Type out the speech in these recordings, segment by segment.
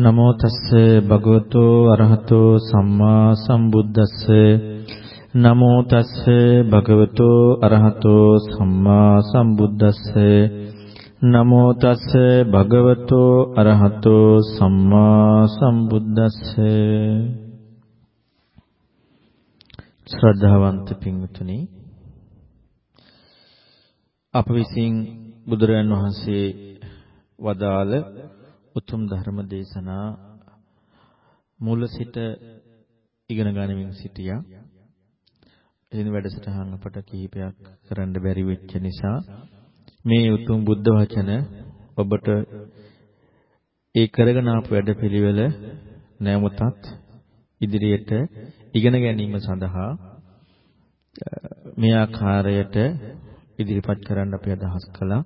නමෝ තස්ස භගවතෝ අරහතෝ සම්මා සම්බුද්දස්ස. නමෝ තස්ස භගවතෝ අරහතෝ සම්මා සම්බුද්දස්ස. නමෝ තස්ස භගවතෝ අරහතෝ සම්මා සම්බුද්දස්ස. ශ්‍රද්ධාවන්ත පින්වතුනි අප විසින් බුදුරජාන් වහන්සේ වදාළ උතුම් ධර්ම දේශනා මුල සිට ඉගෙන ගනිමින් සිටියා. එදින වැඩසටහන් අපට කිහිපයක් කරන්න බැරි වෙච්ච නිසා මේ උතුම් බුද්ධ වචන ඔබට ඒ කරගෙන ආපු වැඩපිළිවෙල නැවතත් ඉදිරියට ඉගෙන ගැනීම සඳහා මේ ආකාරයට ඉදිරිපත් කරන්න අපි අදහස් කළා.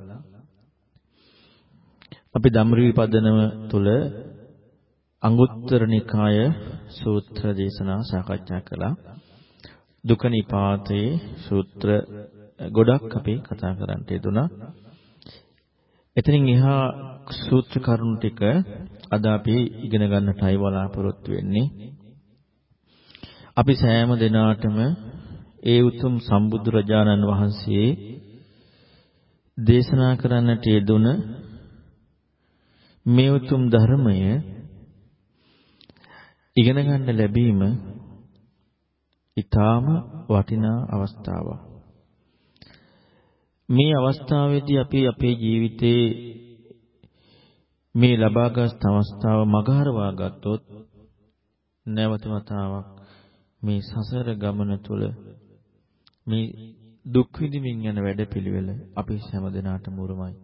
අපි ධම්රි විපදනම තුල අංගුත්තර නිකාය සූත්‍ර දේශනා සාකච්ඡා කළා. දුක නිපාතේ සූත්‍ර ගොඩක් අපි කතා කරන්නට යෙදුනා. එතනින් එහා සූත්‍ර කරුණු ටික අද අපි ඉගෙන ගන්නටයි බලාපොරොත්තු වෙන්නේ. අපි සෑම දිනාටම ඒ උතුම් සම්බුදු රජාණන් වහන්සේ දේශනා කරන්නට යෙදුන මේ උතුම් ධර්මය ඉගෙන ගන්න ලැබීම ඊටාම වටිනා අවස්ථාවක්. මේ අවස්ථාවේදී අපි අපේ ජීවිතේ මේ ලබාගත් අවස්ථාව මගහරවා ගත්තොත් නැවත වතාවක් මේ සසර ගමන තුල මේ දුක් විඳින්මින් යන වැඩපිළිවෙල අපි හැම දිනාටම උරුමයි.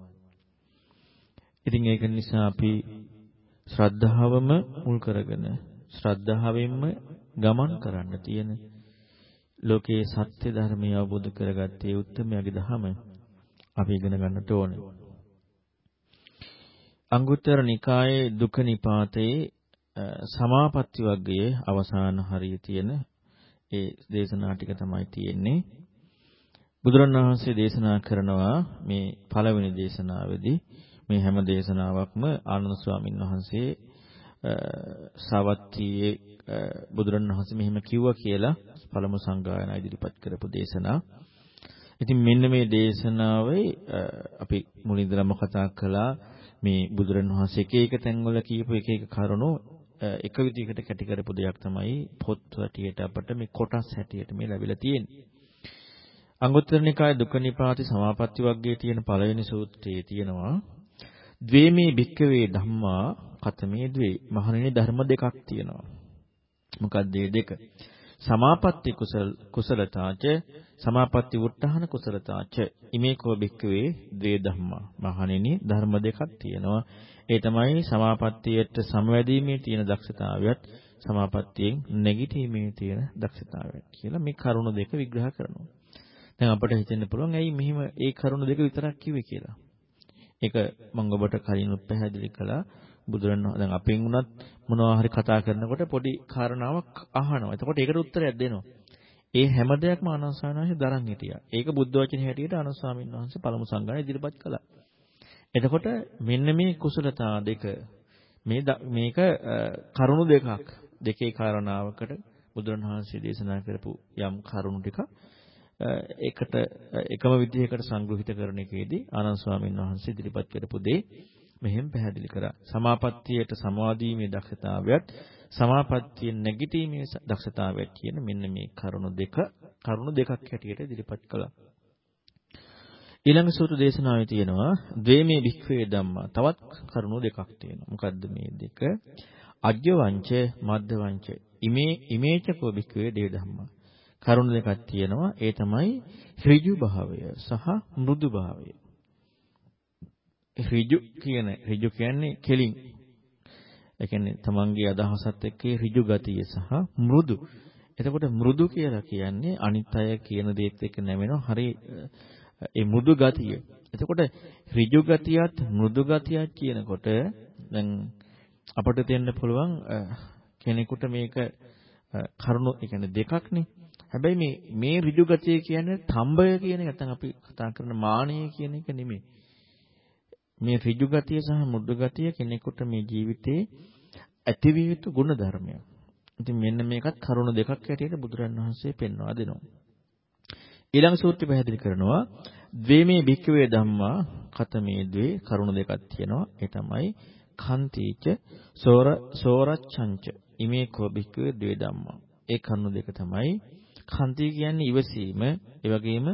ඉතින් ඒක නිසා අපි ශ්‍රද්ධාවම මුල් කරගෙන ශ්‍රද්ධාවෙන්ම ගමන් කරන්න තියෙන ලෝකයේ සත්‍ය ධර්මය අවබෝධ කරගත්තේ උත්තරමයාගේ දහම අපි ඉගෙන ගන්නට ඕනේ. අංගුත්තර නිකායේ දුක නිපාතයේ සමාපatti වර්ගයේ අවසාන හරිය තියෙන ඒ දේශනා ටික තමයි තියෙන්නේ. බුදුරණවහන්සේ දේශනා කරනවා මේ පළවෙනි දේශනාවේදී මේ හැම දේශනාවක්ම ආනන්ද ස්වාමීන් වහන්සේ සාවත්තියේ බුදුරණවහන්සේ මෙහෙම කිව්වා කියලා පළමු සංගායනා ඉදිරිපත් කරපු දේශනා. ඉතින් මෙන්න මේ දේශනාවේ අපි මුලින්දලම කතා කළා මේ බුදුරණවහන්සේ එක එක තැන්වල කියපු එක එක කරුණු එක විදිහකට කැටි කරපු දෙයක් තමයි පොත් හැටියට අපට මේ කොටස් හැටියට මේ ලැබිලා තියෙන්නේ. අංගුත්තර නිකාය දුක නිපාති සමාපatti වර්ගයේ තියෙන පළවෙනි සූත්‍රයේ තියෙනවා ද්වේමේ භික්කවේ ධම්මා කතමේ ද්වේ. මහණෙනි ධර්ම දෙකක් තියෙනවා. මොකක්ද මේ දෙක? සමාපatti කුසල කුසලතාච සමාපatti වුට්ටහන කුසලතාච. ඉමේකෝ භික්කවේ ද්වේ ධම්මා. මහණෙනි ධර්ම දෙකක් තියෙනවා. ඒ තමයි සමාපත්තියට සමවැදීමේ තියෙන දක්ෂතාවයත් සමාපත්තියෙන් නැගිටීමේ තියෙන දක්ෂතාවයත් කියලා මේ කරුණු දෙක විග්‍රහ කරනවා. දැන් අපිට හිතෙන්න පුළුවන් ඇයි මෙහිම ඒ කරුණු දෙක විතරක් කිව්වේ කියලා? ඒක මම ඔබට කලිනුත් පැහැදිලි කළා. බුදුරණවහන්සේ දැන් අපෙන් උනත් මොනවා හරි කතා කරනකොට පොඩි කාරණාවක් අහනවා. එතකොට ඒකට උත්තරයක් දෙනවා. ඒ හැම දෙයක්ම ආනන්දසාමීන් දරන් හිටියා. ඒක බුද්ධ වචනේ හැටියට ආනන්දසාමීන් වහන්සේ පළමු සංගායන ඉදිරිපත් කළා. එතකොට මෙන්න මේ කුසලතා දෙක මේ මේක කරුණු දෙකක් දෙකේ කාරණාවකට බුදුරණවහන්සේ දේශනා කරපු යම් කරුණු ටිකක් ඒකට එකම විදිහකට සංග්‍රහිත කරන එකේදී ආනන්ද ස්වාමීන් වහන්සේ ඉදිරිපත් කරපු දේ මෙහෙම පැහැදිලි කරා. සමාපත්තියට සමාදීමේ දක්ෂතාවයත් සමාපත්තියෙන් නැගිටීමේ දක්ෂතාවයත් කියන මෙන්න මේ කරුණු දෙක කරුණු දෙකක් හැටියට ඉදිරිපත් කළා. ඊළඟ සූත්‍ර දේශනාවේ තියෙනවා ද්වේමේ භික්ඛවේ ධම්මා. තවත් කරුණු දෙකක් තියෙනවා. මොකද්ද මේ දෙක? අජ්ජ වංච මද්ද වංච. ඉමේ ඉමේචකෝ භික්ඛවේ දේ ධම්මා. කරුණු දෙකක් තියෙනවා. ඒ තමයි ඍජු භාවය සහ මෘදු භාවය. ඍජු කියන ඍජු කියන්නේ කෙලින්. ඒ කියන්නේ තමන්ගේ අදහසත් එක්ක ඍජු ගතිය සහ මෘදු. එතකොට මෘදු කියලා කියන්නේ අනිත් අය කියන දේත් එක්ක නැමෙනවා. හරි ඒ මෘදු ගතිය. එතකොට ඍජු ගතියත් මෘදු ගතියත් කියනකොට දැන් අපිට තේන්න පුළුවන් කෙනෙකුට මේක කරුණු ඒ කියන්නේ දෙකක්නේ. හැබැයි මේ මේ ඍජු ගතිය කියන්නේ තඹය කියන එක නැත්නම් අපි කතා කරන මානය කියන එක නෙමෙයි. මේ ඍජු ගතිය සහ මුඩු ගතිය කෙනෙකුට මේ ජීවිතේ ඇතිවිය යුතු ගුණ ධර්මයක්. ඉතින් මෙන්න මේකත් කරුණ දෙකක් හැටියට බුදුරන් වහන්සේ පෙන්වා දෙනවා. ඊළඟ සූත්‍රය පැහැදිලි කරනවා ද්වේමේ භික්ඛවේ ධම්මා කතමේ ද්වේ කරුණ දෙකක් තියෙනවා. ඒ තමයි කන්තිච සෝර සෝරච්ඡංච ඉමේ කෝ භික්ඛවේ ද්වේ ධම්මා. ඒ කරුණ දෙක තමයි කන්ති කියන්නේ ඉවසීම, ඒ වගේම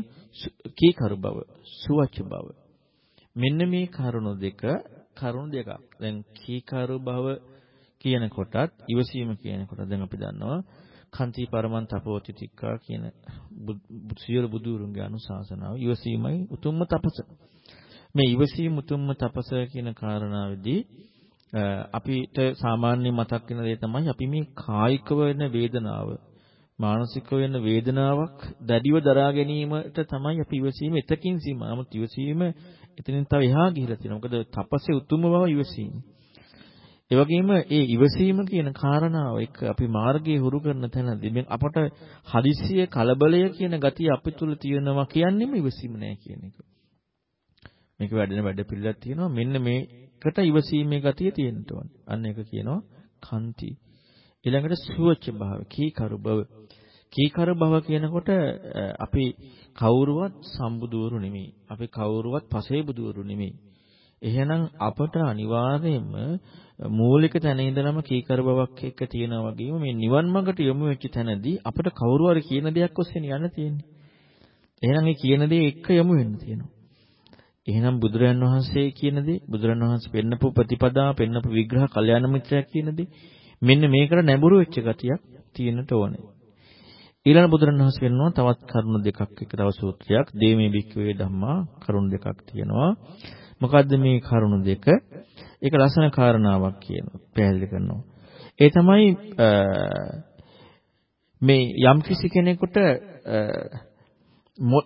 කීකරු බව, සුවච බව. මෙන්න මේ කරුණ දෙක කරුණ දෙකක්. දැන් කීකරු බව කියන කොටත් ඉවසීම කියන කොට දැන් අපි දන්නවා කන්ති පරමන් තපෝති තික්කා කියන සියලු බුදුරුන්ගේ අනුශාසනාව ඉවසීමයි උතුම්ම තපස. මේ ඉවසීම උතුම්ම තපස කියන කාරණාවේදී අපිට සාමාන්‍ය මතක් වෙන දේ තමයි අපි මේ කායික වෙන වේදනාව මානසික වෙන වේදනාවක් දැඩිව දරා ගැනීමට තමයි අපි ඉවසීම එතකින් සීමා. නමුත් ඉවසීම එතනින් තව එහා ගිහිලා තියෙනවා. මොකද තපසේ උතුම්ම බව ඉවසීම. ඒ වගේම ඒ ඉවසීම කියන කාරණාව එක්ක අපි මාර්ගයේ හුරු කරන තැනදී මේ අපට හදිස්සිය කලබලය කියන ගතිය අපි තුල තියෙනවා කියන්නේම ඉවසීම නෑ කියන එක. මේක වැඩෙන වැඩ පිළිලක් තියෙනවා. මෙන්න මේකට ඉවසීමේ ගතිය තියෙන්න ඕනේ. අන්න ඒක කියනවා කන්ති. ඊළඟට සුවච භාව, කීකරු බව. කීකරු බව කියනකොට අපි කවුරුවත් සම්බුදුවරු නෙමෙයි. අපි කවුරුවත් පසේ බුදුවරු නෙමෙයි. එහෙනම් අපට අනිවාර්යයෙන්ම මූලික තැන ඉඳලම කීකර බවක් එක්ක තියෙනා වගේම මේ නිවන් මාර්ගට යොමු වෙච්ච තැනදී අපට කවුරු හරි කියන දෙයක් ඔස්සේ යන්න තියෙන්නේ. එහෙනම් මේ කියන දේ එක්ක යොමු වෙන්න තියෙනවා. එහෙනම් බුදුරයන් වහන්සේ කියන දේ, බුදුරන් වහන්සේ පෙන්නපු ප්‍රතිපදා, පෙන්නපු විග්‍රහ, කල්යාණ මිත්‍රයක් කියන දේ මෙන්න මේකට නැඹුරු වෙච්ච ගතියක් තියෙන්නට ඕනේ. ඊළඟ බුදුරන් වහන්සේ වෙනවා තවත් කරුණු දෙකක් එක තව සූත්‍රයක්, දේමේ බික්කවේ ධම්මා කරුණු දෙකක් තියෙනවා. මොකද්ද මේ කරුණු දෙක? ඒක ලස්සන කාරණාවක් කියනවා. පැහැදිලි කරනවා. ඒ තමයි මේ යම් කිසි කෙනෙකුට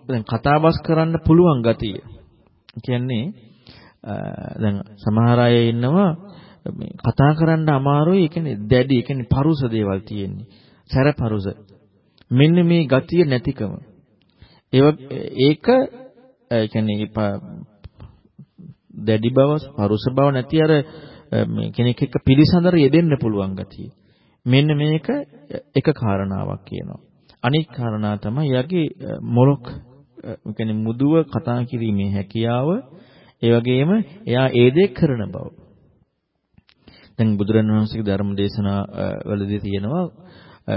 දැන් කතාබස් කරන්න පුළුවන් ගතිය. කියන්නේ දැන් සමහර අය ඉන්නවා මේ කතා කරන්න අමාරුයි. ඒ කියන්නේ දැඩි, ඒ කියන්නේ පරුස දේවල් තියෙන්නේ. සැර පරුස. මෙන්න මේ ගතිය නැතිකම. ඒක ඒ කියන්නේ දැඩි බව, පරුස බව නැති අර මේ කෙනෙක් එක්ක පිළිසඳර යෙදෙන්න පුළුවන් ගතිය. මෙන්න මේක එක කාරණාවක් කියනවා. අනිත් කාරණා තමයි යගේ මොලොක් කියන්නේ මුදුව කතා කිරීමේ හැකියාව ඒ වගේම එයා ඒ දේ කරන බව. දැන් බුදුරණවහන්සේගේ ධර්ම දේශනා වලදී තියෙනවා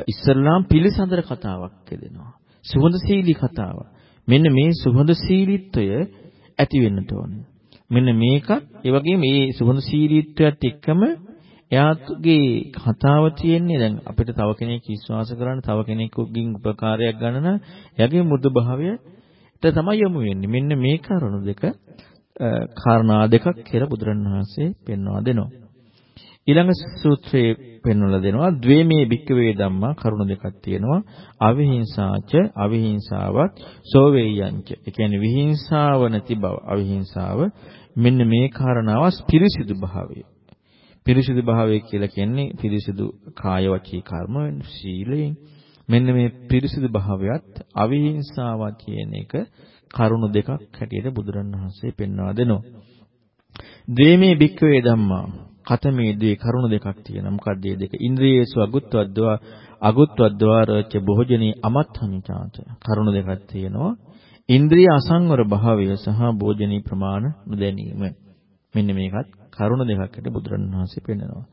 ඉස්සල්ලාම් පිළිසඳර කතාවක් කියදෙනවා. සුහඳශීලී කතාව. මෙන්න මේ සුහඳශීලීත්වය ඇති වෙන්නට ඕනේ. මෙන්න මේකත් ඒ වගේම මේ සුහඳශීලීත්වයත් එක්කම එයාගේ කතාව තියෙන්නේ දැන් අපිට තව කෙනෙක් විශ්වාස කරන්න තව කෙනෙකුගෙන් උපකාරයක් ගන්න නම් එයාගේ මුදු භාවයට තමයි යොමු වෙන්නේ. මෙන්න මේ කරුණු දෙක කාරණා දෙකක් කියලා බුදුරණවහන්සේ පෙන්වා දෙනවා. ඊළඟ සූත්‍රයේ පෙන්වලා දෙනවා ද්වේමේ භික්කවේ ධම්මා කරුණ දෙකක් තියෙනවා. අවිහිංසාච අවිහිංසාවත් සෝවේයංච ඒ කියන්නේ විහිංසාව නැති බව අවිහිංසාව. මෙන්න මේ කාරණාව පිරිසිදු භාවය. පිරිසිදු භාවය කියලා කියන්නේ පිරිසිදු කාය වචී කර්ම සීලයෙන්. මෙන්න මේ පිරිසිදු භාවයත් අවිහිංසාවත් කියන එක කරුණු දෙකක් හැටියට බුදුරණවහන්සේ පෙන්වා දෙනවා. ද්වේමේ භික්කවේ ධම්මා කතමේ ද්වේ කරුණ දෙකක් තියෙනවා. මොකක්ද මේ දෙක? ඉන්ද්‍රියේසු අගුත්වද්දවා අගුත්වද්දවාරච භෝජනේ අමත්ථනිචාච. කරුණ දෙකක් තියෙනවා. ඉන්ද්‍රිය අසංවර භාවය සහ භෝජනී ප්‍රමාණ නොදැනීම. මෙන්න මේකත් කරුණ දෙකක් හැට බුදුරණවහන්සේ පෙන්නනවා.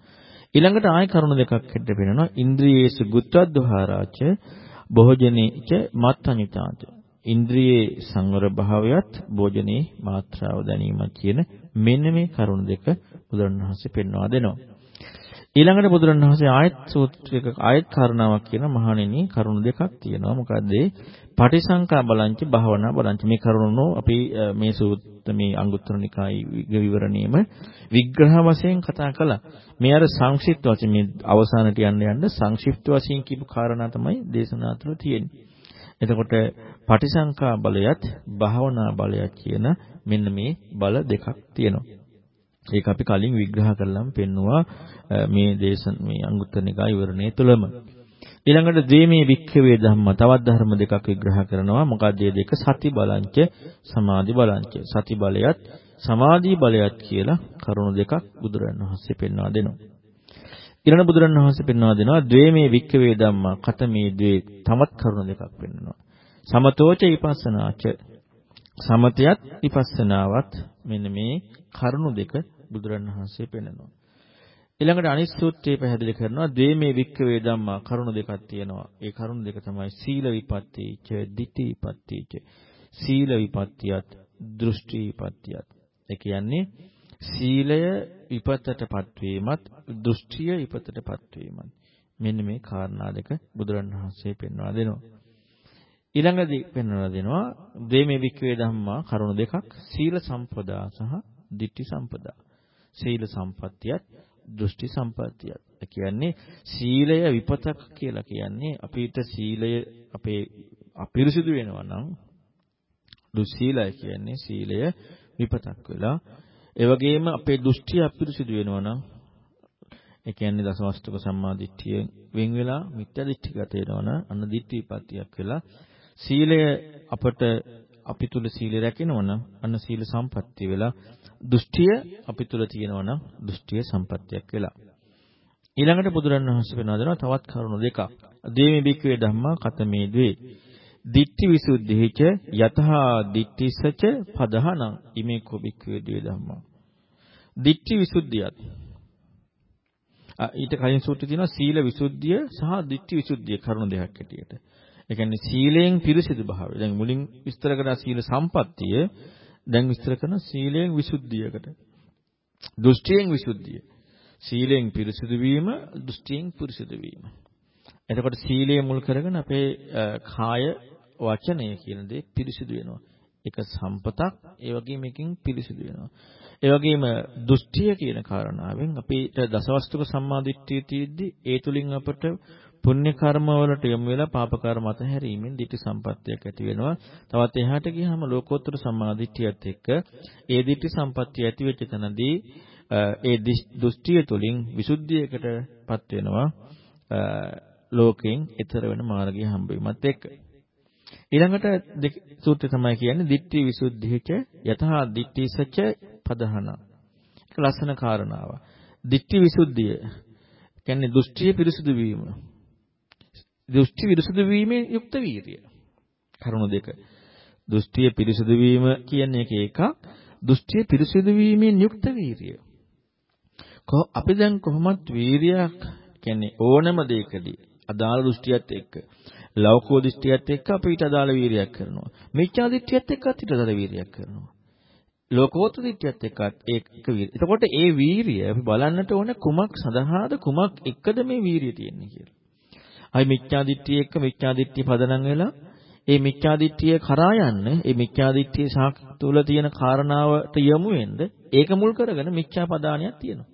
ඊළඟට ආය කරුණ දෙකක් හැට පෙන්නනවා. ඉන්ද්‍රියේසු ගුත්වද්දවාරාච භෝජනේච මත්ථනිචාච. ඉන්ද්‍රියේ සංවර භාවයත් භෝජනේ මාත්‍රාව දැනීමත් කියන මෙන්න මේ කරුණ දෙක බුදුරණවහන්සේ පෙන්වා දෙනවා. ඊළඟට බුදුරණවහන්සේ ආයත් සූත්‍රයක ආයත් කාරණාවක් කියන මහණෙනි කරුණු දෙකක් තියෙනවා. මොකද පටිසංකා බලංච භාවනා බලංච මේ කරුණු අපි මේ සූත්‍ර මේ අංගුත්තර නිකායේ විවරණයේම විග්‍රහ වශයෙන් කතා කළා. මේ අර සංක්ෂිප්ත වශයෙන් මේ අවසානට යන්න යන්න සංක්ෂිප්ත වශයෙන් කියපු කාරණා තමයි දේශනා තුළ තියෙන්නේ. එතකොට පටිසංකා බලයත් භාවනා බලයත් කියන මෙන්න මේ බල දෙකක් තියෙනවා. ඒක අපි කලින් විග්‍රහ කරලම පෙන්නවා මේ දේශන මේ අංගුත්තර නිකාය විවරණයේ තුලම. ඊළඟට ද්වේමේ වික්ඛවේ ධම්ම තවත් ධර්ම දෙකක් විග්‍රහ කරනවා. මොකද මේ දෙක සති බලංච සමාධි බලංච. සති බලයත් සමාධි බලයත් කියලා කරුණු දෙකක් බුදුරජාණන් වහන්සේ පෙන්වා දෙනවා. ඊළඟ බුදුරණවහන්සේ පෙන්වා දෙනවා ද්වේමේ වික්කවේ ධම්මා කතමේ ද්වේ තමත් කරුණ දෙකක් පෙන්වනවා. සමතෝච විපස්සනාච සමතයත් විපස්සනාවත් මෙන්න මේ කරුණු දෙක බුදුරණවහන්සේ පෙන්වනවා. ඊළඟට අනිත් සූත්‍රයේ පැහැදිලි කරනවා ද්වේමේ වික්කවේ ධම්මා කරුණු දෙකක් තියෙනවා. ඒ කරුණු දෙක තමයි සීල විපත්තිච, ditthi විපත්තිච. සීල විපත්තියත්, දෘෂ්ටි විපත්තියත්. ඒ කියන්නේ සීලය විපතටපත් වීමත්, දෘෂ්ටිය විපතටපත් වීමත්. මෙන්න මේ කාරණා දෙක බුදුරණවහන්සේ පෙන්වා දෙනවා. ඊළඟදී පෙන්වලා දෙනවා ද්වේමේ වික්කවේ ධම්මා කරුණු දෙකක් සීල සම්පදා සහ ditthi සම්පදා. සීල සම්පත්තියත් දෘෂ්ටි සම්පත්තියත්. ඒ කියන්නේ සීලය විපතක් කියලා කියන්නේ අපිට සීලය අපේ අපිරිසිදු වෙනවා නම් දුස්සීලය කියන්නේ සීලය විපතක් වෙලා ඒ වගේම අපේ දෘෂ්ටි අපිරිසිදු වෙනවා නම් ඒ කියන්නේ දසවස්තුක සම්මාදිට්ඨිය වෙන් වෙලා මිත්‍යා දිට්ඨිගත වෙනවා නම් අන්න දිට්ඨි විපත්තියක් වෙලා සීලය අපට අපි තුල සීලය රැකෙනවා නම් අන්න සීල සම්පත්තිය වෙලා දෘෂ්ටිය අපි තුල තියෙනවා නම් දෘෂ්ටිය සම්පත්තියක් වෙලා. ඊළඟට බුදුරණවහන්සේ වෙනවා දෙනවා තවත් කරුණු දෙකක්. දේමේ බික්කවේ ධම්මා කතමේ ද්වේ දිට්ඨි විසුද්ධිච යතහා දිට්ඨිසච පදහනං. ඉමේ කෝ බික්කවේ ද්වේ ධම්මා. දිට්ඨි විසුද්ධියත්. ඊට කලින් සූත්‍රය තියෙනවා සීල විසුද්ධිය සහ දිට්ඨි විසුද්ධිය කරුණු දෙකක් හැටියට. ඒ කියන්නේ සීලයෙන් පිරිසිදු භාවය. දැන් මුලින් විස්තර කරන සීල සම්පත්තිය දැන් විස්තර කරන සීලයෙන් විසුද්ධියකට. දෘෂ්ටියෙන් විසුද්ධිය. සීලයෙන් පිරිසිදු වීම, දෘෂ්ටියෙන් පිරිසිදු වීම. එතකොට සීලය මුල් කරගෙන අපේ කාය වචනය කියන දේ පිරිසිදු වෙනවා. ඒක සම්පතක්, ඒ වගේම එකකින් පිරිසිදු වෙනවා. ඒ වගේම දෘෂ්ටිය කියන කාරණාවෙන් අපිට දසවස්තුක සම්මාදිට්ඨිය තියෙද්දි ඒ තුලින් අපට පුණ්‍ය කර්ම වලට යොමු වෙලා පාප කර්ම අතහැරීමෙන් ditthi සම්පත්තියක් ඇති වෙනවා. තවත් එහාට ගියාම ලෝකෝත්තර සම්මාදිට්ඨියත් එක්ක ඒ ditthi සම්පත්තිය ඇති වෙච්ච තැනදී ඒ දෘෂ්ටිය තුළින් විසුද්ධියකටපත් වෙනවා. ලෝකයෙන් ඊතර වෙන මාර්ගය හම්බ වීමත් එක්ක. ඊළඟට සූත්‍රය තමයි කියන්නේ ditthi visuddhiච යතහා ditthිසච පදහන. ඒක ලස්සන කාරණාව. ditthi visuddhiය කියන්නේ දෘෂ්ටිය පිරිසුදු වීම. දෘෂ්ටි විරිසුදු වීමේ යුක්ත වීරිය. කරුණු දෙක. දෘෂ්ටිය පිරිසුදු වීම කියන්නේ එකක්. දෘෂ්ටිය පිරිසුදු වීමෙන් යුක්ත වීරිය. කො අපි දැන් කොහොමත් වීරියක් කියන්නේ ඕනම දෙයකදී අදාළ දෘෂ්ටියත් එක්ක ලෞකෝ දෘෂ්ටියත් එක්ක අපි ඊට අදාළ වීරියක් කරනවා. මිච්ඡා දෘෂ්ටියත් එක්කත් ඊට අදාළ වීරියක් කරනවා. ලෝකෝත්තර දෘෂ්ටියත් එක්කත් ඒක වීරිය. එතකොට ඒ වීරිය අපි බලන්නට ඕනේ කුමක් සඳහාද කුමක් එක්කද මේ වීරිය තියෙන්නේ කියලා. අයි මිච්ඡාදිට්ඨිය එක්ක මිච්ඡාදිට්ඨිය පදනම් වෙලා ඒ මිච්ඡාදිට්ඨිය කරා යන්න ඒ මිච්ඡාදිට්ඨිය සාක් තුල තියෙන කාරණාවට යමු වෙන්න ඒක මුල් කරගෙන මිච්ඡා පදානයක් තියෙනවා.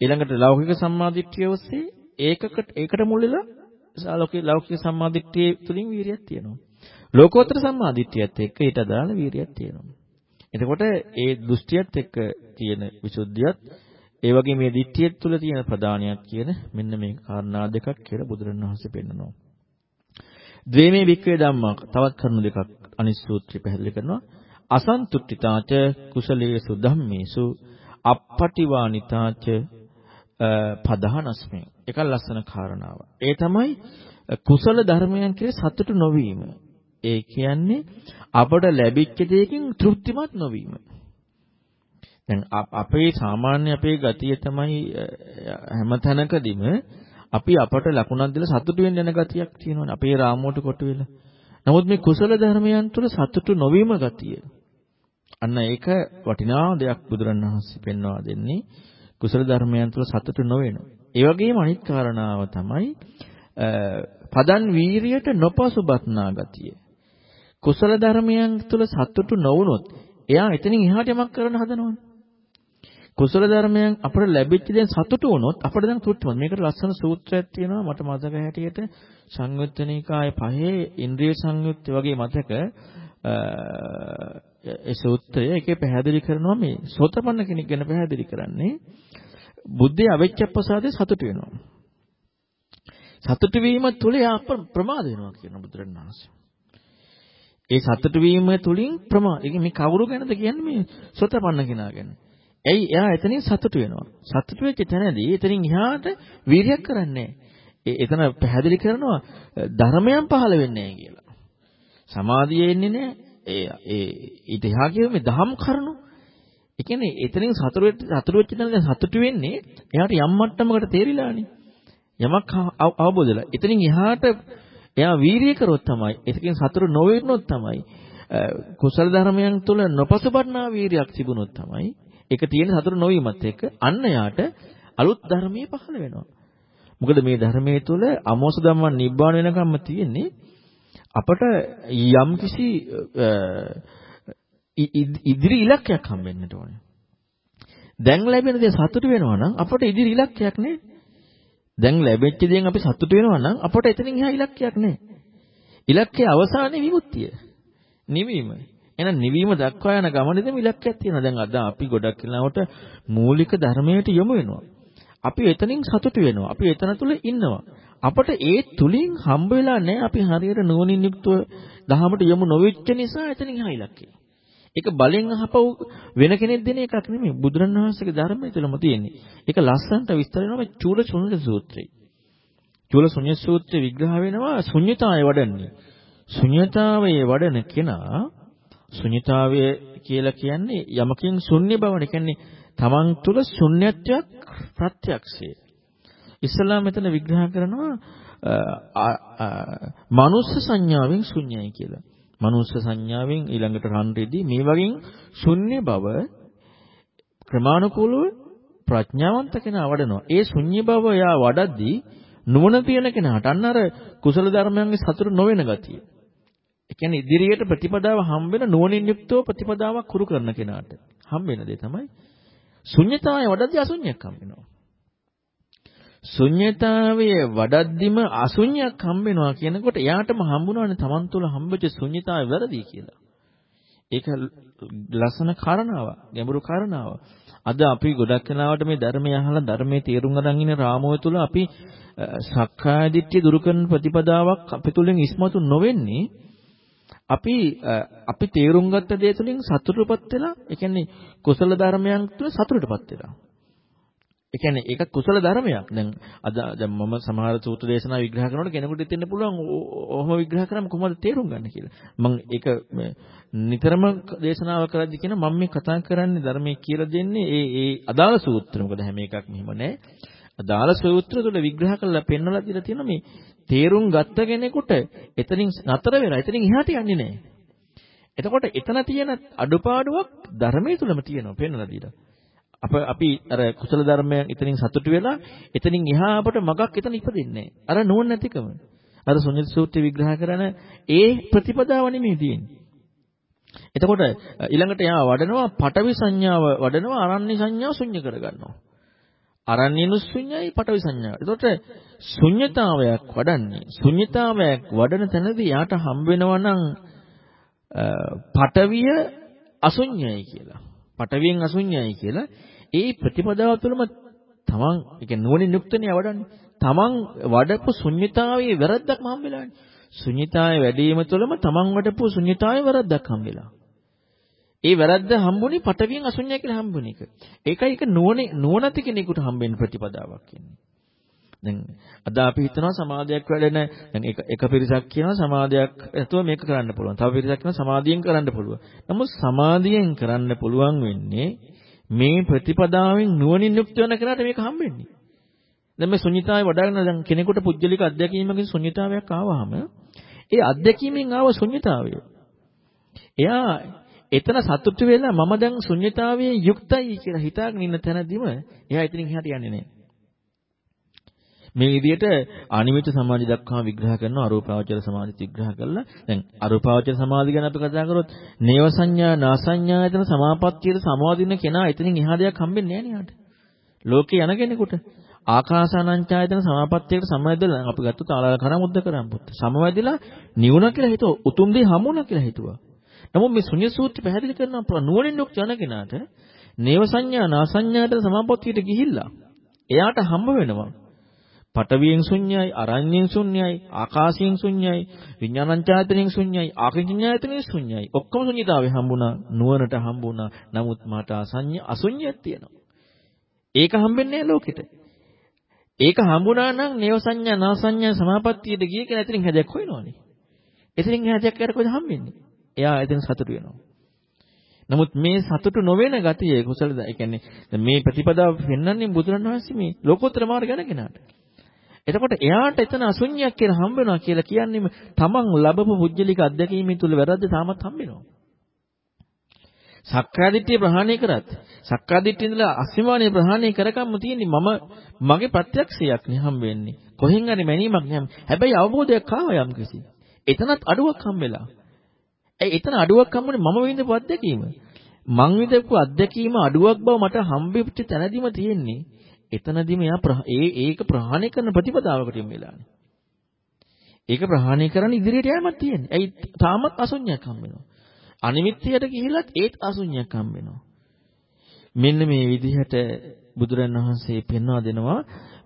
ඊළඟට ලෞකික සම්මාදිට්ඨිය ඔස්සේ ඒකකට ඒකට මුල් වෙලා ලෞකික ලෞකික සම්මාදිට්ඨිය තුලින් වීරියක් තියෙනවා. ලෝකෝත්තර සම්මාදිට්ඨියත් එක්ක ඊට අදාළ වීරියක් තියෙනවා. එතකොට ඒ දෘෂ්ටියත් එක්ක තියෙන විසුද්ධියත් ඒ වගේ මේ දිට්ඨිය තුළ තියෙන ප්‍රධානියක් කියන මෙන්න මේ කාරණා දෙකක් කියලා බුදුරණවහන්සේ පෙන්නනවා. ද්වේමේ වික්‍රේ ධම්මා තවත් කරුණු දෙකක් අනිත් සූත්‍රය පැහැදිලි කරනවා. අසන්තුට්ඨිතාච කුසලේසු ධම්මේසු අපපටිවානිතාච පදහනස්මේ. ඒක ලස්සන කාරණාව. ඒ තමයි කුසල ධර්මයන් කෙරේ සතුටු නොවීම. ඒ කියන්නේ අපට ලැබිච්ච දෙයකින් තෘප්තිමත් නොවීම. දැන් අපේ සාමාන්‍ය අපේ ගතිය තමයි හැම තැනකදීම අපි අපට ලකුණක් දීලා සතුටු වෙන්න යන ගතියක් තියෙනවනේ අපේ රාමුවට කොට වෙලා. නමුත් මේ කුසල ධර්මයන් තුළ සතුටු නොවීම ගතිය. අන්න ඒක වටිනා දෙයක් බුදුරණවහන්සේ පෙන්වා දෙන්නේ. කුසල ධර්මයන් තුළ සතුටු නොවෙන. ඒ වගේම අනිත් කාරණාව තමයි පදන් වීරියට නොපසුබත්නා ගතිය. කුසල ධර්මයන් තුළ සතුටු නොවුනොත් එයා එතනින් එහාට යමක් කරන්න හදනවනේ. කුසල ධර්මයන් අපට ලැබිච්ච දේ සතුටු වුණොත් අපිට දැන් තෘප්තිමත්. මේකට ලස්සන සූත්‍රයක් තියෙනවා මට මතක හැටියට සංයුත්තනිකායේ පහේ ඉන්ද්‍රිය සංයුත්ත වගේ මතක ඒ සූත්‍රය එකේ පැහැදිලි කරනවා මේ සෝතපන්න කෙනෙක් ගැන පැහැදිලි කරන්නේ බුද්ධයේ අවිච්ඡප්පසාදේ සතුට වෙනවා. සතුට වීම තුළ යා ප්‍රමාද වෙනවා කියන බුදුරණවහන්සේ. ඒ සතුට වීම තුළින් ප්‍රමාද. මේ කවුරු ගැනද කියන්නේ මේ සෝතපන්න කෙනා ගැන. ඇයි එයා එතනින් සතුටු වෙනවා. සතුටු වෙච්ච තැනදී එතනින් එහාට වීරියක් කරන්නේ එතන පැහැදිලි කරනවා ධර්මයන් පහළ වෙන්නේ නැහැ කියලා. සමාධිය එන්නේ නැහැ. ඒ ඒ ඊට එහා කියුවේ මේ දහම් කරුණු. ඒ කියන්නේ එතනින් සතුටු වෙච්ච සතුටු වෙච්ච තැන දැන් සතුටු වෙන්නේ එයාට යම් මට්ටමකට තේරිලානේ. යමක් අවබෝධලා. එතනින් එහාට එයා වීරිය කරොත් තමයි ඒකෙන් සතුරු නොවෙන්නොත් තමයි කුසල ධර්මයන් තුළ නොපසුබන්නා වීරියක් තිබුණොත් තමයි ඒක තියෙන සතුරු නොවීමත් එක්ක අන්න යාට අලුත් ධර්මයේ පහළ වෙනවා. මොකද මේ ධර්මයේ තුළ අමෝස ධම්මන් නිබ්බාන වෙනකම්ම තියෙන්නේ අපට යම්කිසි ඉදිරි ඉලක්කයක් හම්බෙන්නට ඕනේ. දැන් ලැබෙන දේ සතුට වෙනවා නම් අපට ඉදිරි ඉලක්කයක් නෑ. දැන් ලැබෙච්ච දේෙන් අපි සතුට වෙනවා නම් අපට එතනින් එහා ඉලක්කයක් නෑ. ඉලක්කයේ අවසානයේ විමුක්තිය. නිවීම. එහෙනම් නිවීම දක්වා යන ගමනේදීම ඉලක්කයක් තියෙනවා. දැන් අද අපි ගොඩක් වෙලාවට මූලික ධර්මයට යොමු වෙනවා. අපි එතනින් සතුටු වෙනවා. අපි එතන තුල ඉන්නවා. අපට ඒ තුලින් හම්බ වෙලා නැහැ අපි හරියට නුවණින් යුක්තව දහමට යොමු නොවෙච්ච නිසා එතනින් එහා ඉලක්කේ. ඒක බලෙන් අහපව් වෙන කෙනෙක් දෙන එකක් නෙමෙයි. බුදුරණවහන්සේගේ ධර්මයේ තුලම තියෙන්නේ. ඒක ලස්සනට විස්තර වෙනවා මේ චූල ශුන්‍ය සූත්‍රයේ. චූල ශුන්‍ය සූත්‍රයේ විග්‍රහ වෙනවා ශුන්‍යතාවය වඩන්නේ. ශුන්‍යතාවයේ වඩන කෙනා ශුන්‍යතාවය කියලා කියන්නේ යමකින් ශුන්‍ය බවනේ. කියන්නේ තමන් තුල ශුන්‍යත්වයක් ප්‍රත්‍යක්ෂය. ඉස්ලාම මෙතන විග්‍රහ කරනවා මනුස්ස සංඥාවෙන් ශුන්‍යයි කියලා. මනුස්ස සංඥාවෙන් ඊළඟට රන් රෙදි මේ වගේ ශුන්‍ය බව ක්‍රමානුකූලව ප්‍රඥාවන්ත කෙනා වඩනවා. ඒ ශුන්‍ය බව යා වඩද්දී නුවණ තියෙන කෙනාට අන්න අර කුසල ධර්මයන්ගේ සතුට නොවන ගතිය. ඒ කියන්නේ ඉදිරියට ප්‍රතිපදාව හම්බ වෙන නුවණින් යුක්තව ප්‍රතිපදාවක් කුරු කරන කෙනාට හම්බ වෙන දේ තමයි ශුන්‍යතාවය වඩද්දී අශුන්‍යයක් හම්බ වෙනවා. ශුන්්‍යතාවයේ වඩද්දිම අශුන්‍යයක් හම්බ වෙනවා කියනකොට එයාටම හම්බුනවනේ Taman තුල හම්බෙච්ච ශුන්්‍යතාවය වැරදි කියලා. ඒක ලස්සන කාරණාවක්, ගැඹුරු කාරණාවක්. අද අපි ගොඩක් වෙලාවට මේ ධර්මය අහලා ධර්මයේ තේරුම් ගන්න ඉන්න රාමුව තුල අපි සක්කාය දිට්ඨිය දුරු කරන ප්‍රතිපදාවක් අපි තුලින් ඉස්මතු නොවෙන්නේ අපි අපි තේරුම් ගත්ත දේ තුලින් සතුටටපත් වෙලා ඒ කියන්නේ කුසල ධර්මයන් තුල සතුටටපත් වෙලා ඒ කියන්නේ ඒක කුසල ධර්මයක්. දැන් අද දැන් මම සමහර සූත්‍ර දේශනා විග්‍රහ කරනකොට කෙනෙකුට හිතෙන්න පුළුවන් ඔහොම විග්‍රහ කරාම කොහොමද තේරුම් ගන්න කියලා. මම ඒක නිතරම දේශනාව කරද්දී කියන මම මේ කතා කරන්නේ ධර්මයේ කියලා දෙන්නේ ඒ ඒ අදාළ සූත්‍ර. මොකද හැම එකක් මෙහෙම නැහැ. අදාළ සූත්‍ර තුළ විග්‍රහ කරලා පෙන්වලා දීලා තියෙන මේ තේරුම් ගත්ත කෙනෙකුට එතනින් නතර වෙලා එතනින් එහාට යන්නේ නැහැ. එතකොට එතන තියෙන අඩුපාඩුවක් ධර්මයේ තුලම තියෙනවා පෙන්වලා දීලා. අප අපි අර කුසල ධර්මයන් එතනින් සතුටු වෙලා එතනින් එහා අපට මගක් එතන ඉපදින්නේ අර නුවණ නැතිකම. අර සුඤ්ඤත සූත්‍රය විග්‍රහ කරන ඒ ප්‍රතිපදාව නෙමෙයි තියෙන්නේ. එතකොට ඊළඟට යා වඩනවා පටවි සංඥාව වඩනවා අරණ්‍ය සංඥාව ශුන්‍ය කරගන්නවා. අරණ්‍යනු ශුන්‍යයි පටවි සංඥාව. එතකොට ශුන්‍යතාවයක් වඩන්නේ ශුන්‍යතාවයක් වඩන තැනදී යාට හම්බ වෙනවා නම් පටවිය අශුන්‍යයි කියලා. පටවියෙන් අශුන්‍යයි කියලා ඒ ප්‍රතිපදාව තුළම තමන් ඒ කියන්නේ නුවණින් යුක්තනේ වඩන්නේ. තමන් වඩපු ශුන්්‍යතාවයේ වැරද්දක්ම හම්බෙලානේ. ශුන්්‍යතාවයේ වැඩිම තුළම තමන් වඩපු ශුන්්‍යතාවයේ වැරද්දක් හම්බෙලා. ඒ වැරද්ද හම්බුනේ පටවියෙන් අශුන්‍ය කියලා හම්බුන එක. ඒකයි ඒක නුවණ නුවණති කෙනෙකුට හම්බෙන ප්‍රතිපදාවක් කියන්නේ. දැන් අද අපි හිතනවා සමාධියක් වැඩෙන දැන් එක එක පිරිසක් කියනවා සමාධියක් නැතුව මේක කරන්න පුළුවන්. තව පිරිසක් කියනවා සමාධියෙන් කරන්න පුළුවන්. නමුත් සමාධියෙන් කරන්න පුළුවන් වෙන්නේ මේ ප්‍රතිපදාවෙන් නුවණින් යුක්ත වෙන කෙනාට මේක හම්බෙන්නේ. දැන් මේ ශුන්්‍යතාවය වඩාගෙන දැන් කෙනෙකුට පුජ්‍යලික අධ්‍යක්ීමකින් ශුන්්‍යතාවයක් ආවහම ඒ අධ්‍යක්ීමෙන් ආව ශුන්්‍යතාවය. එයා එතන සතුටු වෙලා මම දැන් ශුන්්‍යතාවයේ යුක්තයි කියලා හිතාගෙන ඉන්න තැනදීම එයා එතනින් එහාට යන්නේ නැහැ. මේ විදිහට අනිමිත සමාධි දක්වා විග්‍රහ කරන අරූපාවචර සමාධි විග්‍රහ කළා. දැන් අරූපාවචර සමාධි ගැන අපි කතා කරොත් නේව සංඥා නාසඤ්ඤායතන සමාපත්තියට සමාදින කෙනා එතනින් එහා දෙයක් හම්බෙන්නේ නැහැ නේ ලෝකේ යන කෙනෙකුට ආකාසානංචායතන සමාපත්තියකට සමවැදලා අපි ගත්ත තාලාල කරමුද්ද කරන් පුත්. සමවැදිලා නිවුණ කියලා හිතුවා. උතුම් දේ හමුණා කියලා හිතුවා. නමුත් මේ ශුන්‍ය සූත්‍රය පැහැදිලි කරනවා නුවණින් යුක්ත යන කෙනාට නේව සංඥා නාසඤ්ඤායතන සමාපත්තියට ගිහිල්ලා එයාට හම්බ වෙනවා පටවියෙන් ශුන්‍යයි, අරඤ්ඤයෙන් ශුන්‍යයි, ආකාශයෙන් ශුන්‍යයි, විඥානංචායතනෙන් ශුන්‍යයි, ආකින්ඥායතනෙන් ශුන්‍යයි. ඔක්කොම ශුන්‍යතාවේ හම්බුණා, නුවණට හම්බුණා. නමුත් මට අසඤ්ඤ අශුන්‍යයක් තියෙනවා. ඒක හම්බෙන්නේ ලෝකෙට. ඒක හම්බුණා නම් නේව සංඥා නාසඤ්ඤා සමාපත්තියට ගිය කියලා එතනින් හැදයක් හොයනවනේ. එතනින් හැදයක් කරලා කොහෙද හම්බෙන්නේ? එයා එතන සතුටු වෙනවා. නමුත් මේ සතුටු නොවන ගතිය කුසල ඒ කියන්නේ මේ ප්‍රතිපදාව පෙන්වන්නේ බුදුරණවහන්සේ මේ ලෝකෝත්තර මාර්ග ගැන කෙනාට. එතකොට එයාට එතන අසුඤ්ඤයක් කියලා හම්බ වෙනවා කියලා කියන්නේම තමන් ලැබපු පුජ්‍යලික අත්දැකීමෙන් තුල වැරද්ද තාමත් හම්බ වෙනවා. සක්කාදිට්ඨිය ප්‍රහාණය කරත් සක්කාදිට්ඨිය ඉඳලා අස්මිමානිය ප්‍රහාණය කරකම්ම තියෙන්නේ මම මගේ ප්‍රත්‍යක්ෂයක් නේ හම්බ වෙන්නේ. කොහෙන් හරි මැනීමක් නෑ. හැබැයි අවබෝධයක් ආවා යම් කිසි. එතනත් අඩුවක් හම්බෙලා. ඒ එතන අඩුවක් හම්බුනේ මම විඳපු අත්දැකීම. මං විඳපු අත්දැකීම අඩුවක් බව මට හම්බෙච්ච තැනදීම තියෙන්නේ. එතනදීම එයා ඒ ඒක ප්‍රහාණය කරන ප්‍රතිපදාවකට යොමු වෙලානේ. ඒක ප්‍රහාණය කරන්න ඉදිරියට යෑමක් තියෙන්නේ. ඇයි තාමත් අසුඤ්ඤයක් හම්බ වෙනවා. අනිමිත්‍යයට ගිහිලත් ඒත් අසුඤ්ඤයක් හම්බ වෙනවා. මෙන්න මේ විදිහට බුදුරන් වහන්සේ පෙන්වා දෙනවා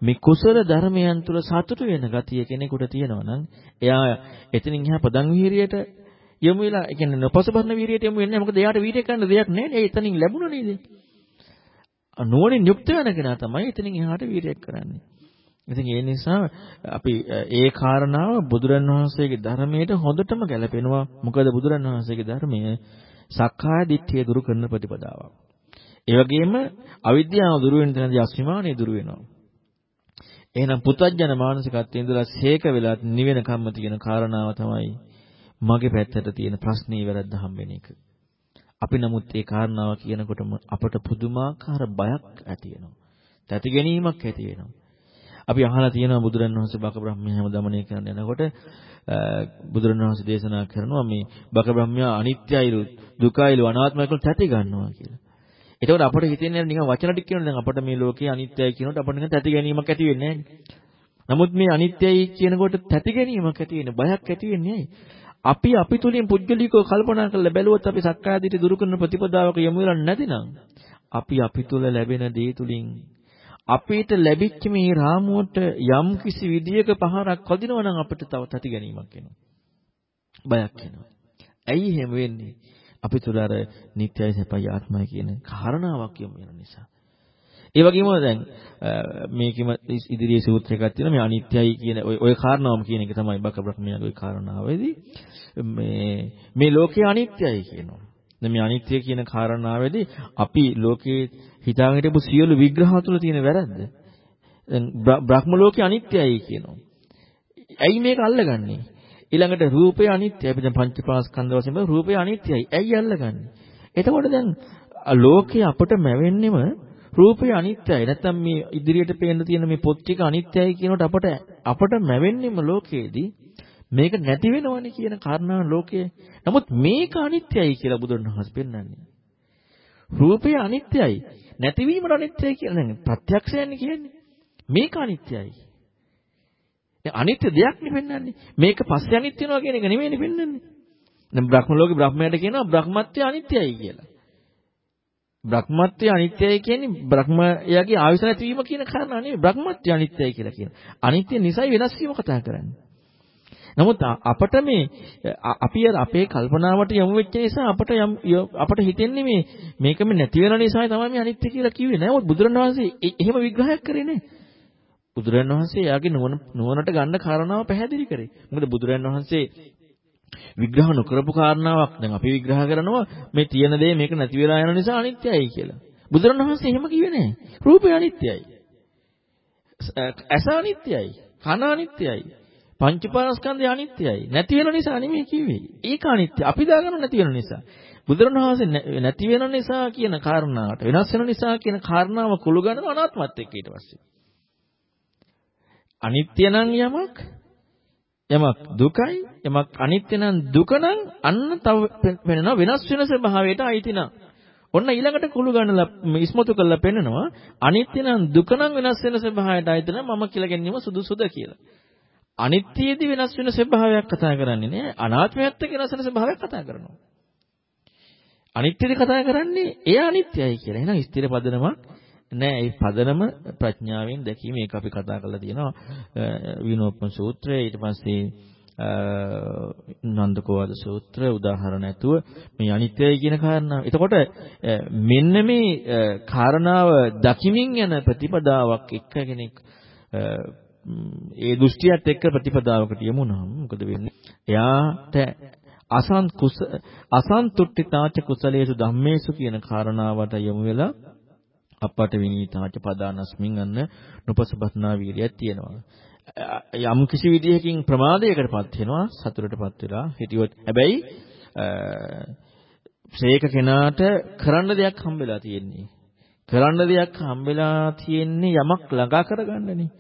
මේ කුසල ධර්මයන් තුල සතුට වෙන ගතිය කෙනෙකුට තියෙනවා නම් එයා එතනින් එහා පදන් විහිරියට යමු වෙලා ඒ කියන්නේ නොපසබරන විහිරියට යමු වෙන්නේ මොකද එයාට වීර්ය කරන්න දෙයක් නැහැ නේ එතනින් ලැබුණා නේද නුවණින් යුක්ත වෙන කෙනා තමයි එතනින් එහාට වීරයක් කරන්නේ. ඉතින් ඒ නිසා අපි ඒ කාරණාව බුදුරන් වහන්සේගේ ධර්මයට හොඳටම ගැලපෙනවා. මොකද බුදුරන් වහන්සේගේ ධර්මය සක්කාය දිට්ඨිය දුරු කරන ප්‍රතිපදාවක්. ඒ වගේම අවිද්‍යාව දුරු වෙන තැනදී අස්මිමානිය දුරු වෙනවා. එහෙනම් පුතඥන මානසිකත්වයේ ඉඳලා ශේක වෙලා නිවෙන කම්ම තියෙන කාරණාව තමයි මගේ පැත්තට තියෙන ප්‍රශ්නේ වැරද්ද හම්බෙන එක. අපි නමුත් ඒ කාරණාව කියනකොටම අපට පුදුමාකාර බයක් ඇති වෙනවා. තැති ගැනීමක් ඇති වෙනවා. අපි අහලා තියෙනවා බුදුරණවහන්සේ බක බ්‍රහ්මයා හැම දමණය කරන්න යනකොට බුදුරණවහන්සේ දේශනා කරනවා මේ බක බ්‍රහ්මයා අනිත්‍යයිලු දුකයිලු අනාත්මයි කියලා තැති ගන්නවා කියලා. එතකොට අපට හිතෙන්නේ නිකන් වචන ටික කියනකොට දැන් අපිට මේ ලෝකේ අනිත්‍යයි කියනකොට අපිට නිකන් තැති ගැනීමක් ඇති වෙන්නේ නැහැ. නමුත් මේ අනිත්‍යයි කියනකොට තැති ගැනීමක් ඇති වෙන බයක් ඇති වෙන්නේ නැහැ. අපි අපි තුලින් පුද්ගලිකව කල්පනා කරලා බැලුවොත් අපි සක්කායදිට දුරු කරන ප්‍රතිපදාවක යමු වෙලා නැතිනම් අපි අපි තුල ලැබෙන දේ තුලින් අපිට ලැබිච්ච මේ රාමුවට යම් කිසි විදියක පහරක් වදිනවා නම් අපිට තව තටි ගැනීමක් එනවා. බයක් එනවා. ඇයි එහෙම වෙන්නේ? අපි තුල අර නිත්‍යයි සපයි ආත්මයි කියන කාරණාවක් යමු වෙන නිසා. ඒ වගේම දැන් මේකෙම ඉදිරියේ සූත්‍රයක් තියෙනවා මේ අනිත්‍යයි කියන ඔය ඔය කාරණාවම කියන එක තමයි බක බ්‍රහ්මයාගේ ওই කාරණාවේදී මේ මේ ලෝකේ අනිත්‍යයි කියනවා. දැන් මේ අනිත්‍ය කියන කාරණාවේදී අපි ලෝකේ හිතාගෙන හිටපු සියලු විග්‍රහ තුළ තියෙන වැරද්ද. දැන් බ්‍රහ්ම ලෝකේ අනිත්‍යයි කියනවා. ඇයි මේක අල්ලගන්නේ? ඊළඟට රූපය අනිත්‍යයි. අපි දැන් පංචපාස්කන්ධ වශයෙන් රූපය අනිත්‍යයි. ඇයි අල්ලගන්නේ? එතකොට දැන් ලෝකේ අපට මැවෙන්නෙම රූපය අනිත්‍යයි. නැත්තම් මේ ඉදිරියට පේන්න තියෙන මේ පොත් ටික අනිත්‍යයි කියනකොට අපට අපට මැවෙන්නෙම ලෝකයේදී මේක නැති වෙනවනේ කියන කාරණාව ලෝකයේ. නමුත් මේක අනිත්‍යයි කියලා බුදුරණවහන්සේ පෙන්වන්නේ. රූපය අනිත්‍යයි. නැතිවීමට අනිත්‍යයි කියලා නේද? ප්‍රත්‍යක්ෂයන්නේ කියන්නේ. මේක අනිත්‍යයි. ඒ අනිත්‍ය දෙයක් නෙවෙන්නන්නේ. මේක පස්සේ අනිත්‍ය වෙනවා කියන එක නෙවෙයිනේ පෙන්වන්නේ. දැන් බ්‍රහ්ම ලෝකේ බ්‍රහ්මයාට කියනවා බ්‍රහ්මත්වය අනිත්‍යයි කියලා. බ්‍රහ්මත්වය අනිත්‍යයි කියන්නේ බ්‍රහ්මයාගේ ආයුෂ නැතිවීම කියන කාරණා නෙවෙයි බ්‍රහ්මත්වය අනිත්‍යයි කියලා කියන. අනිත්‍ය නිසයි වෙනස් වීම කතා කරන්නේ. නමුත් අපට මේ අපි අපේ කල්පනාවට යොමු වෙච්ච නිසා අපට අපට හිතෙන්නේ මේ මේකම නැති වෙන නිසා තමයි මේ අනිත්‍ය කියලා කිව්වේ. නමුත් බුදුරණවහන්සේ එහෙම විග්‍රහයක් කරේ නෑ. බුදුරණවහන්සේ යාගේ නුවණට ගන්න කාරණාව පැහැදිලි කරේ. මොකද බුදුරණවහන්සේ විග්‍රහ නොකරපු කාරණාවක් දැන් අපි විග්‍රහ කරනවා මේ තියෙන දේ මේක නැති වෙලා යන නිසා අනිත්‍යයි කියලා. බුදුරණවහන්සේ එහෙම කිව්වේ නෑ. රූපය අනිත්‍යයි. ඇස අනිත්‍යයි. කන අනිත්‍යයි. පංචපාස්කන්ධය අනිත්‍යයි. නැති වෙන නිසා නෙමෙයි කිව්වේ. ඒක අනිත්‍ය. අපි දාගන්න නැති වෙන නිසා. බුදුරණවහන්සේ නැති වෙන නිසා කියන කාරණාවට වෙනස් වෙන නිසා කියන කාරණාව කුළු ගන්නව අනාත්මත් එක්ක ඊට පස්සේ. අනිත්‍ය නම් යමක් යමක් දුකයි යමක් අනිත්‍ය නම් දුක නම් අන්න තව වෙනවා වෙනස් වෙන ස්වභාවයට අයිති නම්. ඔන්න ඊළඟට කුළු ගන්නලා ඉස්මතු කරලා පෙන්නනවා අනිත්‍ය නම් දුක නම් වෙනස් වෙන ස්වභාවයට අයිති නම් මම කියලා ගැනීම සුදුසුද කියලා. අනිත්‍යයේදී වෙනස් වෙන ස්වභාවයක් කතා කරන්නේ නෑ. අනාත්මයත් එක්ක වෙනස් වෙන ස්වභාවයක් කතා කරනවා. අනිත්‍යද කතා කරන්නේ එය අනිත්‍යයි කියලා. එහෙනම් ස්ථිර පදනමක් නෑ ඒ පදනම ප්‍රඥාවෙන් දැකීම ඒක අපි කතා කරලා තියෙනවා විනෝපම සූත්‍රය ඊට පස්සේ නන්දකෝවද සූත්‍ර උදාහරණ ඇතුව මේ අනිත්‍යයි කියන කාරණාව. එතකොට මෙන්න මේ කාරණාව දකිමින් යන ප්‍රතිපදාවක් එක්ක කෙනෙක් ඒ දෘෂ්ටියත් එක්ක ප්‍රතිපදාවකට යමු නම් මොකද වෙන්නේ? එයාට අසං කුස අසන්තුට්ඨිතාච කුසලේසු ධම්මේසු කියන කාරණාවට යමු වෙලා අපට විනීතාච පදානස්මින් අන්න නොපසපත්නා වීර්යයක් තියෙනවා. යම් කිසි විදිහකින් ප්‍රමාදයකටපත් වෙනවා සතුටටපත් වෙලා හිටියොත් හැබැයි ශ්‍රේක කෙනාට කරන්න දෙයක් හම්බෙලා තියෙන්නේ. කරන්න දෙයක් හම්බෙලා තියෙන්නේ යමක් ළඟා කරගන්නනේ.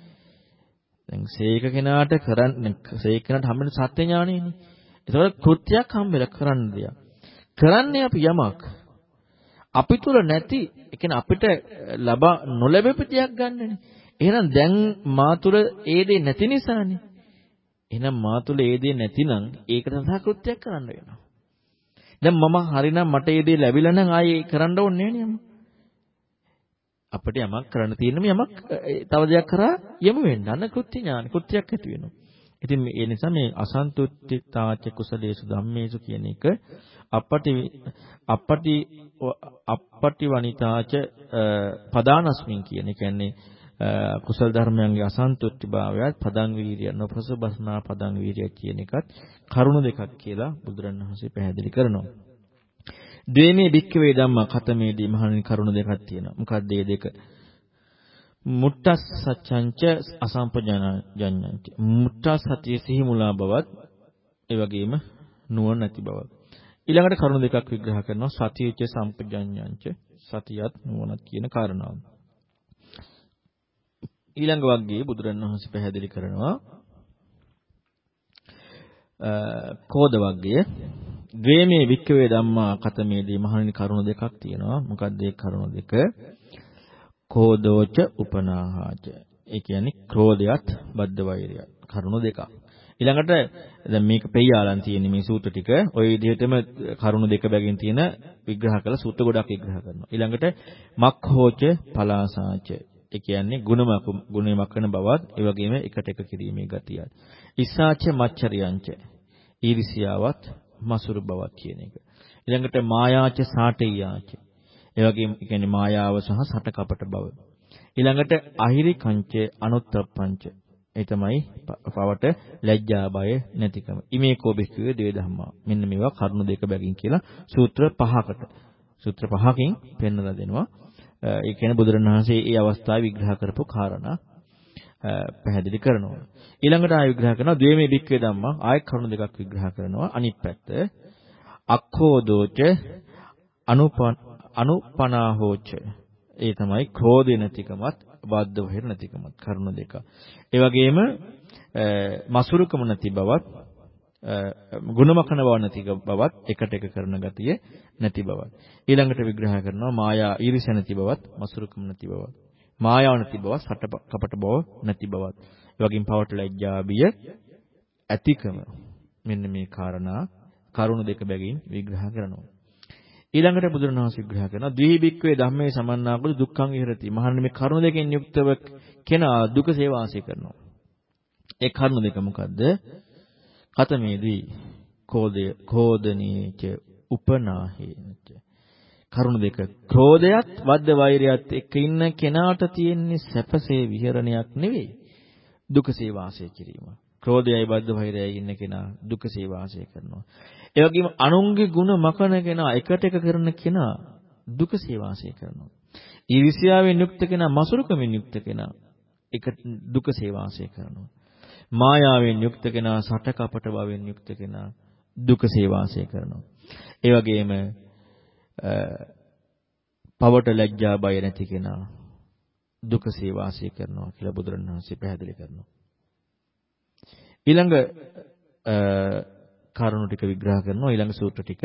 දැන් ශ්‍රේක කෙනාට කරන්න ශ්‍රේක කෙනාට හම්බෙන සත්‍ය ඥානෙනේ. ඒතකොට කෘත්‍යයක් හම්බෙලා කරන්න දෙයක්. කරන්නේ අපි යමක් අපි තුල නැති, ඒ කියන්නේ අපිට eh, ලබා නොලැබෙපු දෙයක් ගන්නනේ. එහෙනම් දැන් මා තුල ඒ දේ නැති නිසානේ. එහෙනම් මා තුල ඒ දේ නැතිනම් ඒකට සහ කෘත්‍යයක් කරන්න වෙනවා. දැන් මම හරිනම් මට ඒ දේ ලැබිලා නම් ආයේ කරන්න ඕනේ නෑනේ අපිට යමක් කරන්න තියෙනම යමක් eh, තව දෙයක් කරා යමු වෙන්න. අන්න කෘත්‍ය ඥාන කෘත්‍යයක් ඇති වෙනවා. ඉතින් ඒ නිසා මේ අසන්තුට්ඨිතාච කුසලේසු ධම්මේසු කියන එක අපටි අපටි අපටි වනිතාච පදානස්මින් කියන. ඒ කියන්නේ කුසල ධර්මයන්ගේ අසන්තුෂ්ටි භාවයත් පදං වීර්ය නොපසබස්නා පදං වීර්ය කියන එකත් කරුණු දෙකක් කියලා බුදුරණවහන්සේ පැහැදිලි කරනවා. ද්වේමේ භික්ඛවේ ධම්මා කතමේදී මහණෙනි කරුණු දෙකක් තියෙනවා. මොකක්ද මේ දෙක? මුට්ටස් සච්ඡංච අසම්පජානඤ්ඤංච. මුට්ටස් සතිය සිහි මුලා බවත් ඒ වගේම නුවණ නැති බවත්. ඊළඟට කරුණු දෙකක් විග්‍රහ කරනවා සතියච සම්පජඤ්ඤංච සතියත් නුවණත් කියන කාරණාව. ඊළඟ වග්ගයේ බුදුරණවහන්සේ පැහැදිලි කරනවා කෝද වග්ගය ද්වේමේ වික්කවේ ධම්මා කතමේදී මහණෙනි කරුණ දෙකක් තියෙනවා මොකක්ද ඒ කරුණ දෙක කෝදෝච උපනාහාච. ඒ කියන්නේ ක්‍රෝධයත් බද්ධ වෛරයත්. කරුණු දෙකක්. ඊළඟට දැන් මේක පෙයාලන් තියෙන මේ සූත්‍ර ටික ওই විදිහටම කරුණු දෙක බැගින් තියෙන විග්‍රහ කළ සූත්‍ර ගොඩක් විග්‍රහ කරනවා. ඊළඟට මක්ඛෝච පලාසාච. ඒ කියන්නේ ගුණමක ගුණයක් කරන බවත් ඒ වගේම එකට එක කිරීමේ ගතියත්. ඉස්සාච මච්චරියංච. ඊර්ෂියාවත් මසුරු බවක් කියන එක. ඊළඟට මායාච සාටේයාච. ඒ වගේම කියන්නේ මායාව සහ සට කපට බව. ඊළඟට අහිරි කංච අනුත්තරපංච. ඒ තමයි පවට ලැජ්ජා බය නැතිකම. ඉමේ කෝබික්කුවේ දේ ධම්මා. මෙන්න මේවා කරුණු දෙක බැගින් කියලා සූත්‍ර පහකට. සූත්‍ර පහකින් පෙන්වලා දෙනවා. ඒ කියන්නේ බුදුරණවහන්සේ ඒ අවස්ථාවේ විග්‍රහ කරපු කාරණා පැහැදිලි කරනවා. ඊළඟට ආය විග්‍රහ කරනවා ද්වේමේ භික්ඛවේ ධම්මා ආය කරුණු දෙකක් විග්‍රහ කරනවා. අනිත් පැත්ත අක්ඛෝදෝච අනුපන අනුපනාහෝච ඒ තමයි ක්‍රෝධය නැතිකමත් බද්ධ වෙහෙර නැතිකමත් කරුණු දෙක. ඒ වගේම මසුරුකම නැති බවත් ගුණමකන බව නැති බවත් එකට එක කරන ගතිය නැති බවත්. ඊළඟට විග්‍රහ කරනවා මායා ඊර්ෂ්‍ය නැති බවත් මසුරුකම නැති බවත්. මායාව නැති බවත් සට කපට බව නැති බවත්. ඒ වගේම පවට ලැජ්ජා බිය ඇතිකම. මෙන්න මේ කාරණා කරුණ දෙක බැගින් විග්‍රහ කරනවා. ඊළඟට බුදුරණවහන්සේ විග්‍රහ කරනවා ද්විහි බික්කවේ ධම්මේ සමන්නාකුල දුක්ඛං විහෙරති. මහන්නේ මේ කරුණ දෙකෙන් යුක්තව කෙනා දුකසේ වාසය කරනවා. ඒ කරුණ දෙක මොකද්ද? කතමේදී කෝදය කෝදනීච උපනාහේනච. කරුණ දෙක ක්‍රෝධයත් වද්ද වෛරයත් එක්ක ඉන්න කෙනාට තියෙන්නේ සැපසේ විහරණයක් නෙවෙයි දුකසේ වාසය කිරීම. ක්‍රෝධයයි බද්ධ වෛරයයි ඉන්න කෙනා දුකසේ වාසය කරනවා. ඒ වගේම අනුන්ගේ ಗುಣ මකන කෙනා එකට එක කරන කෙනා දුකසේ වාසය කරනවා ඊර්ෂ්‍යාවෙන් යුක්ත කෙනා මසුරුකමින් යුක්ත කෙනා එක දුකසේ වාසය කරනවා මායාවෙන් යුක්ත කෙනා සට කපට භවෙන් යුක්ත කෙනා දුකසේ වාසය කරනවා. ඒ වගේම පවට ලැජ්ජා බය නැති කෙනා දුකසේ වාසය කරනවා කියලා බුදුරණවහන්සේ පැහැදිලි කරනවා. ඊළඟ කරුණු ටික විග්‍රහ කරනවා ඊළඟ සූත්‍ර ටික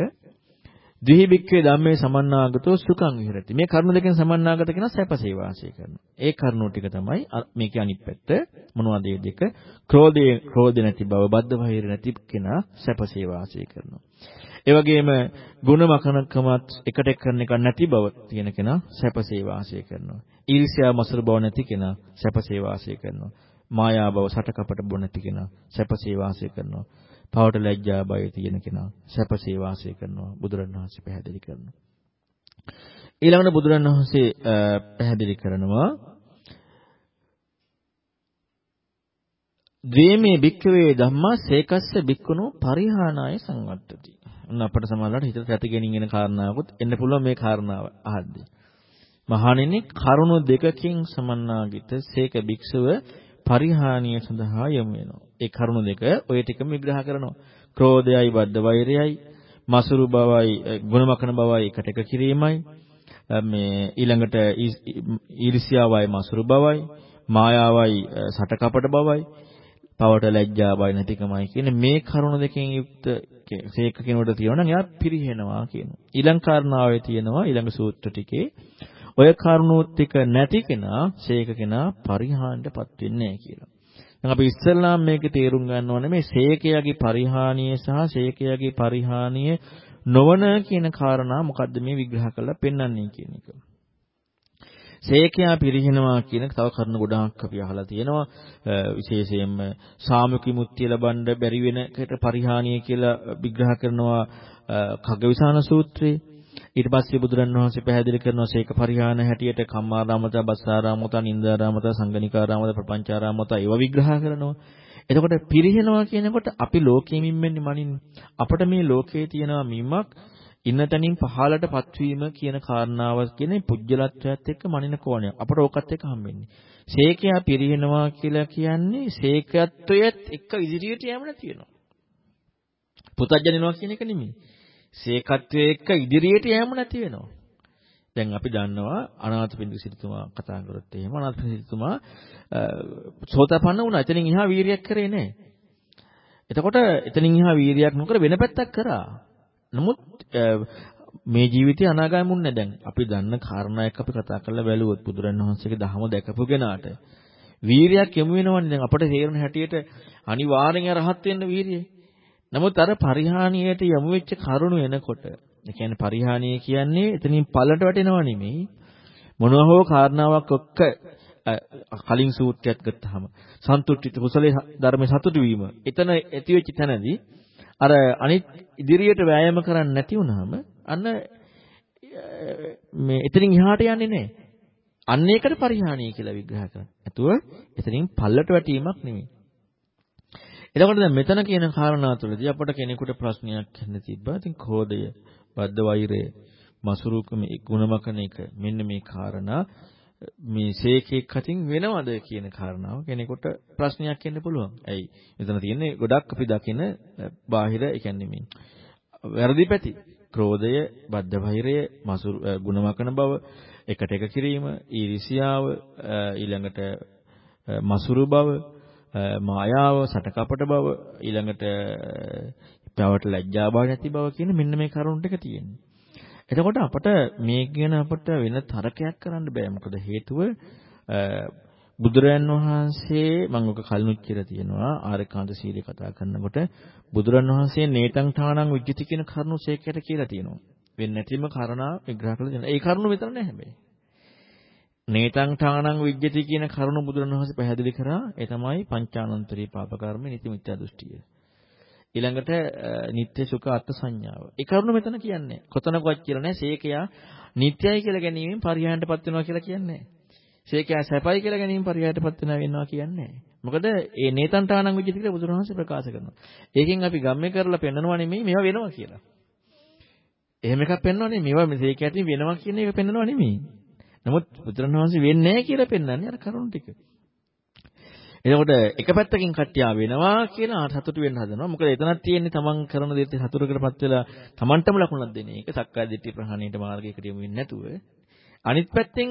ද්විහි බික්කේ ධම්මේ සමන්නාගතෝ සුඛං විහෙරති. මේ කරුණු දෙකෙන් සමන්නාගත කෙනා සැපසේ වාසය කරනවා. ඒ කරුණු ටික තමයි මේකේ අනිත් පැත්ත. මොනවද මේ දෙක? ක්‍රෝධයේ ක්‍රෝධ නැති බව, බද්ධ වෛර නැති කෙනා සැපසේ වාසය කරනවා. ඒ වගේම ಗುಣ මකනකමත් එකට කරන එක නැති බව තියෙන කෙනා සැපසේ වාසය කරනවා. ඊර්ෂ්‍යා මසුරු බව නැති කෙනා සැපසේ වාසය කරනවා. මායා බව සටකපට බව නැති කෙනා සැපසේ වාසය කරනවා. පවට ලැජ්ජා බය තියෙන කෙනා සැපසේ වාසය කරනවා. බුදුරණවහන්සේ පැහැදිලි කරනවා. ඊළඟට බුදුරණවහන්සේ පැහැදිලි කරනවා ද්වේමේ භික්ඛවේ ධම්මා සේකස්ස භික්ඛුනෝ පරිහානාය සංවත්තති. ඔන්න අපට සමහරවිට හිතට ඇති ගෙනින් එන කාරණාවකුත් එන්න පුළුවන් මේ කාරණාව අහද්දී. මහණෙනි කරුණු දෙකකින් සමන්නාගිත සේක භික්ෂුව පරිහානිය සඳහා යොමු වෙනවා. ඒ කරුණු දෙක ඔය ටිකම විග්‍රහ කරනවා. ක්‍රෝධයයි බද්ධ වෛරයයි, මසුරු බවයි, ගුණමකන බවයි එකට එක කිරීමයි. මේ ඊළඟට ඊර්ෂ්‍යාවයි මසුරු බවයි, මායාවයි සටකපට බවයි, පවට ලැජ්ජා බය නැතිකමයි කියන්නේ මේ කරුණු දෙකෙන් යුක්ත සේක කෙනෙකුට තියෙනවා නම් එයා පිරිහෙනවා කියනවා. ඊළඟ කාරණාවේ තියෙනවා ඊළඟ සූත්‍ර ටිකේ ඔය කරුණු ටික නැති කෙනා සේක කෙනා පරිහානියටපත් වෙන්නේ නැහැ කියලා. දැන් අපි ඉස්සෙල්ලාම මේකේ තේරුම් ගන්න ඕනේ මේ සේකයාගේ පරිහානිය සහ සේකයාගේ පරිහානිය නොවන කියන කාරණා මොකද්ද මේ විග්‍රහ කරලා පෙන්වන්නේ කියන එක. සේකයා පිරිහිනවා කියන තව කරුණු ගොඩාක් අපි අහලා තියෙනවා විශේෂයෙන්ම සාමුකි මුත්‍ය ලබන්න බැරි වෙනකට පරිහානිය කියලා විග්‍රහ කරනවා කග්ගවිසාන සූත්‍රයේ ඊට පස්සේ බුදුරන් වහන්සේ පැහැදිලි කරනවා සේක පරිහාන හැටියට කම්මාරාමත බස්සාරාමත නින්දාරාමත සංගනිකාරාමත ප්‍රපංචාරාමත ඒව විග්‍රහ කරනවා එතකොට පිරිහෙනවා කියනකොට අපි ලෝකෙමින් ඉන්නේ මනින්නේ අපිට මේ ලෝකයේ තියෙනවා මිමක් ඉන්න තැනින් පහළටපත් වීම කියන කාරණාව කියන්නේ පුජ්‍යලත්වයත් එක්ක මනින කෝණය. අපට ඕකත් එක්ක හම්බෙන්නේ. සේකයා පිරිනනවා කියලා කියන්නේ සේකත්වයත් එක්ක ඉදිරියට යෑම නැති වෙනවා. පුතඥනවා කියන එක නෙමෙයි. සේකත්වයේ එක්ක ඉදිරියට යෑම නැති වෙනවා. දැන් අපි දන්නවා අනාථපිණ්ඩික සිටුතුමා කතා කරොත් එහෙම අනාථපිණ්ඩික සිටුතුමා සෝතපන්න වුණා. එතනින් එහා වීරියක් කරේ නැහැ. එතකොට එතනින් එහා වීරියක් නොකර වෙන පැත්තක් කරා. නමුත් මේ ජීවිතය අනාගාමී දැන් අපි දන්න කාරණාවක් අපි කතා කරලා බැලුවොත් බුදුරණවහන්සේගේ දහම දැකපු කෙනාට වීරියක් යොමු වෙනවනේ දැන් අපට තේරෙන හැටියට අනිවාර්යෙන් රහත් වෙන්න වීරිය. නමුත් අර පරිහානියට යොමු වෙච්ච කරුණ එනකොට ඒ කියන්නේ පරිහානිය කියන්නේ එතනින් පළට වැටෙනව නෙමෙයි මොනවා හෝ කාරණාවක් ඔක්ක කලින් සූත්‍රයක් ගත්තාම සන්තුෂ්ඨිත කුසලයේ ධර්මයේ සතුටු වීම එතන ඇති වෙච්ච තැනදී අර අනිත් ඉදිරියට වෑයම කරන්නේ නැති වුනහම අන්න මේ එතනින් එහාට යන්නේ නැහැ. අන්න ඒකට පරිහානිය කියලා විග්‍රහ කරනවා. ඇතුව එතනින් පල්ලට වැටීමක් නෙමෙයි. එතකොට දැන් මෙතන කියන කාරණා තුළදී අපට කෙනෙකුට ප්‍රශ්නයක් එන්න තිබ්බා. ඉතින් ක්‍රෝධය, බද්ධ වෛරය, මසුරුකම, ගුණමකන එක මෙන්න මේ කාරණා මේ ශේකෙක් අතින් වෙනවද කියන කාරණාව කෙනෙකුට ප්‍රශ්නයක් එන්න පුළුවන්. ඇයි? මෙතන තියෙන්නේ ගොඩක් අපි දකින බාහිර ඒ කියන්නේ මේ වැරදි පැති. ක්‍රෝධය, බද්ධ වෛරය, මසුරු ගුණමකන බව, එකට එක කිරීම, ඊර්ෂියාව, ඊළඟට මසුරු බව, මායාව, සටකපට බව, ඊළඟට පවට ලැජ්ජා බව නැති බව කියන මෙන්න මේ කරුණු ටික තියෙනවා. එතකොට අපට මේ ගැන අපට වෙන තරකයක් කරන්න බෑ. මොකද හේතුව බුදුරයන් වහන්සේ මම ඔක කලිනුත් කියලා තියෙනවා ආරකාන්ත සීලේ කතා කරනකොට බුදුරන් වහන්සේ නේතං ඨානං විජ්ජති කියන කරුණු සේකයට කියලා තියෙනවා. වෙන්නේ නැතිම කාරණා විග්‍රහ කරලා තියෙනවා. ඒ කරුණු විතර නෑ හැබැයි. නේතං ඨානං විජ්ජති කියන කරුණු බුදුරන් වහන්සේ පැහැදිලි කරා. ඒ තමයි පංචානන්තරී පාප කර්ම නිති මිත්‍යා දෘෂ්ටිය. ඊළඟට නিত্য සුඛ අර්ථ සංඥාව. ඒ කරුණ මෙතන කියන්නේ. කොතනකවත් කියලා නැහැ. සේකයා නිට්යයි කියලා ගැනීමෙන් පරිහානියටපත් වෙනවා කියලා කියන්නේ නැහැ. සේකයා සැපයි කියලා ගැනීම පරිහානියටපත් වෙනවා වෙනවා කියන්නේ නැහැ. මොකද ඒ නේතන්තානං විජිත කියලා බුදුරජාණන්සේ ප්‍රකාශ කරනවා. ඒකෙන් අපි ගම්මේ කරලා පෙන්නනවා නෙමෙයි මේවා වෙනවා කියලා. එහෙම එකක් පෙන්වන්නේ මේවා සේකයාටින් වෙනවා කියන එක පෙන්නනවා නෙමෙයි. නමුත් බුදුරජාණන්සේ වෙන්නේ නැහැ කියලා පෙන්වන්නේ අර කරුණ ටික. එතකොට එක පැත්තකින් කට්ටිය වෙනවා කියලා සතුටු වෙන්න හදනවා. මොකද එතනක් තියෙන්නේ තමන් කරන දේට සතුටකටපත් වෙලා තමන්ටම ලකුණක් දෙන එක. සක්කාය දිට්ඨි ප්‍රහාණයට මාර්ගයකට යොමු වෙන්නේ නැතුව. අනිත් පැත්තෙන්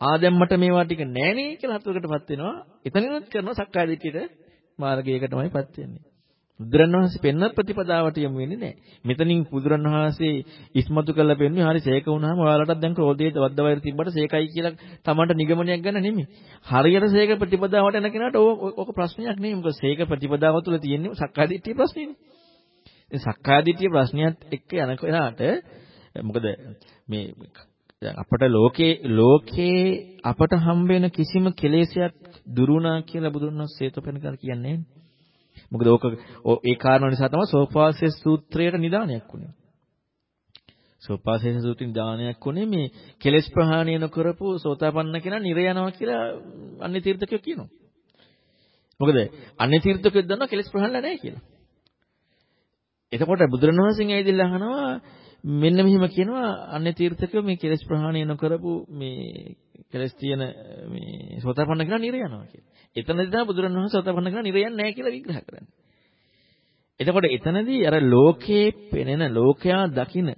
ආ දැන් මට මේවා ටික නෑනේ කියලා සතුටකටපත් වෙනවා. එතනිනුත් කරනවා සක්කාය දිට්ඨියට මාර්ගයකටමයිපත් වෙන්නේ. බුදුරණවහන්සේ පෙන්න ප්‍රතිපදාවට යමු වෙන්නේ නැහැ. මෙතනින් බුදුරණවහන්සේ ඉස්මතු කරලා පෙන්වන්නේ හරි සේක වුණාම ඔයාලටත් දැන් ක්‍රෝධයේ වද්ද වෛර තිබ්බට සේකයි කියලා තමන්ට නිගමනයක් ගන්න නෙමෙයි. හරියට සේක ප්‍රතිපදාවට එන කෙනාට ඕක ප්‍රශ්නයක් නෙමෙයි. මොකද සේක ප්‍රතිපදාව තුළ තියෙන්නේ සක්කාය දිට්ඨිය ප්‍රශ්නේනේ. ඉතින් සක්කාය දිට්ඨිය ප්‍රශ්නයත් එක්ක යනකොට මොකද මේ අපට ලෝකේ ලෝකේ අපට හම්බ වෙන කිසිම කෙලෙසයක් දුරුණා කියලා බුදුන් වහන්සේ හේතුපෙන කර කියන්නේ මොකද ඕක ඒ කාරණා නිසා තමයි සෝපාසය සූත්‍රයට නිදානයක් වුනේ. සෝපාසය සූත්‍රෙන් නිදානයක් වුනේ මේ කෙලෙස් ප්‍රහාණය නොකරපු සෝතාපන්න කෙනා නිර යනවා කියලා අන්නේ තීර්ථකයෝ කියනවා. මොකද අන්නේ තීර්ථකයෝ දන්නවා කෙලෙස් ප්‍රහාණය නැහැ කියලා. එතකොට බුදුරණවහන්සේගෙන් ඇවිදලා අහනවා මෙන්න මෙහිම කියනවා අන්නේ තීර්ථකයෝ මේ කෙලෙස් ප්‍රහාණය නොකරපු මේ කෙලෙස් තියෙන මේ සෝතාපන්න කෙනා නිර යනවා කියලා. එතනදී තමයි බුදුරණවහන්සේ සෝතාපන්න කෙනා නිර යන්නේ නැහැ කියලා විග්‍රහ කරන්නේ. එතකොට එතනදී අර ලෝකේ පෙනෙන ලෝකයා දකින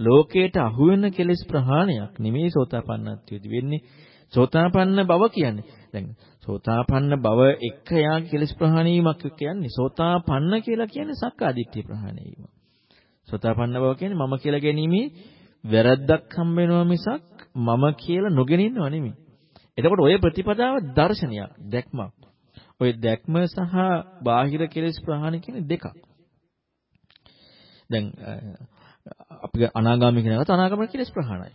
ලෝකයට අහු වෙන කෙලෙස් ප්‍රහාණයක් නෙමෙයි සෝතාපන්නත්වයේදී වෙන්නේ. සෝතාපන්න බව කියන්නේ. දැන් සෝතාපන්න බව එක්ක යාගේ කෙලෙස් ප්‍රහාණය වීමක් කියන්නේ සෝතාපන්න කියලා කියන්නේ සක්කාදිට්ඨිය ප්‍රහාණය වීම. සෝතාපන්න බව කියන්නේ මම කියලා ගැනීමේ වැරද්දක් හම්බ වෙනවා මිසක් මම කියලා නොගෙන ඉන්නව නෙමෙයි. එතකොට ඔය ප්‍රතිපදාව දර්ශනයක්, දැක්මක්. ඔය දැක්ම සහ බාහිර කෙලෙස් ප්‍රහාණය කියන්නේ දෙකක්. දැන් අපි අනාගාමී කෙනාට අනාගාමී කෙලෙස් ප්‍රහාණයයි.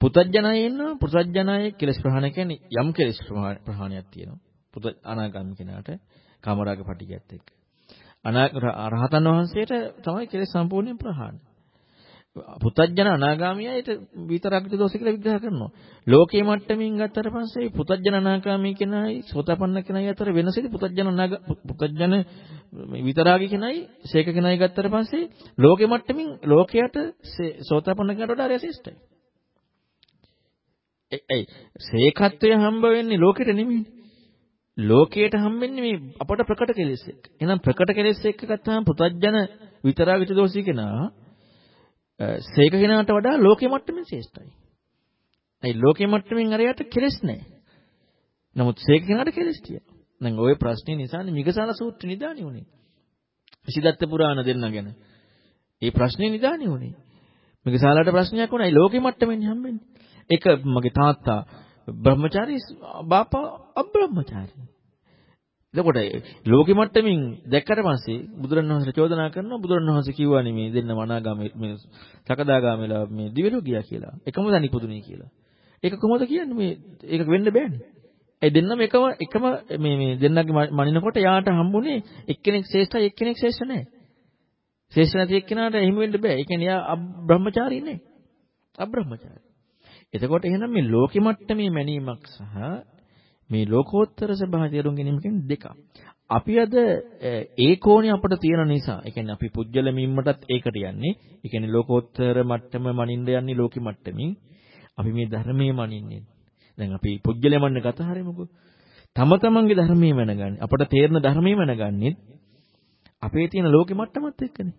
පුතඥය ඉන්නවා පුතඥය කෙලෙස් ප්‍රහාණය කියන්නේ යම් කෙලෙස් ප්‍රහාණයක් තියෙනවා. පුත අනාගාමී කෙනාට කාමරාග පටිගයත් එක්ක. අනාරහතන් වහන්සේට තමයි කෙලෙස් සම්පූර්ණයෙන් ප්‍රහාණය. පුතඥ අනාගාමියයිට විතරක් දෝෂ කියලා විග්‍රහ කරනවා. ලෝකේ මට්ටමින් ගත්තට පස්සේ පුතඥ අනාගාමී කෙනයි සෝතපන්න කෙනයි අතර වෙනසෙදි පුතඥ අනාග පුතඥ විතරාගී කෙනයි ශේක කෙනයි ගත්තට පස්සේ ලෝකේ මට්ටමින් ලෝකයට සෝතපන්න කෙනාට වඩා ආරය ශ්‍රේෂ්ඨයි. ඒ ශේකත්වය හම්බ වෙන්නේ ලෝකෙට නෙමෙයිනේ. ලෝකයට හම්බෙන්නේ මේ අපට ප්‍රකට කෙලෙස් එක්ක. එහෙනම් ප්‍රකට කෙලෙස් එක්ක ගත්තාම පුතඥ විතරාගිත දෝෂී කෙනා සේක කෙනාට වඩා ලෝකෙ මට්ටමින් ශ්‍රේෂ්ඨයි. ඒ ලෝකෙ මට්ටමින් අරයට කෙලස් නැහැ. නමුත් සේක කෙනාට කෙලස් තියෙනවා. දැන් ওই ප්‍රශ්නේ නිසානේ මිගසාල සූත්‍ර නිදානි උනේ. සිදත්ත පුරාණ දෙන්න ගැන. ඒ ප්‍රශ්නේ නිදානි උනේ. මිගසාලට ප්‍රශ්නයක් වුණා. ඒ ලෝකෙ මට්ටමින් හම්බෙන්නේ. ඒක මගේ තාත්තා බ්‍රහ්මචාරී බාපා අබ්‍රහ්මචාරී. එතකොට ලෝකෙ මට්ටමින් දැක්කට පස්සේ බුදුරණවහන්සේ චෝදනා කරනවා බුදුරණවහන්සේ කිව්වා නෙමේ දෙන්න මනාගාමී මේ සකදාගාමීලා මේ දිවෙලෝ ගියා කියලා. එකම දණි පුදුනේ කියලා. ඒක කොහොමද කියන්නේ මේ ඒක වෙන්න බෑනේ. ඒ දෙන්නම එකම එකම මේ මේ දෙන්නගේ මනිනකොට යාට හම්බුනේ එක්කෙනෙක් ශ්‍රේෂ්ඨයි එක්කෙනෙක් ශ්‍රේෂ්ඨ නැහැ. ශ්‍රේෂ්ඨ නැති එක්කෙනාට එහෙම වෙන්න බෑ. ඒ කියන්නේ යා බ්‍රහ්මචාරී නේ. අබ්‍රහ්මචාරී. එතකොට එහෙනම් මේ ලෝකෙ මට්ටමේ මැනීමක් සහ මේ ලෝකෝත්තර ස්වභාවය තේරුම් ගැනීම කියන්නේ දෙකක්. අපි අද ඒ කෝණේ අපිට තියෙන නිසා, ඒ කියන්නේ අපි පුජ්‍යල මිම්මටත් ඒකට යන්නේ. ඒ කියන්නේ ලෝකෝත්තර මට්ටම මනින්න යන්නේ ලෝකෙ මට්ටමින්. අපි මේ ධර්මයේ මනින්නේ. දැන් අපි පුජ්‍යලෙ මන්න ගත හරිමුකෝ. තම තමන්ගේ ධර්මයේ මනගන්නේ. අපට තේරෙන ධර්මයේ මනගන්නේ අපේ තියෙන ලෝකෙ මට්ටමත් එක්කනේ.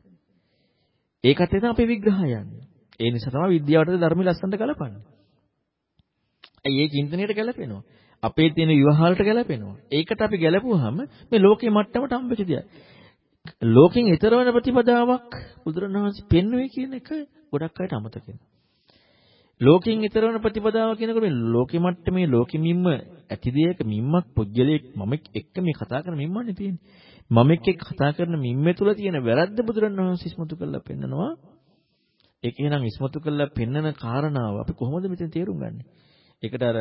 ඒකත් එතන අපේ විග්‍රහය යන්නේ. ඒ නිසා තමයි විද්‍යාවට ධර්ම ලස්සනට ගලපන්නේ. ඇයි ඒ චින්තනයට ගැලපෙනවා. අපේ තියෙන විවහාලට ගැලපෙනවා. ඒකට අපි ගැලපුවාම මේ ලෝකේ මට්ටමට හම්බෙච්ච දෙයක්. ලෝකෙන් ඈතර වෙන ප්‍රතිපදාවක් බුදුරණවහන්සේ පෙන්වුවේ කියන එක ගොඩක් අයට අමතක වෙනවා. ලෝකෙන් ඈතර වෙන ප්‍රතිපදාව කියනකොට මේ ලෝකෙ මට්ටමේ ලෝකෙ මිම්ම ඇති දෙයක මිම්මක් පුජ්‍යලයක් මම එක්ක මේ කතා කරන මිම්මන්නේ තියෙන්නේ. මම එක්ක කතා කරන මිම්මේ තුල තියෙන වැරද්ද බුදුරණවහන්සේ ඉස්මතු කරලා පෙන්නනවා. ඒක එහෙනම් ඉස්මතු කරලා පෙන්නන කාරණාව අපි කොහොමද මෙතන තේරුම් ගන්නේ? ඒකට අර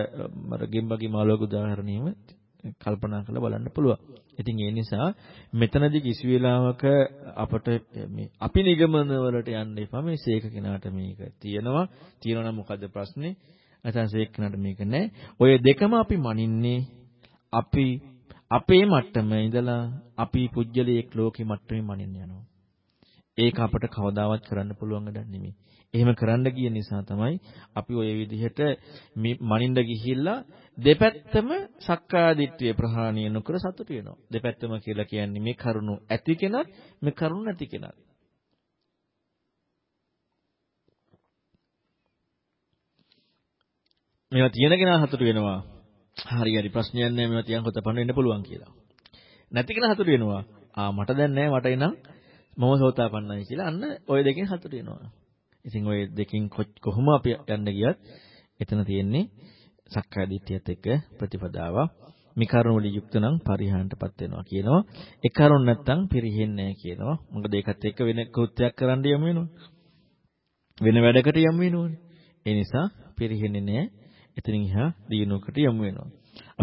අර ගෙම්බගේ මාළුවක උදාහරණයම කල්පනා කරලා බලන්න පුළුවන්. ඉතින් ඒ නිසා මෙතනදී කිසි වෙලාවක අපට මේ අපි නිගමන වලට යන්න එපා මේ සීක කෙනාට මේක තියෙනවා. තියෙනවා නම් මොකද්ද ප්‍රශ්නේ? නැත්නම් සීක කෙනාට මේක නැහැ. ඔය දෙකම අපි මනින්නේ අපි අපේ මට්ටම ඉඳලා අපි පුජ්‍යලයක් ලෝකෙ මට්ටමේ මනින්න යනවා. ඒක අපට කවදාවත් කරන්න පුළුවන් වැඩක් නෙමෙයි. එහෙම කරන්න ගිය නිසා තමයි අපි ওই විදිහට මනින්න ගිහිල්ලා දෙපැත්තම සක්කාදිට්ඨිය ප්‍රහාණය නොකර සතුට වෙනවා. දෙපැත්තම කියලා කියන්නේ මේ කරුණු ඇති කෙනත් මේ කරුණු නැති කෙනත්. මේවා තියෙන කෙනා සතුට වෙනවා. හරි හරි ප්‍රශ්නයක් නැහැ මේවා තියන් හොතපන්න වෙන්න පුළුවන් කියලා. නැති කෙනා සතුට වෙනවා. ආ මට දැන් නැහැ මට එනම් මම සෝතාපන්නයි කියලා අන්න ওই දෙකෙන් සතුට වෙනවා. ඉතින් ওই දෙකෙන් කොහොම අපි යන්න ගියත් එතන තියෙන්නේ සක්කාය දිට්ඨියත් එක්ක ප්‍රතිපදාව. මේ කරුණ වලින් යුක්ත නම් පරිහාන්ටපත් වෙනවා කියනවා. ඒ කරුණ නැත්තම් පිරෙහෙන්නේ නැහැ කියනවා. මොකද ඒකත් එක්ක වෙන කෘත්‍යයක් කරන්න යමු වෙනවා. වෙන වැඩකට යමු වෙනවනේ. ඒ නිසා පිරෙහෙන්නේ නැහැ. එතනින් එහා දිනුවකට යමු වෙනවා.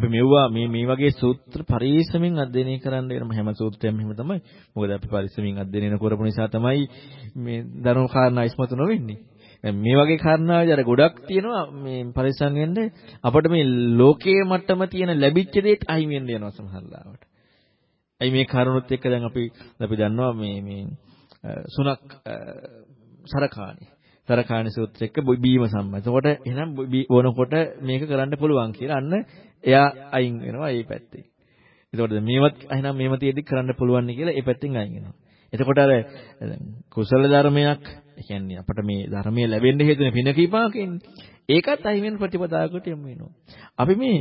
අපි මෙවුවා මේ මේ වගේ සූත්‍ර පරිශ්‍රමෙන් අධ්‍යයනය කරන්න වෙනම හැම සූත්‍රයක්ම එහෙම තමයි. මොකද අපි පරිශ්‍රමෙන් අධ්‍යයනය කරපු නිසා තමයි මේ ධර්ම කාරණා ඉස්මතු නොවෙන්නේ. මේ වගේ කාරණාවදී අර ගොඩක් තියෙනවා මේ පරිස්සම් වෙන්න අපිට මේ ලෝකයේ මට්ටම තියෙන ලැබිච්ච දේත් අහිමි වෙන්න යනවා සමහර ලාවට. අයි මේ කරුණුත් එක්ක දැන් අපි අපි දන්නවා මේ මේ සුණක් සරකාණි. සරකාණි සූත්‍ර එක්ක බීම සම්මත. එතකොට එහෙනම් බොනකොට මේක කරන්න පුළුවන් කියලා අන්න එයා අයින් වෙනවා මේ පැත්තේ. එතකොට මේවත් එහෙනම් මේව තියෙද්දි කරන්න පුළුවන් කියලා ඒ පැත්තෙන් අයින් වෙනවා. එතකොට අර කුසල ධර්මයක් කියන්නේ අපට මේ ධර්මයේ ලැබෙන්න හේතුනේ පින කීපාකින්නේ. ඒකත් අහිමින් ප්‍රතිපදාවකට යමු වෙනවා. අපි මේ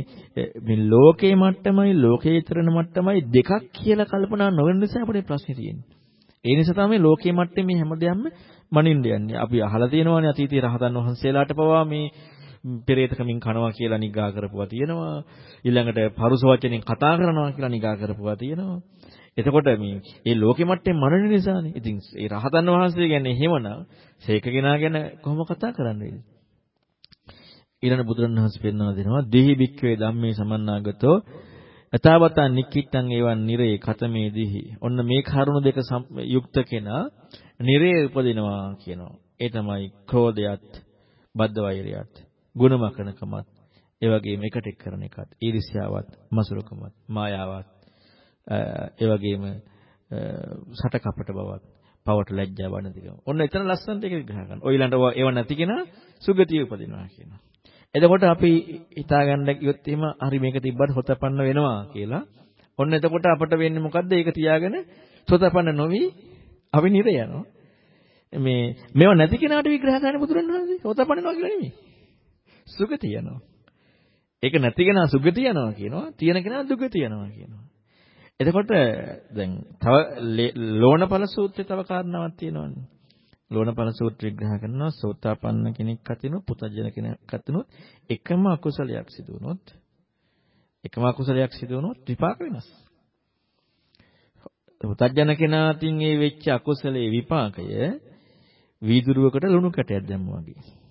මේ ලෝකේ මට්ටමයි ලෝකේතරන මට්ටමයි දෙකක් කියලා කල්පනා නොවන නිසා අපේ ප්‍රශ්නේ තියෙන්නේ. ඒ නිසා තමයි ලෝකේ මට්ටමේ හැමදේම මනින්න යන්නේ. අපි අහලා තියෙනවානේ අතීතයේ රහතන් වහන්සේලාට පවා මේ පෙරේතකමින් කනවා කියලා නිගා කරපුවා තියෙනවා. ඊළඟට පරුස වචනෙන් කතා කරනවා කියලා නිගා කරපුවා තියෙනවා. එතකොට මේ ඒ ලෝකෙ මට්ටේ මනන නිසානේ. ඉතින් ඒ රහතන් වහන්සේ ගැන එහෙමනම් සේක කෙනා ගැන කොහොම කතා කරන්නේද? ඊළඟ බුදුරණවහන්සේ පෙන්වා දෙනවා දෙහි බික්කවේ ධම්මේ සමන්නාගතෝ යතාවතා නික්කිට්ටං ඒවන් නිරේ කතමේ දිහි. ඔන්න මේ කරුණු දෙක යුක්ත කෙනා නිරේ උපදිනවා කියනවා. ඒ තමයි ක්‍රෝධයත්, බද්ධ වෛරයත්, ගුණමකනකමත්, ඒ වගේම එකට එක් කරන එකත්, ඊර්ෂ්‍යාවත්, මසුරුකමත්, මායාවත් ඒ වගේම සට කපට බවක් පවට ලැජ්ජාව නැතිකම. ඔන්න එතන ලස්සනට ඒක විග්‍රහ කරනවා. ඔය ඊළඟට ඒව නැති කෙනා සුගතිය උපදිනවා කියනවා. එතකොට අපි හිතාගන්න කිව්වොත් එහෙම හරි මේක තිබ්බට හොතපන්න වෙනවා කියලා. ඔන්න එතකොට අපට වෙන්නේ මොකද්ද? ඒක තියාගෙන සොතපන්න නොවි අපි නිර යනවා. මේ මේව නැති කෙනාට විග්‍රහ කරන්න බුදුරණවහන්සේ හොතපන්නනවා කියලා නෙමෙයි. සුගතිය යනවා. ඒක නැති කෙනා සුගතිය යනවා කියනවා. තියෙන කෙනා දුගතිය යනවා කියනවා. එතකොට දැන් තව ලෝණපල සූත්‍රයේ තව කාරණාවක් තියෙනවානේ. ලෝණපල සූත්‍ර විග්‍රහ කරනවා සෝතාපන්න කෙනෙක් අතිනොත් පුතජන කෙනෙක් අතිනොත් එකම අකුසලයක් සිදු වුණොත් එකම අකුසලයක් සිදු වුණොත් විපාක වෙනස්. පුතජන කෙනාටින් ඒ වෙච්ච අකුසලයේ විපාකය වීදුරුවකට ලුණු කැටයක් දැම්මා වගේ.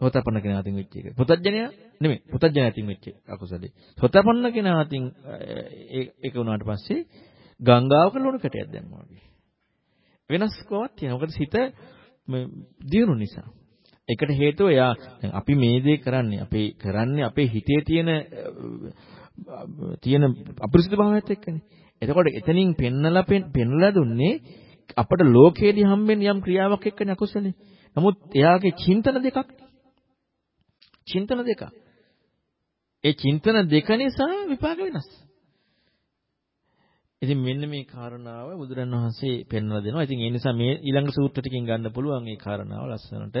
සෝතපන්න කෙනා අතින් වෙච්ච එක. පුතඥයා නෙමෙයි පුතඥයා අතින් වෙච්ච අකුසලේ. සෝතපන්න කෙනා අතින් ඒක වුණාට පස්සේ ගංගාවක ලුණු කැටයක් දැම්මා වගේ. වෙනස්කමක් තියෙනවා. මොකද සිත දියුණු නිසා. ඒකට හේතුව එයා දැන් අපි මේ දේ කරන්නේ අපේ කරන්නේ අපේ හිතේ තියෙන තියෙන අපරිසිත භාවයත් එක්කනේ. එතකොට එතනින් පෙන්නලා පෙන්නලා දුන්නේ අපට ලෝකයේදී හම්බෙන යම් ක්‍රියාවක් එක්කනේ අකුසලේ. නමුත් එයාගේ චින්තන දෙකක් චින්තන දෙකක්. ඒ චින්තන දෙක නිසා විපාක වෙනස්. ඉතින් මෙන්න මේ කාරණාව බුදුරන් වහන්සේ පෙන්වලා දෙනවා. ඉතින් ඒ නිසා මේ ඊළඟ සූත්‍ර ටිකෙන් ගන්න පුළුවන් මේ කාරණාව ලස්සනට.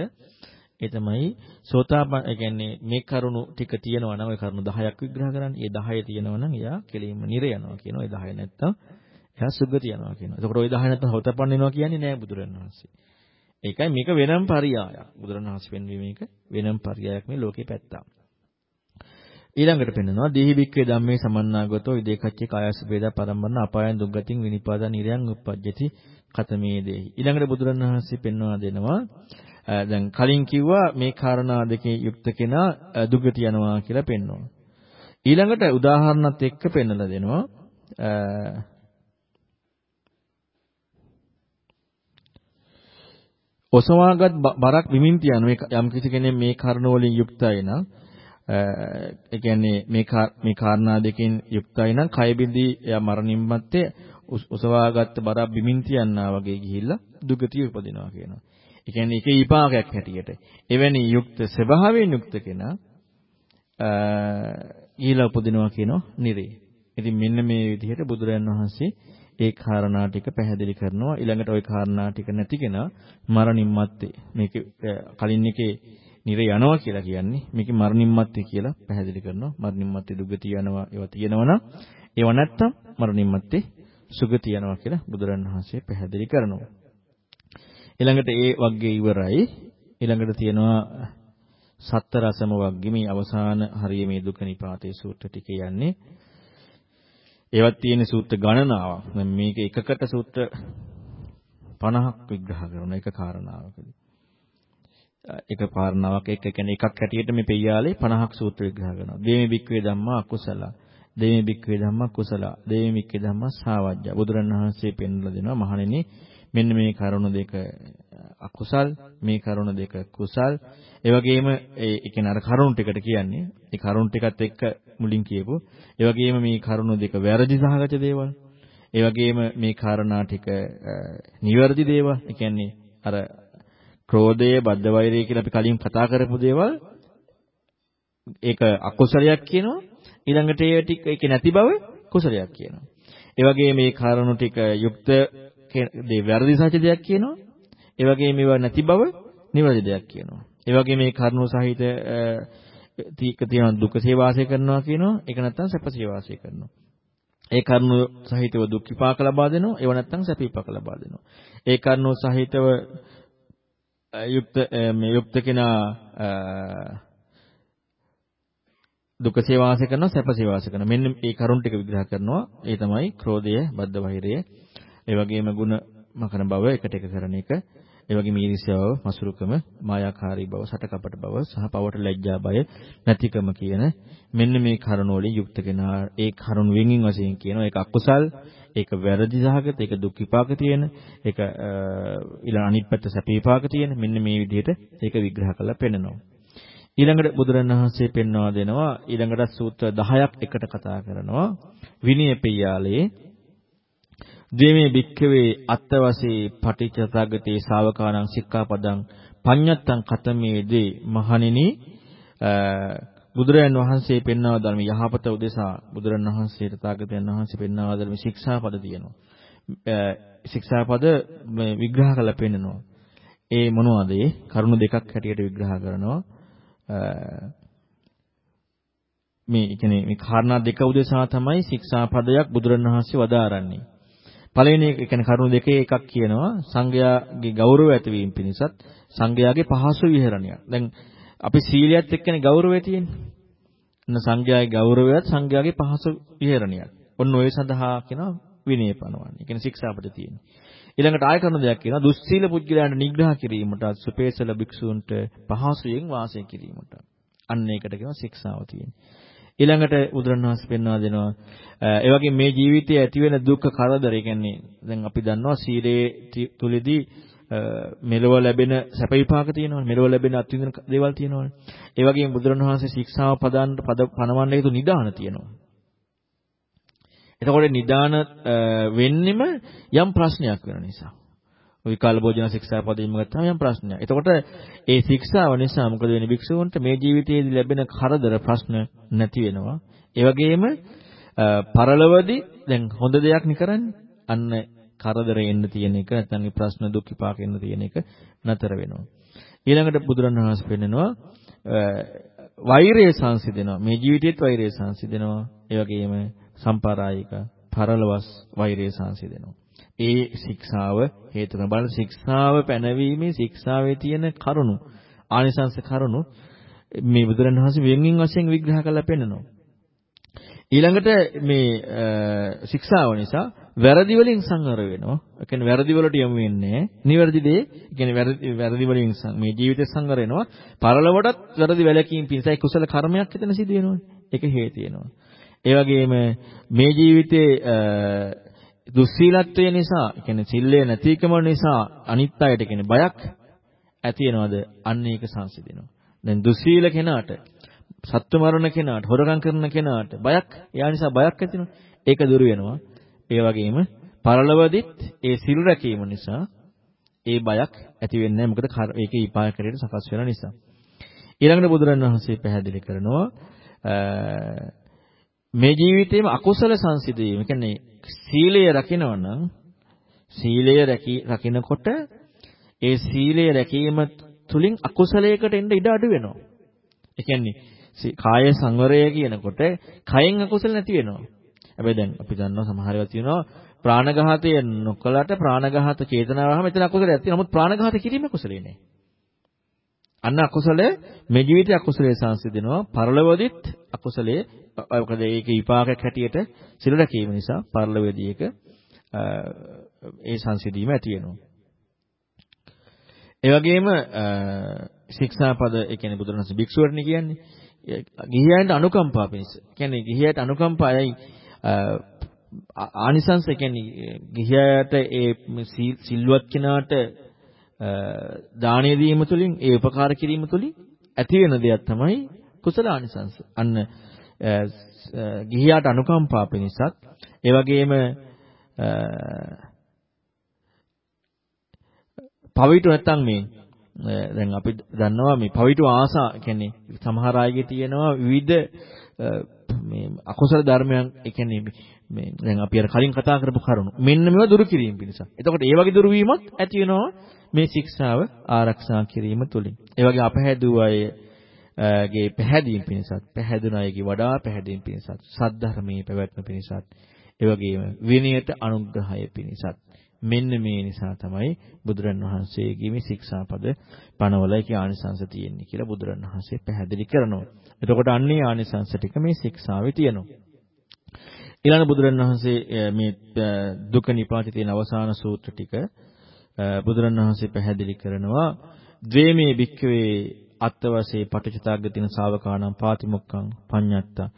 ඒ තමයි සෝතාපන්න කියන්නේ මේ කරුණු ටික තියෙනවා නම් ඒ කරුණු 10ක් විග්‍රහ කරන්නේ. ඒ 10 තියෙනවා නම් එයා කෙලින්ම නිර යනවා කියනවා. ඒ 10 නැත්තම් එයා සුගති යනවා කියනවා. එතකොට ওই 10 නැත්තම් සෝතාපන්න වෙනවා කියන්නේ නෑ බුදුරණවහන්සේ. ඒකයි මේක වෙනම පරියායක්. බුදුරණවහන්සේ පෙන්වීම මේක වෙනම පරියායක් මේ ලෝකේ පැත්තා. ඊළඟට පෙන්නනවා දීහි බික්කේ ධම්මේ සමන්නාගතෝ ඉදේකච්චේ කායස වේදා පරම්බරණ අපායන් දුක්ගතින් විනිපාදා නිරයන් උප්පජ්ජති කතමේ දේහි. ඊළඟට බුදුරණවහන්සේ පෙන්වා දෙනවා දැන් කලින් කිව්වා මේ කාරණා දෙකේ යුක්ත කෙනා දුගති යනවා කියලා පෙන්වනවා. ඊළඟට උදාහරණත් එක්ක පෙන්වලා දෙනවා ඔසවාගත් බරක් බිමින් තියන යම් කිසි කෙනෙක් මේ කර්ණ වලින් යුක්තයි නම් ඒ කියන්නේ මේ මේ කාරණා දෙකෙන් යුක්තයි නම් කය බිඳී එයා මරණින් මත්තේ ඔසවාගත් බරක් බිමින් තියන්නා වගේ ගිහිල්ලා දුගතිය උපදිනවා කියනවා. ඒ කියන්නේ ඒකේ විපාකයක් හැටියට. එවැනි යුක්ත ස්වභාවයෙන් යුක්ත කෙනා ඊළඟ උපදිනවා කියනවා නිරේ. ඉතින් මෙන්න මේ විදිහට බුදුරයන් වහන්සේ ඒ කාරණා ටික පැහැදිලි කරනවා. ඊළඟට ওই කාරණා ටික නැති කෙනා මරණින් මත්තේ. මේක කලින් එකේ නිර යනවා කියලා කියන්නේ මේකේ මරණින් මත්තේ කියලා පැහැදිලි කරනවා. මරණින් මත්තේ දුගතිය යනවා ඒවා තියෙනවනම් ඒව නැත්තම් මරණින් මත්තේ සුගතිය යනවා කියලා බුදුරණවහන්සේ පැහැදිලි කරනවා. ඊළඟට ඒ වගේ ඉවරයි. ඊළඟට තියෙනවා සත්ත රසම වග්ගේ මේ අවසාන හරිය මේ දුක නිපාතේ සූත්‍ර ටික යන්නේ. ඒවත් තියෙන සූත්‍ර ගණනාවක්. දැන් මේක එකකට සූත්‍ර 50ක් විග්‍රහ කරන එක කාරණාවකදී. එක කාරණාවක් එක කියන්නේ එකක් හැටියට මේ පෙయ్యාලේ 50ක් සූත්‍ර විග්‍රහ කරනවා. දේමේ බික්කවේ ධම්මා අකුසල. දේමේ බික්කවේ ධම්මා කුසල. දේමේ බික්කවේ ධම්මා සාවජ්ජ. බුදුරණවහන්සේ පෙන්වලා දෙනවා මහණෙනි මෙන්න මේ කරුණ දෙක අකුසල් මේ කරුණ දෙක කුසල් ඒ වගේම ඒ කියන්නේ අර කරුණ ටිකට කියන්නේ ඒ කරුණ ටිකත් එක්ක මුලින් කියපු ඒ වගේම මේ කරුණ දෙක වැරදි සහගත දේවල් ඒ වගේම මේ කාරණා ටික නිවැරදි දේවල් ඒ කියන්නේ අර ක්‍රෝධය බද්ධ වෛරය කියලා අපි කලින් කතා කරපු දේවල් ඒක අකුසලයක් කියනවා ඊළඟට ඒ ටික ඒක නැති බව කුසලයක් කියනවා ඒ වගේ මේ කාරණු ටික යුක්ත දේ වැරදි සත්‍ය දෙයක් කියනවා. ඒ වගේම මේවා නැති බව නිවැරදි දෙයක් කියනවා. ඒ වගේම මේ කරුණු සහිත තීක තියෙන දුකසේ වාසය කරනවා කියනවා. ඒක නැත්තම් සැපසේ වාසය කරනවා. ඒ කරුණු සහිතව දුක් විපාක ලබා දෙනවා. ඒව නැත්තම් සැප විපාක ලබා දෙනවා. ඒ කරුණු සහිතව යුක්ත මේ යුක්ත කෙනා දුකසේ වාසය කරනවා සැපසේ වාසය කරනවා. මෙන්න මේ කරුණ ටික විග්‍රහ කරනවා. ඒ තමයි ක්‍රෝධය, බද්ධ වෛරය, ඒ වගේම ಗುಣ මකන බව එකට එක කරන එක. ඒ වගේම ඊර්ෂ්‍යාව, මසුරුකම, මායාකාරී බව, සටකපට බව සහ පවට ලැජ්ජා බය නැතිකම කියන මෙන්න මේ කරුණ වලින් යුක්ත කෙනා ඒ කරුණ වෙනින් වශයෙන් කියනවා ඒක අකුසල්, ඒක වැරදි සහගත, ඒක දුක් විපාක තියෙන, ඒක ඊළඟ අනිත් පැත්ත සැප විපාක තියෙන මෙන්න මේ විදිහට ඒක විග්‍රහ කරලා පෙන්නනවා. ඊළඟට බුදුරණවහන්සේ පෙන්වා දෙනවා ඊළඟට සූත්‍ර 10ක් එකට කතා කරනවා විනය පෙය්‍යාලේ ද්වේමේ භික්ඛවේ අත්තවසේ පටිච්චසග්ගතේ ශාවකාණං සික්ඛාපදං පඤ්ඤත්තං කතමේදී මහණෙනි බුදුරයන් වහන්සේ පෙන්වා ධර්ම යහපත උදෙසා බුදුරන් වහන්සේ තථාගතයන් වහන්සේ පෙන්වා ධර්ම ශික්ෂාපද තියෙනවා. ශික්ෂාපද විග්‍රහ කරලා පෙන්නනවා. ඒ මොනවද ඒ? කරුණු දෙකක් හැටියට විග්‍රහ කරනවා. මේ කියන්නේ මේ කාරණා දෙක උදෙසා තමයි ශික්ෂාපදයක් බුදුරණවහන්සේ වදාරන්නේ. පළවෙනි එක කියන්නේ කරුණු දෙකේ එකක් කියනවා සංඝයාගේ ගෞරවය ඇතිවීම පිණිසත් සංඝයාගේ පහසු විහරණයක්. දැන් අපි සීලයත් එක්කනේ ගෞරවය තියෙන්නේ. එන්න සංඝයාගේ ගෞරවයත් සංඝයාගේ පහසු විහරණයක්. ඔන්න ඔය සඳහා කියනවා විනය පනවන්නේ. ඒ කියන්නේ ශික්ෂාපද තියෙන්නේ. ඊළඟට ආය කරන දෙයක් කියනවා දුස්සීල පුද්ගලයන්ට නිග්‍රහ කිරීමට සුපේසල භික්ෂූන්ට පහසුයෙන් වාසය කිරීමට. අන්න ඒකට කියනවා ශික්ෂාව තියෙන්නේ. ඊළඟට බුදුරණවහන්සේ පෙන්වා දෙනවා ඒ වගේ මේ ජීවිතයේ ඇති වෙන දුක් කරදර කියන්නේ දැන් අපි දන්නවා සීලේ තුලදී මෙලව ලැබෙන සැප විපාක තියෙනවනේ මෙලව ලැබෙන අත්විඳින දේවල් තියෙනවනේ. ඒ වගේම බුදුරණවහන්සේ ශික්ෂාව පදන්න පද පනවන්න හේතු නිදාන තියෙනවා. එතකොට නිදාන වෙන්නෙම යම් ප්‍රශ්නයක් වෙන නිසා. විකාල භෝජන ශික්ෂා පදයෙන්ම ගත්තාම යම් ප්‍රශ්නයක්. එතකොට ඒ ශික්ෂාව නිසා මොකද වෙන්නේ භික්ෂුවන්ට මේ ජීවිතයේදී ලැබෙන කරදර ප්‍රශ්න නැති වෙනවා. ඒ වගේම පරලොවදී දැන් හොඳ දෙයක් නේ කරන්නේ. අන්න කරදර එන්න තියෙන එක නැත්නම් ප්‍රශ්න දුක් විපාක එන්න තියෙන එක නතර වෙනවා. ඊළඟට බුදුරණවහන්සේ පෙන්නනවා වෛරය සංසිඳෙනවා. මේ ජීවිතේත් වෛරය සංසිඳෙනවා. ඒ වගේම සම්පාරායික පරලොවස් වෛරය සංසිඳෙනවා. ඒ ශික්ෂාව හේතුන බල ශික්ෂාව පැනවීමේ ශික්ෂාවේ තියෙන කරුණු ආනිසංස කරුණු මේ බුදුරණවහන්සේ වෙන්ගින් වශයෙන් විග්‍රහ කරලා පෙන්නනවා. ඊළඟට මේ ශික්ෂාව නිසා වැරදි වලින් සංවර වෙනවා. ඒ කියන්නේ වැරදි වලට යමු වෙන්නේ නිවැරදි දේ, ඒ කියන්නේ වැරදි වැරදි වලින් මේ ජීවිතේ සංවර වෙනවා. පරලොවටත් වැරදි වැලකීම් පිණිසයි කුසල කර්මයක් හිතන සිදු වෙනවනේ. ඒක හේතු වෙනවා. ඒ වගේම මේ ජීවිතේ දුස්සීලත්වය නිසා, කියන්නේ සිල්ලේ නැතිකම නිසා අනිත් අයට කියන්නේ බයක් ඇති වෙනවද? අන්න ඒක සංසිඳෙනවා. දැන් දුස්සීල කෙනාට, සත්ව මරණ කෙනාට, හොරකම් කරන කෙනාට බයක්, එයා නිසා බයක් ඇති ඒක දුර වෙනවා. ඒ වගේම පරලවදිත් ඒ සිල් රැකීම නිසා ඒ බයක් ඇති වෙන්නේ නැහැ. මොකද ඒකේ විපාකයට සකස් වෙන නිසා. ඊළඟට බුදුරණවහන්සේ පැහැදිලි කරනවා මේ ජීවිතේම අකුසල සංසිඳීම. කියන්නේ සීලය රකිනවා නම් සීලය රකිනකොට ඒ සීලය රැකීම තුලින් අකුසලයකට එන්න ඉඩ අඩු වෙනවා. ඒ කියන්නේ කාය සංවරය කියනකොට කයෙන් අකුසල නැති වෙනවා. හැබැයි දැන් අපි දන්නවා සමහර ඒවා තියෙනවා ප්‍රාණඝාතය නොකලට ප්‍රාණඝාත චේතනාවම එතන අකුසලයක් තියෙනවා. නමුත් ප්‍රාණඝාත කිරීම කුසලේ නෑ. අන්න අකුසලයේ මේ ජීවිතයේ අකුසලයේ සංසිඳනවා. පරලොවදිත් අකුසලයේ මොකද ඒක විපාකයක් හැටියට සිල් රැකීම නිසා පරලොවදී ඒක ඒ සංසිඳීම ඇති වෙනවා. ඒ වගේම ශික්ෂාපද ඒ කියන්නේ බුදුරජාණන් භික්ෂුවරණි කියන්නේ ගිහියන්ට අනුකම්පා පිණිස. කියන්නේ ගිහියට අනුකම්පාවයි ආනිසංස කියන්නේ ගිහියට ඒ සිල්වත් කෙනාට දාණය දීම තුළින් ඒ උපකාර කිරීම තුළින් ඇති වෙන දෙයක් තමයි කුසල ආනිසංස. අන්න ගිහියාට අනුකම්පා පිණිසත් ඒ වගේම පවිතු නැත්තම් මේ දැන් අපි දන්නවා මේ පවිතු ආසා කියන්නේ සමහර අයගේ තියෙනවා විවිධ මේ අකුසල ධර්මයන් ඒ කියන්නේ මේ දැන් අපි අර කලින් කතා කරපු කරුණු මෙන්න මේවා දුරු කිරීම පිණිස. එතකොට ඒ වගේ දුරු වීමත් ඇති වෙනවා මේ ශික්ෂාව ආරක්ෂා කිරීම තුළින්. ඒ වගේ අපහැදූ අයගේ පැහැදීම පිණිසත්, පැහැදුන අයගේ වඩා පැහැදීම පිණිසත්, සද්ධර්මයේ පැවැත්ම පිණිසත්, ඒ වගේම විනයට අනුග්‍රහය පිණිසත් මෙන්න මේ නිසා තමයි බුදුරන් වහන්සේගේ මේ ශික්ෂාපද පනවල ඒකේ ආනිසංශ තියෙන්නේ කියලා බුදුරන් වහන්සේ පැහැදිලි කරනවා. එතකොට අන්නේ ආනිසංශ ටික මේ ශික්ෂාවේ තියෙනවා. ඊළඟ බුදුරන් වහන්සේ මේ දුක නිපාතේ තියෙන අවසාන සූත්‍ර ටික බුදුරන් වහන්සේ පැහැදිලි කරනවා ද්වේමේ භික්ඛවේ අත්වසේ පටිචතාග්ගතින ශාවකාණං පාතිමොක්ඛං පඤ්ඤත්තා.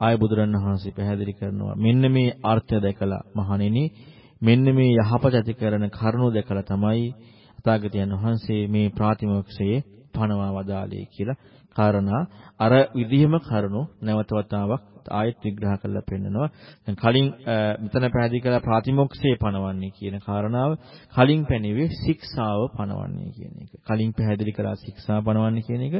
ආය බුදුරන් වහන්සේ පැහැදිලි කරනවා මෙන්න මේ අර්ථය දැකලා මහණෙනි මෙන්න මේ යහපත ඇති කරන කරුණු දැකලා තමයි අතාගතයන් වහන්සේ මේ ප්‍රාතිමෝක්ෂයේ පනවා වදාළේ කියලා කාරණා අර විදිහම කරුණු නැවත වතාවක් ආයෙත් විග්‍රහ කරලා පෙන්නනවා. දැන් කලින් මෙතන පැහැදිලි කළා ප්‍රාතිමොක්ෂේ පනවන්නේ කියන කාරණාව කලින් පැනෙවේ ශික්ෂාව පනවන්නේ කියන එක. කලින් පැහැදිලි කළා ශික්ෂා පනවන්නේ කියන එක.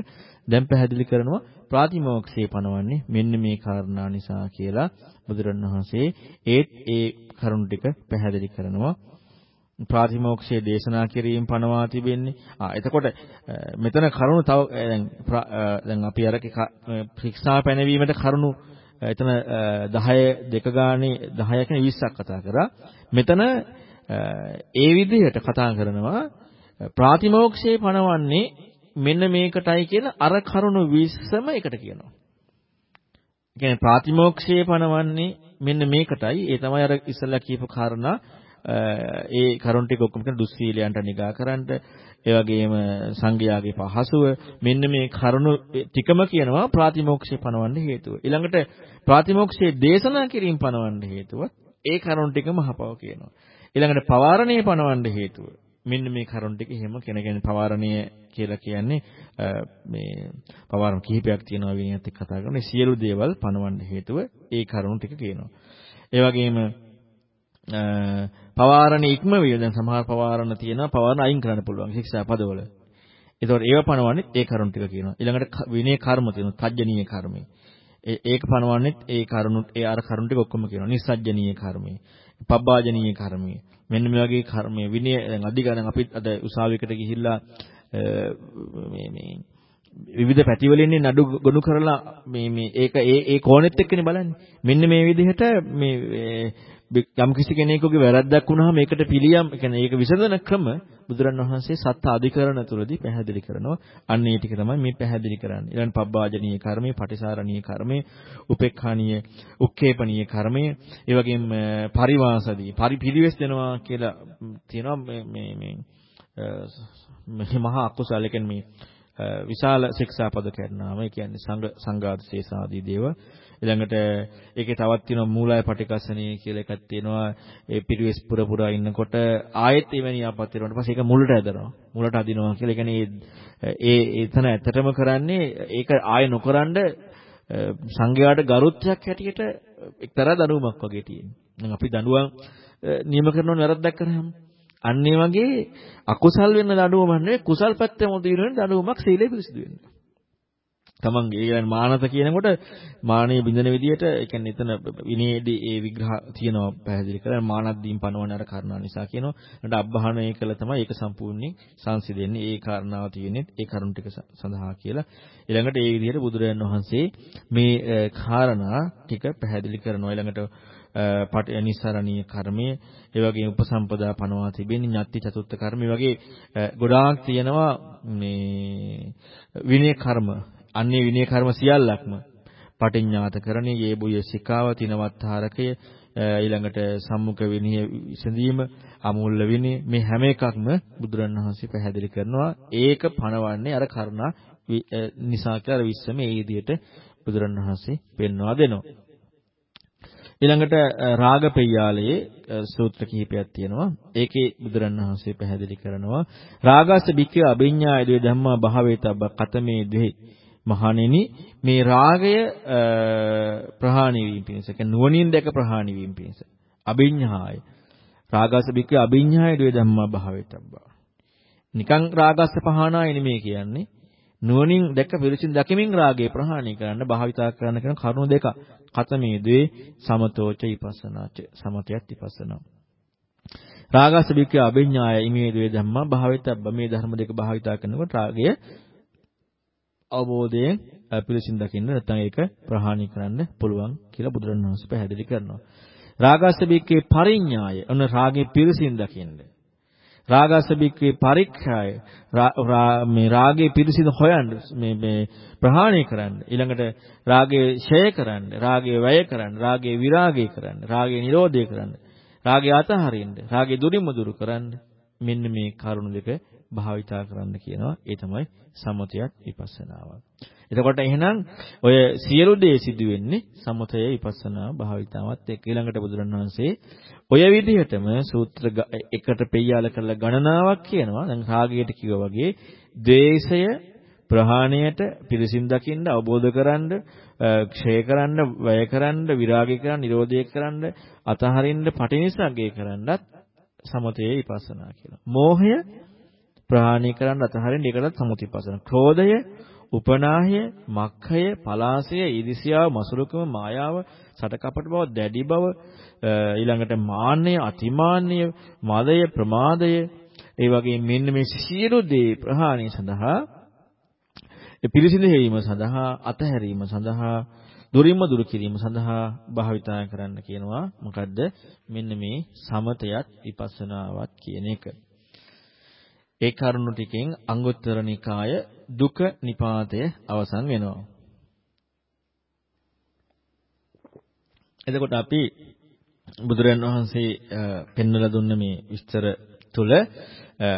දැන් පැහැදිලි කරනවා ප්‍රාතිමොක්ෂේ පනවන්නේ මෙන්න මේ කාරණා නිසා කියලා බුදුරණවහන්සේ ඒත් ඒ කරුණු ටික පැහැදිලි කරනවා. ප්‍රාතිමෝක්ෂයේ දේශනා කිරීම පනවා තිබෙන්නේ. ආ එතකොට මෙතන කරුණු තව දැන් දැන් අපි අර ශික්ෂා පැනවීමට කරුණු එතන 10 දෙක ගානේ 10 කියන 20ක් කතා කරා. මෙතන ඒ විදිහට කතා කරනවා ප්‍රාතිමෝක්ෂයේ පණවන්නේ මෙන්න මේකටයි කියන අර කරුණු 20ම එකට කියනවා. ඒ කියන්නේ ප්‍රාතිමෝක්ෂයේ පණවන්නේ මෙන්න මේකටයි. ඒ තමයි අර ඉස්සෙල්ලා කියපු කාරණා ඒ කරුණ ටික ඔක්කොම කියන දුස්සීලයන්ට නිගා කරන්නට ඒ වගේම සංඝයාගේ පහසුව මෙන්න මේ කරුණු ටිකම කියනවා ප්‍රාතිමෝක්ෂේ පනවන්න හේතුව. ඊළඟට ප්‍රාතිමෝක්ෂයේ දේශනා කිරීම පනවන්න හේතුව ඒ කරුණු ටිකම අහපව කියනවා. ඊළඟට පවාරණේ පනවන්න හේතුව මෙන්න මේ කරුණු ටික එහෙම කෙනගෙන පවාරණීය කියලා කියන්නේ මේ පවාරණ කිහිපයක් තියෙනවා විනයත් එක්ක කතා කරන සියලු දේවල් පනවන්න හේතුව ඒ කරුණු ටික කියනවා. ඒ වගේම පවාරණ ඉක්මවිය දැන් සමහර පවාරණ තියෙනවා පවාරණ අයින් කරන්න පුළුවන් ශික්ෂා පදවල. ඒතකොට ඒව පනවන්නේ ඒ කරුණු ටික කියනවා. ඊළඟට විනය කර්ම තියෙනවා තජ්ජනීය කර්මය. ඒක පනවන්නේ ඒ කරුණු ඒ අර කරුණු ටික ඔක්කොම කියනවා. නිස්සජ්ජනීය කර්මය. පබ්බාජනීය කර්මය. මෙන්න මේ වගේ කර්මය විනය දැන් අධිකරණ අපි අද උසාවියකට ගිහිල්ලා මේ මේ විවිධ පැතිවලින් නඩු ගොනු කරලා මේ මේ ඒක ඒ ඒ කෝණෙත් එක්කනේ බලන්නේ. මෙන්න මේ විදිහට මේ යම් කිසි කෙනෙකුගේ වැරද්දක් වුණාම ඒකට පිළියම් කියන්නේ ඒක විසඳන ක්‍රම බුදුරන් වහන්සේ සත්‍ය අධිකරණ තුලදී පැහැදිලි කරනවා. අන්න ඒ ටික තමයි මේ පැහැදිලි කරන්නේ. ඊළඟ පබ්බාජනීය කර්මය, පටිසාරණීය කර්මය, උපේක්ඛානීය, උක්කේපනීය කර්මය, ඒ වගේම පරිවාසදී, පරිපිරිවෙස් දෙනවා කියලා තියෙනවා මේ මේ මේ මහා අකුසල කියන්නේ මේ විශාල ශික්ෂාපද කරනාම ඒ කියන්නේ සංඝ සංඝාත ශේෂාදී දේව ඊළඟට ඒකේ තවත් තියෙනවා මූලය පටිකස්සනීය කියලා එකක් තියෙනවා ඒ පිරිවෙස් පුර පුරා ඉන්නකොට ආයෙත් එවැනි ආපත් වෙනකොට පස්සේ ඒක මුලට ඇදනවා මුලට අදිනවා කියලා. ඒ කියන්නේ ඒ එතන ඇත්තටම කරන්නේ ඒක ආයෙ නොකරනද සංඝයාට ගරුත්වයක් හැටියට එක්තරා දඬුවමක් වගේ තියෙනවා. දැන් අපි දඬුවම් නියම කරනවනේ වැරද්දක් කරාම අන්න ඒ වගේ අකුසල් වෙන දඬුවමක් නෙවෙයි කුසල් පැත්තම දිනන දඬුවමක් සීලේ පිරිසිදු වෙනවා. තමන්ගේ ඒ කියන්නේ මානත කියනකොට මානීය බින්දන විදියට ඒ කියන්නේ එතන විනයේදී ඒ විග්‍රහ තියෙනවා පැහැදිලි කරලා මානද්දීන් පනවන අර කාරණා නිසා කියනවා. ඊට අබ්බහණය කළ තමයි ඒක සම්පූර්ණයෙන් සංසිඳෙන්නේ. ඒ කාරණාව තියෙන්නේ ඒ කරුණ ටික සඳහා කියලා. ඊළඟට ඒ විදිහට බුදුරජාණන් වහන්සේ මේ කාරණා ටික පැහැදිලි කරනවා. ඊළඟට පට නිස්සරණීය කර්මය, ඒ වගේම උපසම්පදා පනවා තිබෙන්නේ ඤත්ති චතුත්ථ කර්ම, ඒ වගේ ගොඩාක් තියෙනවා මේ විනය කර්ම අන්නේ විනය කර්ම සියල්ලක්ම පටිඤ්ඤාත කරණේ යේ බුය සිකාව තිනවත්හාරකය ඊළඟට සම්මුඛ විනය විසඳීම අමූල්‍ය විනය මේ හැම එකක්ම බුදුරණවහන්සේ පැහැදිලි කරනවා. ඒක පණවන්නේ අර කරුණා නිසා කියලා විශ්සම ඒ විදිහට බුදුරණවහන්සේ පෙන්වා දෙනවා. ඊළඟට රාගපෙය්‍යාලයේ සූත්‍ර කිහිපයක් තියෙනවා. ඒකේ බුදුරණවහන්සේ පැහැදිලි කරනවා. රාගස්ස බික්ඛේ අභිඤ්ඤා යදේ ධම්මා භාවේතබ්බ කතමේ දෙහි. මහණෙනි මේ රාගය ප්‍රහාණය වීම පිණිස කියන්නේ නුවණින් දැක ප්‍රහාණය වීම පිණිස. අභිඤ්ඤාය රාගස බික්ක අභිඤ්ඤාය වේ ධම්මා භාවිතබ්බා. නිකං රාගස්ස පහනාය නෙමෙයි කියන්නේ. නුවණින් දැක පිළිසින් දකිමින් රාගය ප්‍රහාණය කරන්න භාවිතා කරන්න කරන කරුණු දෙක කතමේ දේ සමතෝච විපස්සනාච. සමතයත් විපස්සනා. රාගස බික්ක අභිඤ්ඤාය ඉමේ දේ ධම්මා භාවිතබ්බා. මේ ධර්ම දෙක භාවිතා කරනකොට රාගය අවබෝධයෙන් පිළිසින් දකින්න නැත්නම් ඒක ප්‍රහාණය කරන්න පුළුවන් කියලා බුදුරණවහන්සේ පැහැදිලි කරනවා. රාගස්ස බික්කේ පරිඥාය ඔන්න රාගේ පිළිසින් දකින්න. රාගස්ස බික්කේ පරික්ඛාය මේ රාගේ පිළිසින් හොයන්න මේ මේ ප්‍රහාණය කරන්න. ඊළඟට රාගේ ඡය කරන්න, රාගේ වැය කරන්න, රාගේ විරාගය කරන්න, රාගේ නිරෝධය කරන්න, රාගේ අතහරින්න, රාගේ දුරින්ම දුරු කරන්න. මෙන්න මේ කරුණු දෙක භාවිතා කරන්න කියනවා. ඒ තමයි සමතයත් විපස්සනාවත්. එතකොට එහෙනම් ඔය සියලු දේ සිදු වෙන්නේ සමතය විපස්සනා භාවිතාවත් එක්ක ඊළඟට බුදුරණවහන්සේ ඔය විදිහටම සූත්‍ර එකට පෙయ్యාල කරලා ගණනාවක් කියනවා. දැන් රාගයට කිව්වා වගේ ද්වේෂය ප්‍රහාණයට පිරිසින් දකින්න අවබෝධ කරන්න ක්ෂය කරන්න වැය කරන්න විරාගය කරන්න නිරෝධය කරන්න අතහරින්න පටිනිසග්ගය කරන්නත් සමතේ විපස්සනා කියලා. මෝහය ප්‍රහාණය කරන්න අතහරින්න ඒකටත් සමුතිපස්සන. ක්‍රෝධය, උපනාහය, මක්ඛය, පලාසය, ඊදිසියාව, මසුරුකම, මායාව, සටකපට බව, දැඩි බව, ඊළඟට මාන්නය, අතිමාන්නය, මදය, ප්‍රමාදය, ඒ වගේ මෙන්න මේ සියලු දේ ප්‍රහාණය සඳහා පිරිසිදු හේවීම සඳහා අතහැරීම සඳහා දුරින්ම දුරු කිරීම සඳහා භාවිතා කරන්න කියනවා. මොකද්ද? මෙන්න මේ සමතයත් විපස්සනාවත් කියන එක. ඒ කරුණු ටිකෙන් අංගුත්තර නිකාය දුක නිපාතය අවසන් වෙනවා. එතකොට අපි බුදුරන් වහන්සේ පෙන්වලා දුන්න මේ විස්තර තුළ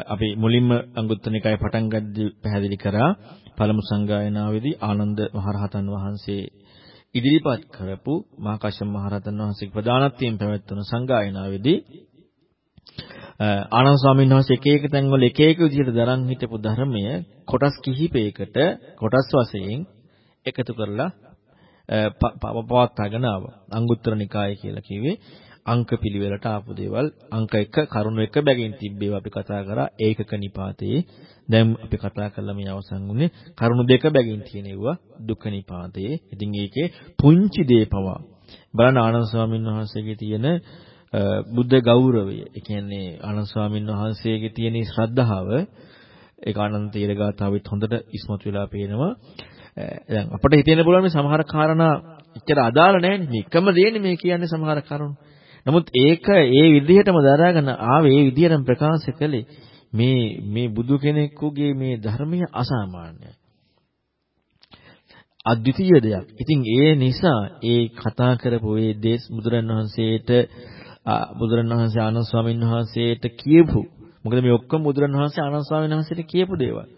අපි මුලින්ම අංගුත්තර නිකාය පටන් ගද්දී පැහැදිලි කරා. පළමු සංගායනාවේදී ආනන්ද මහරහතන් වහන්සේ ඉදිරිපත් කරපු මහා කශ්‍යප මහරහතන් වහන්සේගේ ප්‍රධානත්වයෙන් පැවැත්වුණු සංගායනාවේදී ආනන්ද ස්වාමීන් වහන්සේ එක එක තැන්වල එක එක විදිහට දරන් හිටපු ධර්මය කොටස් කිහිපයකට කොටස් වශයෙන් එකතු කරලා පවත්වාගෙන ආවා. අංගුත්තර නිකාය කියලා කිව්වේ අංක පිළිවෙලට ආපු දේවල් අංක 1 කරුණු 1 බැගින් තිබ්බේව අපි කතා කරා ඒකක නිපාතේ දැන් අපි කතා කළා මේ අවසන් වුණේ කරුණු දෙක බැගින් තියෙනවා දුක්ඛ නිපාතේ ඉතින් ඒකේ පුංචි දේ පවා බලන්න ආනන්ද ස්වාමීන් වහන්සේගේ තියෙන බුද්ධ ගෞරවය. ඒ කියන්නේ ආනන්ද ස්වාමීන් වහන්සේගේ තියෙන ශ්‍රද්ධාව ඒක ආනන්ද තීරගාතාවෙත් හොඳට ඉස්මතු වෙලා පේනවා. දැන් අපිට හිතෙන්න පුළුවන් මේ සමහර කාරණා එච්චර අදාළ නැහැ නේ. එකම දෙන්නේ මේ කියන්නේ සමහර කරුණු. නමුත් ඒක ඒ විදිහටම දරාගෙන ආවේ ඒ විදිහටම ප්‍රකාශ කළේ මේ මේ බුදු කෙනෙකුගේ මේ ධර්මය අසාමාන්‍යයි. අද්විතීය දෙයක්. ඉතින් ඒ නිසා ඒ කතා කරපු ඒ දේශ බුදුරන් වහන්සේට බුදුරණවහන්සේ ආනන්ද ස්වාමීන් වහන්සේට කියපු මොකද මේ ඔක්කොම බුදුරණවහන්සේ ආනන්ද ස්වාමීන් වහන්සේට කියපු දේවල්.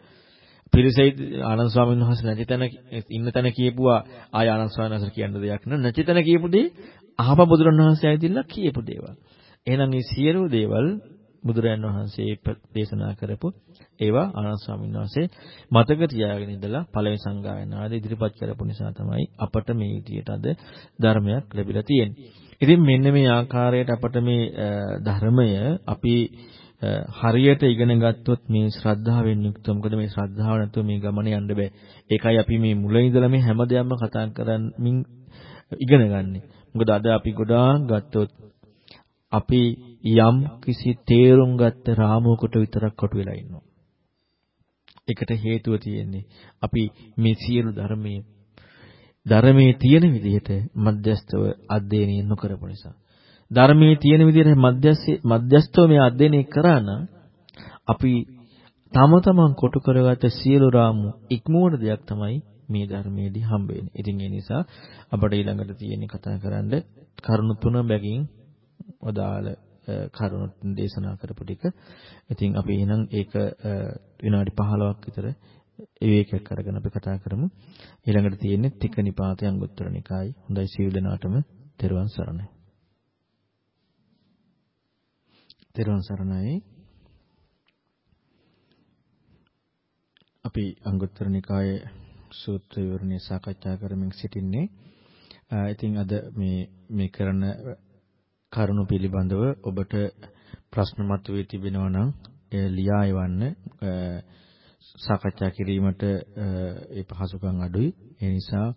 පිරිසයි ආනන්ද ස්වාමීන් වහන්සේ නැති තැන ඉන්න තැන කියපුවා ආය ආනන්ද ස්වාමීන් වහන්සේ කියන්න දෙයක් නෑ. නැති තැන කියපු දේ අහප බුදුරණවහන්සේ ඇවිදilla කියපු දේවල්. එහෙනම් මේ සියලු දේවල් බුදුරයන් වහන්සේ දේශනා කරපු ඒවා ආනන්ද ස්වාමීන් වහන්සේ මතක තියාගෙන ඉඳලා පළවෙනි සංගායනාවේ ඉදිරිපත් කරපු නිසා තමයි අපට මේ විදියට අද ධර්මයක් ලැබිලා තියෙන්නේ. ඉතින් මෙන්න මේ ආකාරයට අපට මේ ධර්මය අපි හරියට ඉගෙන ගත්තොත් මේ ශ්‍රද්ධාවෙන් යුක්තව මොකද මේ ශ්‍රද්ධාව නැතුව මේ ගමනේ යන්න බෑ. ඒකයි අපි මේ මුල ඉඳලා මේ හැමදේම කතා කරමින් ඉගෙන ගන්නෙ. මොකද අද අපි ගොඩාක් ගත්තොත් අපි යම් කිසි තේරුම් ගත්ත රාමුවකට විතරක් කොටු වෙලා ඉන්නවා. ඒකට හේතුව තියෙන්නේ අපි මේ සියලු ධර්මයේ ධර්මයේ තියෙන විදිහට මධ්‍යස්තව අධ්‍යයනය නොකරපු නිසා. ධර්මයේ තියෙන විදිහට මධ්‍යස්සේ මධ්‍යස්තව මේ අධ්‍යයනය කරා නම් අපි තම තමන් කොටු කරගත සියලු රාමු ඉක්මවන දෙයක් තමයි මේ ධර්මයේදී හම්බ වෙන්නේ. ඉතින් ඒ නිසා අපට ඊළඟට තියෙන්නේ කතා කරන්න කරුණු තුන බැගින් වදාළ කරුණු දේශනා කරපු ටික. ඉතින් අපි එහෙනම් ඒක විනාඩි 15ක් විතර විවේකයක් අරගෙන අපි කතා කරමු. ඊළඟට තියෙන්නේ තික නිපාතය අංගුත්තර නිකායි. හොඳයි සීල දනාටම තෙරුවන් සරණයි. තෙරුවන් සරණයි. අපි අංගුත්තර නිකායේ සූත්‍ර විවරණය සාකච්ඡා කරමින් සිටින්නේ. ඉතින් අද මේ මේ කරන කරුණු පිළිබඳව ඔබට ප්‍රශ්න මතුවේ තිබෙනවා නම් ලියා එවන්න සාකච්ඡා කිරීමට ඒ පහසුකම් අඩුයි. ඒ නිසා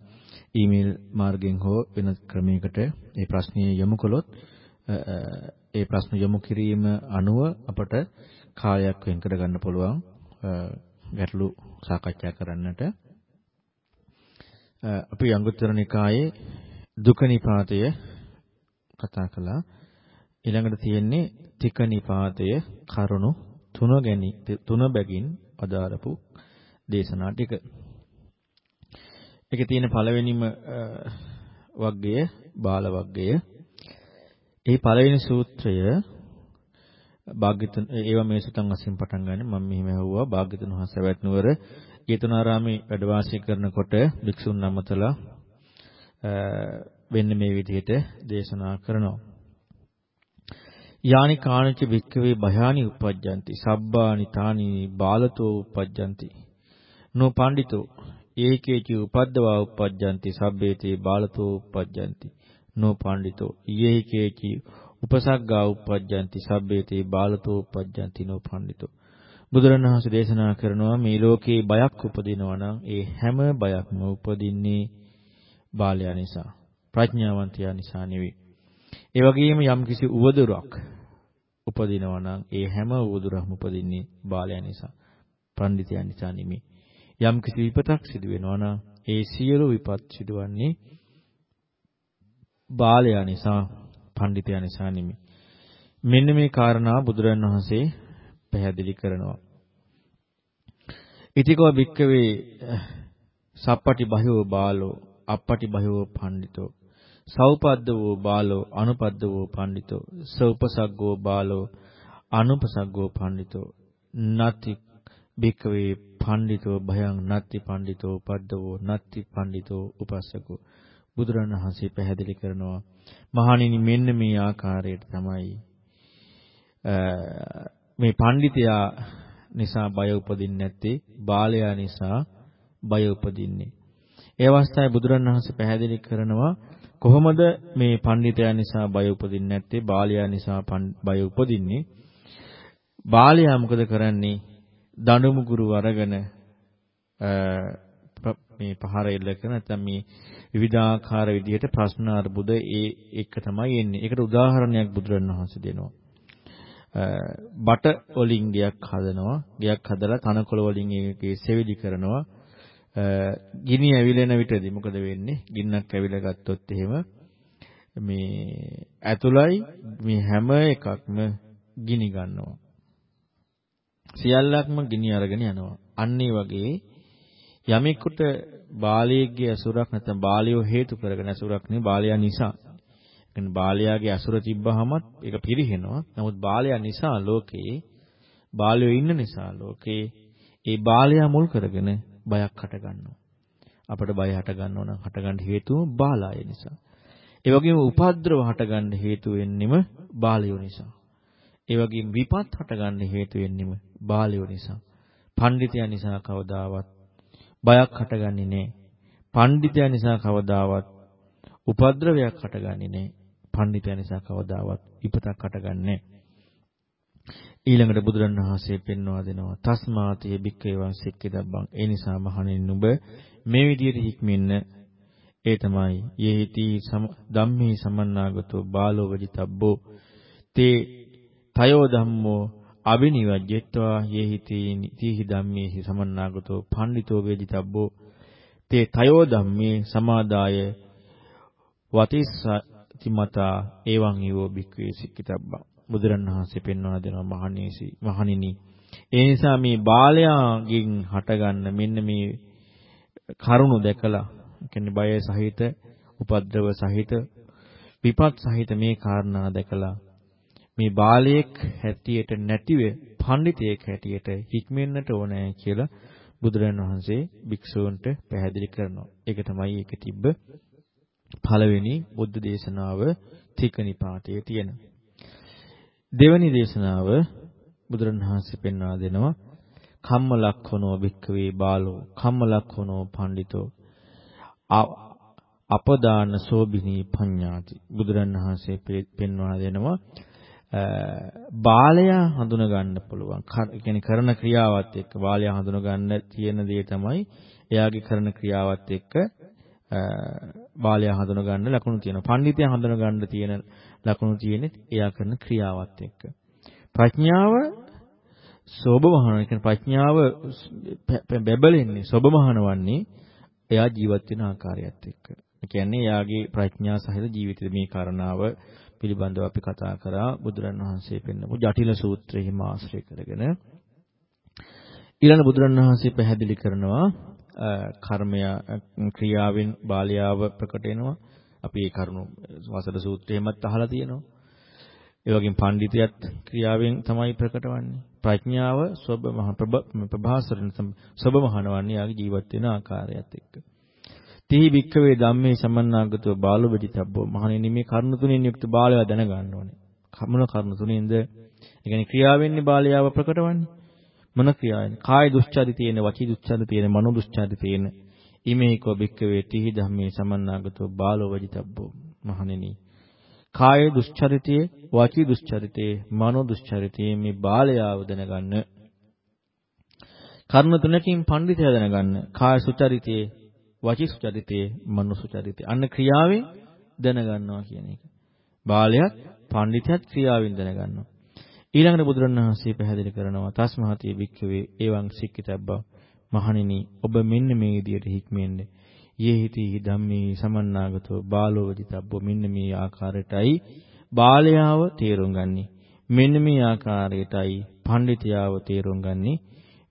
ඊමේල් මාර්ගයෙන් හෝ වෙන ක්‍රමයකට මේ ප්‍රශ්නය යොමු කළොත් ඒ ප්‍රශ්න යොමු කිරීම අනුව අපට කාලයක් වෙන් කර ගන්න පුළුවන් ගැටලු සාකච්ඡා කරන්නට. අපි අංගුත්තර නිකායේ දුක නිපාතය කතා කළා. ඊළඟට තියෙන්නේ තික නිපාතය කරුණු තුන ගැනි තුන බැගින් අදාරපු දේශනා ටික. ඒකේ තියෙන පළවෙනිම වග්ගය බාල වග්ගය. ඒ පළවෙනි සූත්‍රය භාග්‍යතුන් ඒව මේ සුතන් වශයෙන් පටන් ගන්න මම මෙහිම ඇහුවා භාග්‍යතුන් වහන්සේ වැටනුවර ජේතවනාරාමේ වැඩ වාසය කරනකොට භික්ෂුන් අමතලා වෙන්න මේ විදිහට දේශනා කරනවා. යානි කාණච වික්කවේ භයානි උපජ්ජಂತಿ සබ්බානි තානි බාලතෝ උපජ්ජಂತಿ නෝ පඬිතෝ ඒකේචි උපද්දවා උපජ්ජಂತಿ සබ්බේතේ බාලතෝ උපජ්ජಂತಿ නෝ පඬිතෝ ඒකේචි උපසග්ගා උපජ්ජಂತಿ සබ්බේතේ බාලතෝ උපජ්ජಂತಿ නෝ පඬිතෝ බුදුරණවහන්සේ දේශනා කරනවා මේ ලෝකේ බයක් උපදිනවා නම් ඒ හැම බයක්ම උපදින්නේ බාලයා නිසා ප්‍රඥාවන්තයා නිසා නෙවෙයි. ඒ වගේම යම්කිසි උවදුරක් උපදිනවා නම් ඒ හැම උවදුරක්ම උපදින්නේ බාලයා නිසා. පඬිතයා නිසා නෙමෙයි. යම්කිසි විපතක් සිදු වෙනවා නම් ඒ සියලු විපත් සිදුවන්නේ බාලයා නිසා, පඬිතයා නිසා නෙමෙයි. මෙන්න මේ කාරණා බුදුරන් වහන්සේ පැහැදිලි කරනවා. ඉතිකෝ භික්කවේ සප්පටි බහයෝ බාලෝ අප්පටි බහයෝ පඬිතෝ සෞපද්දවෝ බාලෝ අනුපද්දවෝ පඬිතෝ සෝපසග්ගෝ බාලෝ අනුපසග්ගෝ පඬිතෝ නති බික්කවේ පඬිතෝ භයං නත්ති පඬිතෝ පද්දවෝ නත්ති පඬිතෝ උපස්සකෝ බුදුරණවහන්සේ පැහැදිලි කරනවා මහණෙනි මෙන්න මේ ආකාරයට තමයි මේ පඬිතයා නිසා බය උපදින්නේ නැත්තේ බාලයා නිසා බය උපදින්නේ ඒ අවස්ථාවේ බුදුරණවහන්සේ පැහැදිලි කරනවා කොහොමද මේ පඬිතයා නිසා බය උපදින්නේ නැත්තේ බාලයා නිසා බය උපදින්නේ බාලයා මොකද කරන්නේ දඬුමුගුරු අරගෙන මේ පහර එල්ල කරන නැත්නම් මේ විවිධාකාර විදිහට ප්‍රශ්න අර්බුද ඒ එක තමයි එන්නේ. ඒකට උදාහරණයක් බුදුරණවහන්සේ දෙනවා. බට වලින් ගයක් හදනවා. ගයක් හදලා තනකොළ වලින් ඒකේ සෙවිලි කරනවා. ගිනි ඇවිලෙන විටදී මොකද වෙන්නේ? ගින්නක් ඇවිල ගත්තොත් එහෙම මේ ඇතුළයි මේ හැම එකක්ම ගිනි ගන්නවා. සියල්ලක්ම ගිනි අරගෙන යනවා. අන්න වගේ යමෙකුට බාලයේගේ අසුරක් නැත්නම් බාලයෝ හේතු කරගෙන අසුරක් නෙවෙයි බාලයා නිසා. කියන්නේ බාලයාගේ අසුර තිබ්බහමත් ඒක පිරිහෙනවා. නමුත් බාලයා නිසා ලෝකේ බාලයෝ ඉන්න නිසා ලෝකේ ඒ බාලයා මුල් කරගෙන බයක් හට ගන්නවා. අපට බය හට ගන්නව නම් හට ගන්න හේතුව බාලාය නිසා. ඒ වගේම උපද්‍රව හට ගන්න හේතු වෙන්නෙම බාලයෝ නිසා. ඒ වගේම විපත් හට ගන්න හේතු වෙන්නෙම බාලයෝ නිසා. පඬිතයා නිසා කවදාවත් බයක් හටගන්නේ නැහැ. පඬිතයා නිසා කවදාවත් උපද්‍රවයක් හටගන්නේ නැහැ. පඬිතයා නිසා කවදාවත් විපතක් හටගන්නේ නැහැ. ඊළඟට බුදුරණවහන්සේ පෙන්වා දෙනවා තස්මාතේ බික්කේ වාසික්කේ දබ්බං ඒ නිසා මහණෙනි නුඹ මේ විදිහට හික්මෙන්න ඒ තමයි යේහිති ධම්මේ සමන්නාගතෝ බාලෝ වජිතබ්බෝ තේ තයෝ ධම්මෝ අබිනිවජ්ජත්වා යේහිති තීහි ධම්මේහි සමන්නාගතෝ පණ්ඩිතෝ වේදිතබ්බෝ තේ තයෝ ධම්මේ සමාදාය වතිස්සති මතා එවං ඊවෝ බික්වේ සික්කිතබ්බා බුදුරණවහන්සේ පෙන්වා දෙනවා මහණීසි මහණිනි ඒ නිසා මේ බාලයාගෙන් හටගන්න මෙන්න මේ කරුණු දැකලා කියන්නේ බය සහිත උපද්‍රව සහිත විපත් සහිත මේ කාරණා දැකලා මේ බාලයෙක් හැටියට නැතිව පඬිතෙක් හැටියට හික්මෙන්නට ඕනෑ කියලා බුදුරජාණන් වහන්සේ භික්ෂූන්ට පැහැදිලි කරනවා. ඒක තමයි ඒක තිබ්බ පළවෙනි බුද්ධ දේශනාව තිකනිපාතයේ තියෙන. දෙවැනි දේශනාව බුදුරණවහන්සේ පෙන්වා දෙනවා කම්මලක්ඛනෝ භික්ඛවේ බාලෝ කම්මලක්ඛනෝ පඬිතෝ අපදාන සෝබිනී පඤ්ඤාති බුදුරණවහන්සේ පෙන්වා දෙනවා බාලයා හඳුන ගන්න පුළුවන්. ඒ කියන්නේ කරන ක්‍රියාවත් එක්ක බාලයා හඳුන ගන්න තියෙන දේ තමයි එයාගේ කරන ක්‍රියාවත් එක්ක බාලයා හඳුන ගන්න ලකුණු තියෙනවා. පඬිතයා හඳුන ගන්න තියෙන ලකුණු තියෙන්නේ එයා කරන ක්‍රියාවත් එක්ක. ප්‍රඥාව සෝබමහන කියන ප්‍රඥාව බැබලෙන්නේ සෝබමහනවන්නේ එයා ජීවත් වෙන ආකාරයත් එක්ක. ඒ කියන්නේ එයාගේ ප්‍රඥා සහිත ජීවිතේ මේ කරණාව පිළිබඳව අපි කතා කරා බුදුරන් වහන්සේ පෙන්නපු ජටිල සූත්‍රයෙහිම ආශ්‍රය කරගෙන ඊළඟ බුදුරන් වහන්සේ පැහැදිලි කරනවා කර්මය ක්‍රියාවෙන් බාලයාව ප්‍රකට වෙනවා අපි ඒ කරුණු වසල සූත්‍රයෙන්මත් අහලා තියෙනවා ඒ වගේම පඬිතියත් ක්‍රියාවෙන් තමයි ප්‍රකටවන්නේ ප්‍රඥාව ස්වබ මහ ප්‍රභාසරණ ස්වබ මහණවන්නේ යාගේ ජීවත් වෙන ආකාරයත් එක්ක තිහි භික්කවේ ධම්මේ සමන්නාගතව බාලු වෙදිතබ්බෝ මහණෙනි මේ කරුණ තුනෙන් යුක්ත බාලයා දැනගන්න ඕනේ. මොන කරුණ තුනෙන්ද? ඒ කියන්නේ ක්‍රියාවෙන්නේ බාලයාව ප්‍රකටවන්නේ. මොන ක්‍රියාවෙන්? කාය දුස්චරිත තියෙන, වචී දුස්චරිත තියෙන, මනෝ දුස්චරිත තියෙන. ඉමේකෝ භික්කවේ තිහි ධම්මේ සමන්නාගතව බාලෝ වෙදිතබ්බෝ මහණෙනි. කාය දුස්චරිතයේ, වචී දුස්චරිතයේ, මනෝ දුස්චරිතයේ මේ බාලයාව දැනගන්න. කර්ණ තුනකින් පඬිතයා දැනගන්න. කාය සුචරිතයේ වචිස් චරිතයේ මනුස්ස චරිතය. අන්න ක්‍රියාවෙන් දැනගන්නවා කියන එක. බාලයත් පඬිතයත් ක්‍රියාවෙන් දැනගන්නවා. ඊළඟට බුදුරණවහන්සේ පැහැදිලි කරනවා තස්මහතිය වික්කවේ එවං සික්කිතබ්බා මහණෙනි ඔබ මෙන්න මේ විදියට හික්මෙන්නේ. යෙහිති ධම්මේ සමන්නාගතෝ බාලෝ වදිතබ්බෝ මෙන්න මේ ආකාරයටයි බාලයාව තේරුම් ගන්නි. මෙන්න මේ ආකාරයටයි පඬිතියාව තේරුම් ගන්නි.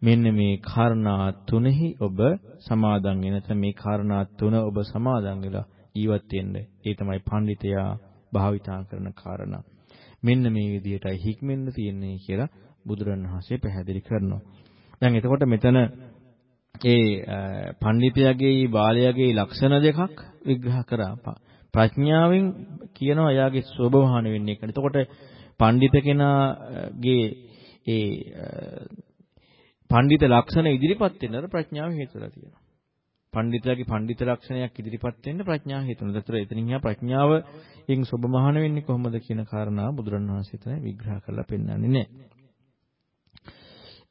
මෙන්න මේ කාරණා තුනෙහි ඔබ සමාදන් වෙන නැත්නම් මේ කාරණා තුන ඔබ සමාදන් වෙලා ජීවත් වෙන්න. ඒ තමයි පඬිතයා භාවිතා කරන කාරණා. මෙන්න මේ විදිහටයි හික්මෙන්න තියෙන්නේ කියලා බුදුරණවහන්සේ පැහැදිලි කරනවා. දැන් එතකොට මෙතන ඒ පඬිතයාගේ බාලයාගේ ලක්ෂණ දෙකක් විග්‍රහ කරා. ප්‍රඥාවෙන් කියනවා එයාගේ ස්වභාවහන වෙන්නේ. එතකොට පඬිත කෙනාගේ ඒ පඬිත ලක්ෂණ ඉදිරිපත් වෙනතර ප්‍රඥාව හේතුලා තියෙනවා. පඬිතයාගේ පඬිත ලක්ෂණයක් ඉදිරිපත් වෙන්න ප්‍රඥාව හේතුනවා. ඒතර එතනින් යා ප්‍රඥාවෙන් සුබමහාන වෙන්නේ කොහොමද කියන කාරණාව බුදුරණවහන්සේ තමයි විග්‍රහ කරලා පෙන්වන්නේ නැහැ.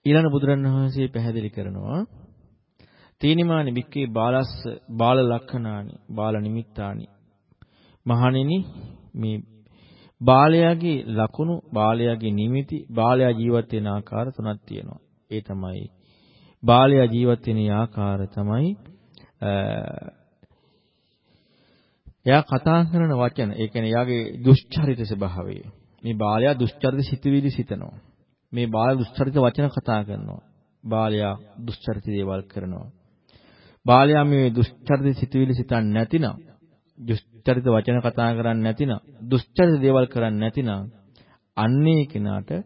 ඊළඟ බුදුරණවහන්සේ පැහැදිලි කරනවා තීනිමානි බික්කේ බාලස්ස බාල ලක්ෂණානි බාල නිමිත්තානි මහණෙනි මේ බාලයාගේ ලකුණු බාලයාගේ නිමිති බාලයා ජීවත් වෙන ආකාර තුනක් තියෙනවා ඒ තමයි බාලයා ජීවත් වෙන ආකාර තමයි එයා කතා කරන වචන ඒ කියන්නේ එයාගේ දුෂ්චරිත ස්වභාවය. මේ බාලයා දුෂ්චරිත සිතුවිලි සිතනවා. මේ බාල දුෂ්චරිත වචන කතා කරනවා. බාලයා දුෂ්චරිත දේවල් කරනවා. බාලයා මේ දුෂ්චරිත සිතුවිලි සිතන්නේ නැතිනම් දුෂ්චරිත වචන කතා කරන්නේ නැතිනම් දුෂ්චරිත දේවල් කරන්නේ නැතිනම් අන්නේ කෙනාට ඒ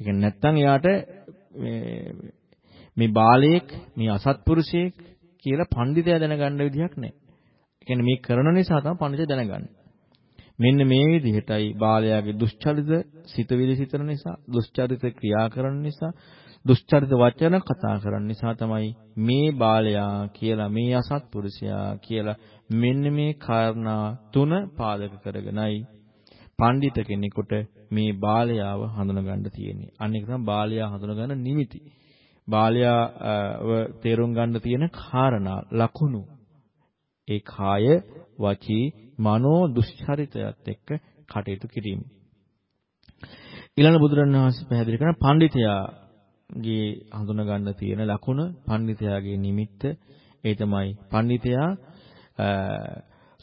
කියන්නේ නැත්තම් එයාට මේ මේ බාලයෙක් මේ අසත්පුරුෂයෙක් කියලා පඬිතයා දැනගන්න විදිහක් නැහැ. ඒ කියන්නේ මේ කරන නිසා තමයි පඬිතයා දැනගන්නේ. මෙන්න මේ විදිහටයි බාලයාගේ දුෂ්චරිත සිතවිලි සිතන නිසා, දුෂ්චරිත ක්‍රියා කරන නිසා, දුෂ්චරිත වචන කතා කරන නිසා තමයි මේ බාලයා කියලා මේ අසත්පුරුෂයා කියලා මෙන්න මේ කාරණා තුන පාදක කරගෙනයි පඬිත කෙනෙකුට මේ බාලයාව හඳුනගන්න තියෙන්නේ. අන්න ඒක තමයි බාලයා හඳුනගන්න නිමිති. බාලයාව තේරුම් ගන්න තියෙන කාරණා ලකුණු. ඒ කාය වචී මනෝ දුෂ්චරිතයත් එක්ක කටයුතු කිරීම. ඊළඟ බුදුරණවහන්සේ පැහැදිලි කරන පඬිතයාගේ හඳුනා ගන්න තියෙන ලකුණ පඬිතයාගේ නිමිත්ත ඒ තමයි පඬිතයා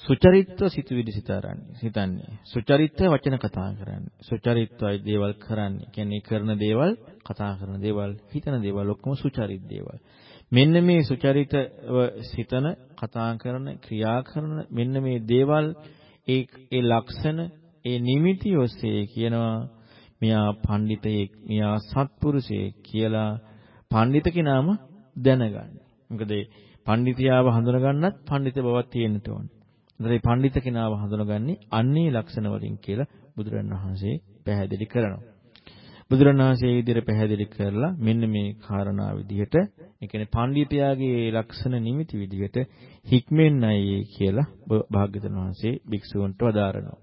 සුචරිත්ව සිතුවිලි සිතාරන්නේ සිතන්නේ සුචරිත්ව වචන කතා කරන්නේ සුචරිත්වයි දේවල් කරන්නේ කියන්නේ කරන දේවල් කතා කරන දේවල් හිතන දේවල් ඔක්කොම සුචරිත දේවල් මෙන්න මේ සුචරිතව සිතන කතා කරන ක්‍රියා කරන මෙන්න මේ දේවල් ඒ ඒ ලක්ෂණ ඒ නිමිති ඔස්සේ කියනවා මෙයා පඬිතෙක් මෙයා සත්පුරුෂයෙක් කියලා පඬිත කෙනාම දැනගන්න. මොකද පඬිතියාව හඳුනගන්නත් පඬිත බවක් තියෙන්න ඕනේ. ඒතරේ පඬිත කෙනාව හඳුනගන්නේ අන්නේ ලක්ෂණ වලින් කියලා බුදුරණන් වහන්සේ පැහැදිලි කරනවා. බුදුරණන් වහන්සේ මේ විදිහට පැහැදිලි කරලා මෙන්න මේ කාරණා විදිහට ඒ කියන්නේ පඬිතියාගේ ලක්ෂණ නිමිති විදිහට හික්මෙන්නයි කියලා භාග්‍යවතුන් වහන්සේ භික්ෂුවන්ට වදාරනවා.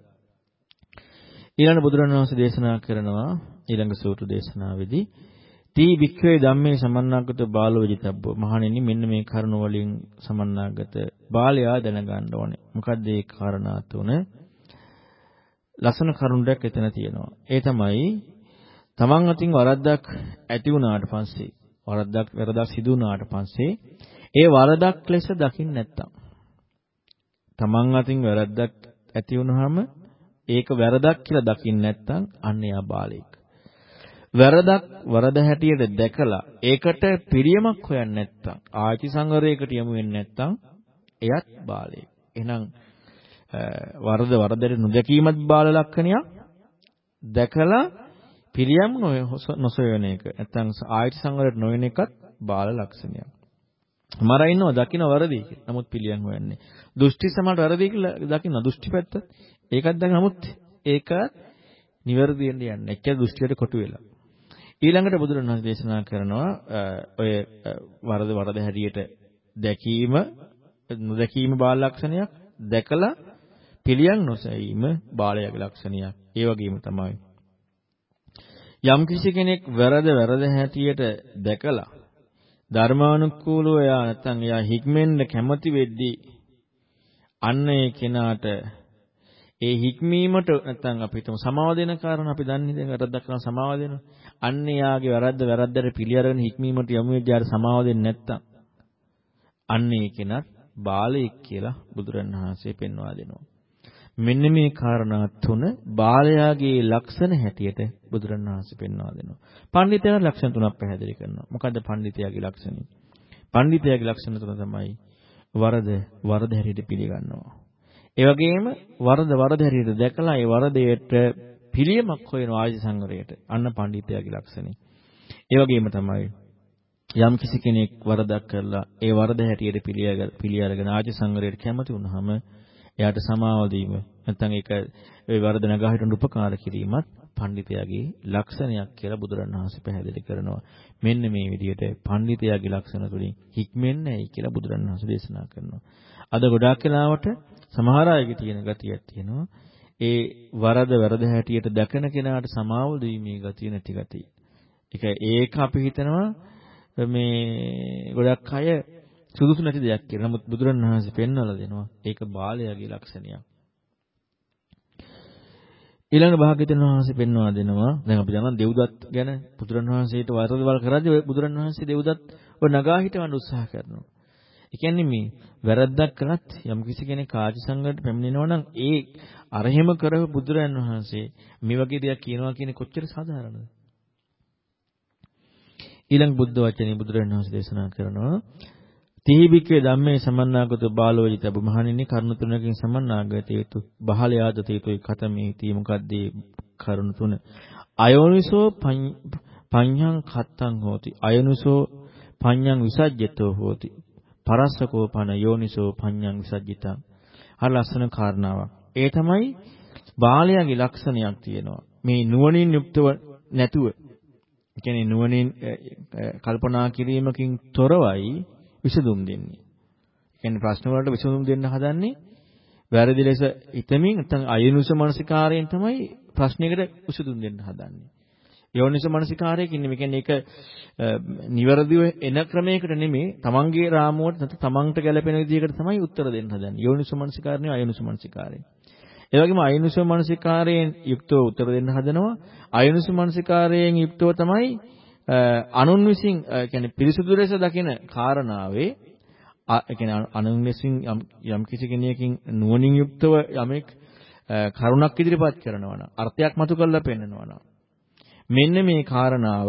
ඊළඟ බුදුරණන් වහන්සේ දේශනා කරනවා ඊළඟ සූත්‍ර දේශනාවේදී තී වික්‍රේ ධම්මේ සමන්නාගත බාලෝ විජිතබ්බෝ මහණෙනි මෙන්න මේ කරුණ වලින් සමන්නාගත බාලයා දැනගන්න ඕනේ. මොකද්ද ඒ කාරණා තුන? ලස්සන කරුණක් එතන තියෙනවා. ඒ තමයි තමන් අතින් වරද්දක් ඇති වුණාට පස්සේ වරද්දක් වැරදක් සිදු වුණාට පස්සේ ඒ වරදක් ලෙස දකින්න නැත්තම් තමන් අතින් වැරද්දක් ඇති වුණාම ඒක වැරදක් කියලා දකින්න නැත්තම් අන්න එයා බාලයෙක් වැරදක් වරද හැටියට දැකලා ඒකට පිරියමක් හොයන්නේ නැත්තම් ආචි සංවරයකට යමු වෙන්නේ නැත්තම් එයත් බාලයෙක්. එහෙනම් වරද වරදට නොදැකීමත් බාල ලක්ෂණයක්. දැකලා පිරියම් නොසොයන එක නැත්තම් ආචි සංවරයට නොවන එකත් බාල ලක්ෂණයක්. මර ඉන්නව දකින්න වරදී කියලා. නමුත් පිළියම් හොයන්නේ. දෘෂ්ටි සමහර වැරදි කියලා දකින්න දෘෂ්ටි පැත්ත. ඒකත් දැන් නමුත් ඒක නිවැරදි වෙන්න යන්නේ. එච්චර දෘෂ්ටියට කොටු වෙලා. ඊළඟට බුදුරණවහන්සේ දේශනා කරනවා ඔය වරද වරද හැටියට දැකීම නොදැකීම බාල ලක්ෂණයක් දැකලා පිළියම් නොසැීම බාලයාගේ ලක්ෂණයක්. ඒ වගේම තමයි යම් කිසි කෙනෙක් වැරද වැරද හැටියට දැකලා ධර්මානුකූලව එයා නැත්නම් එයා හික්මෙන්න කැමති වෙද්දී අන්න ඒ කෙනාට ඒ හික්මීමට නැත්නම් අපි හිතමු සමාව දෙන කාරණා අපි දන්නේ දැන් වැරද්දක් කරන සමාව දෙනවා. අන්න යාගේ වැරද්ද වැරද්දට පිළිඅරගෙන හික්මීමට යමු වෙද්දී ආර සමාව දෙන්නේ නැත්නම් අන්න ඒ කෙනත් බාලයෙක් කියලා බුදුරණවහන්සේ පෙන්වා දෙනවා. මෙන්න මේ කාරණා තුන බාලයාගේ ලක්ෂණ හැටියට බුදුරණවහන්සේ පෙන්වා දෙනවා. පඬිතයාගේ ලක්ෂණ තුනක් පැහැදිලි කරනවා. මොකද්ද පඬිතයාගේ ලක්ෂණ? පඬිතයාගේ ලක්ෂණ තුන තමයි වරද වරද හැටියට පිළිගන්නවා. ඒ වගේම වරද වරද හැටියට දැකලා ඒ වරදයට පිළියමක් හොයන ආයස සංවරයට අන්න පඬිතයාගේ ලක්ෂණේ. ඒ වගේම තමයි යම් කිසි කෙනෙක් වරදක් කරලා ඒ වරද හැටියට පිළිය අරගෙන ආජ සංවරයට කැමති වුනහම එයාට සමාව දීම නැත්නම් ඒක ඒ වරද නගා හිටුන උපකාර කිරීමත් පඬිතයාගේ ලක්ෂණයක් කියලා බුදුරණවහන්සේ පැහැදිලි කරනවා. මෙන්න මේ විදිහට පඬිතයාගේ ලක්ෂණ තුලින් හික්මෙන්නේයි කියලා බුදුරණවහන්සේ දේශනා කරනවා. අද ගොඩාක් වෙලාවට සමහර අයගේ තියෙන ගතියක් තියෙනවා. ඒ වරද වැරද හැටියට දැකන කෙනාට සමාව දීමේ ගතිය නැති ගතිය. ඒක ඒක අපි හිතනවා මේ ගොඩක් අය සුදුසු නැති දෙයක් කියලා. නමුත් බුදුරණවහන්සේ පෙන්වලා දෙනවා ඒක බාලයාගේ ලක්ෂණයක්. ඊළඟ භාග්‍යවතුන් වහන්සේ පෙන්වා දෙනවා දැන් අපි දන්නවා දෙව්දත් ගැන බුදුරණවහන්සේට වරදවල් කරද්දී ඔය බුදුරණවහන්සේ දෙව්දත් ඔය නගා හිටවන්න උත්සාහ කරනවා. ඒ කියන්නේ මේ වැරද්දක් කළත් යම් කිසි කෙනෙක් ආචි සංඝයට පැමිණෙනවා නම් ඒ අරහෙම කරව බුදුරයන් වහන්සේ මේ වගේ දෙයක් කියනවා කියන්නේ කොච්චර සාධාරණද? ඊළඟ බුද්ධ වචනේ බුදුරයන් වහන්සේ දේශනා කරනවා තීබිකේ ධම්මේ සමන්නාගත බාලෝජිත බුමහණෙනි කරුණ තුනකින් සමන්නාගත යුතු බහලයාද තේතුයි කතමේ තී මොකද්ද කරුණ තුන? අයෝනිසෝ පඤ්ඤං කත්තං හෝති. අයෝනිසෝ පඤ්ඤං විසජ්ජතෝ හෝති. පරස්සකෝ පන යෝනිසෝ පඤ්ඤං විසජ්ජිතං. හරි ලස්සන කාරණාවක්. ඒ තමයි බාලයාගේ ලක්ෂණයක් තියෙනවා. මේ නුවණින් යුක්තව නැතුව ඒ කියන්නේ නුවණින් කල්පනා කිරීමකින් තොරවයි විසඳුම් දෙන්නේ. ඒ කියන්නේ ප්‍රශ්න වලට විසඳුම් දෙන්න හදන්නේ වැරදි ලෙස හිතමින් නැත්නම් අයනුස මානසිකාරයෙන් තමයි ප්‍රශ්නයකට උසුදුන් දෙන්න හදන්නේ. යෝනිස මානසිකාරය කියන්නේ මේ කියන්නේ ඒක නිවැරදිව එන ක්‍රමයකට නෙමෙයි තමන්ගේ රාමුවට නැත්නම් තමන්ට ගැළපෙන විදිහකට තමයි උත්තර දෙන්න හදන්නේ. යෝනිස මානසිකාරණය අයනුස මානසිකාරය. ඒ වගේම අයනුස මානසිකාරයෙන් යුක්තව උත්තර දෙන්න හදනවා. අයනුස මානසිකාරයෙන් යුක්තව තමයි අනුන් විසින් කියන්නේ පිරිසුදු ලෙස දකින කාරණාවේ ඒ කියන්නේ අනුන් විසින් යම් කිසි කෙනෙකුකින් නුවණින් යුක්තව යමෙක් කරුණක් ඉදිරිපත් කරනවා නම් අර්ථයක් මතු කරලා පෙන්නනවා නම් මෙන්න මේ කාරණාව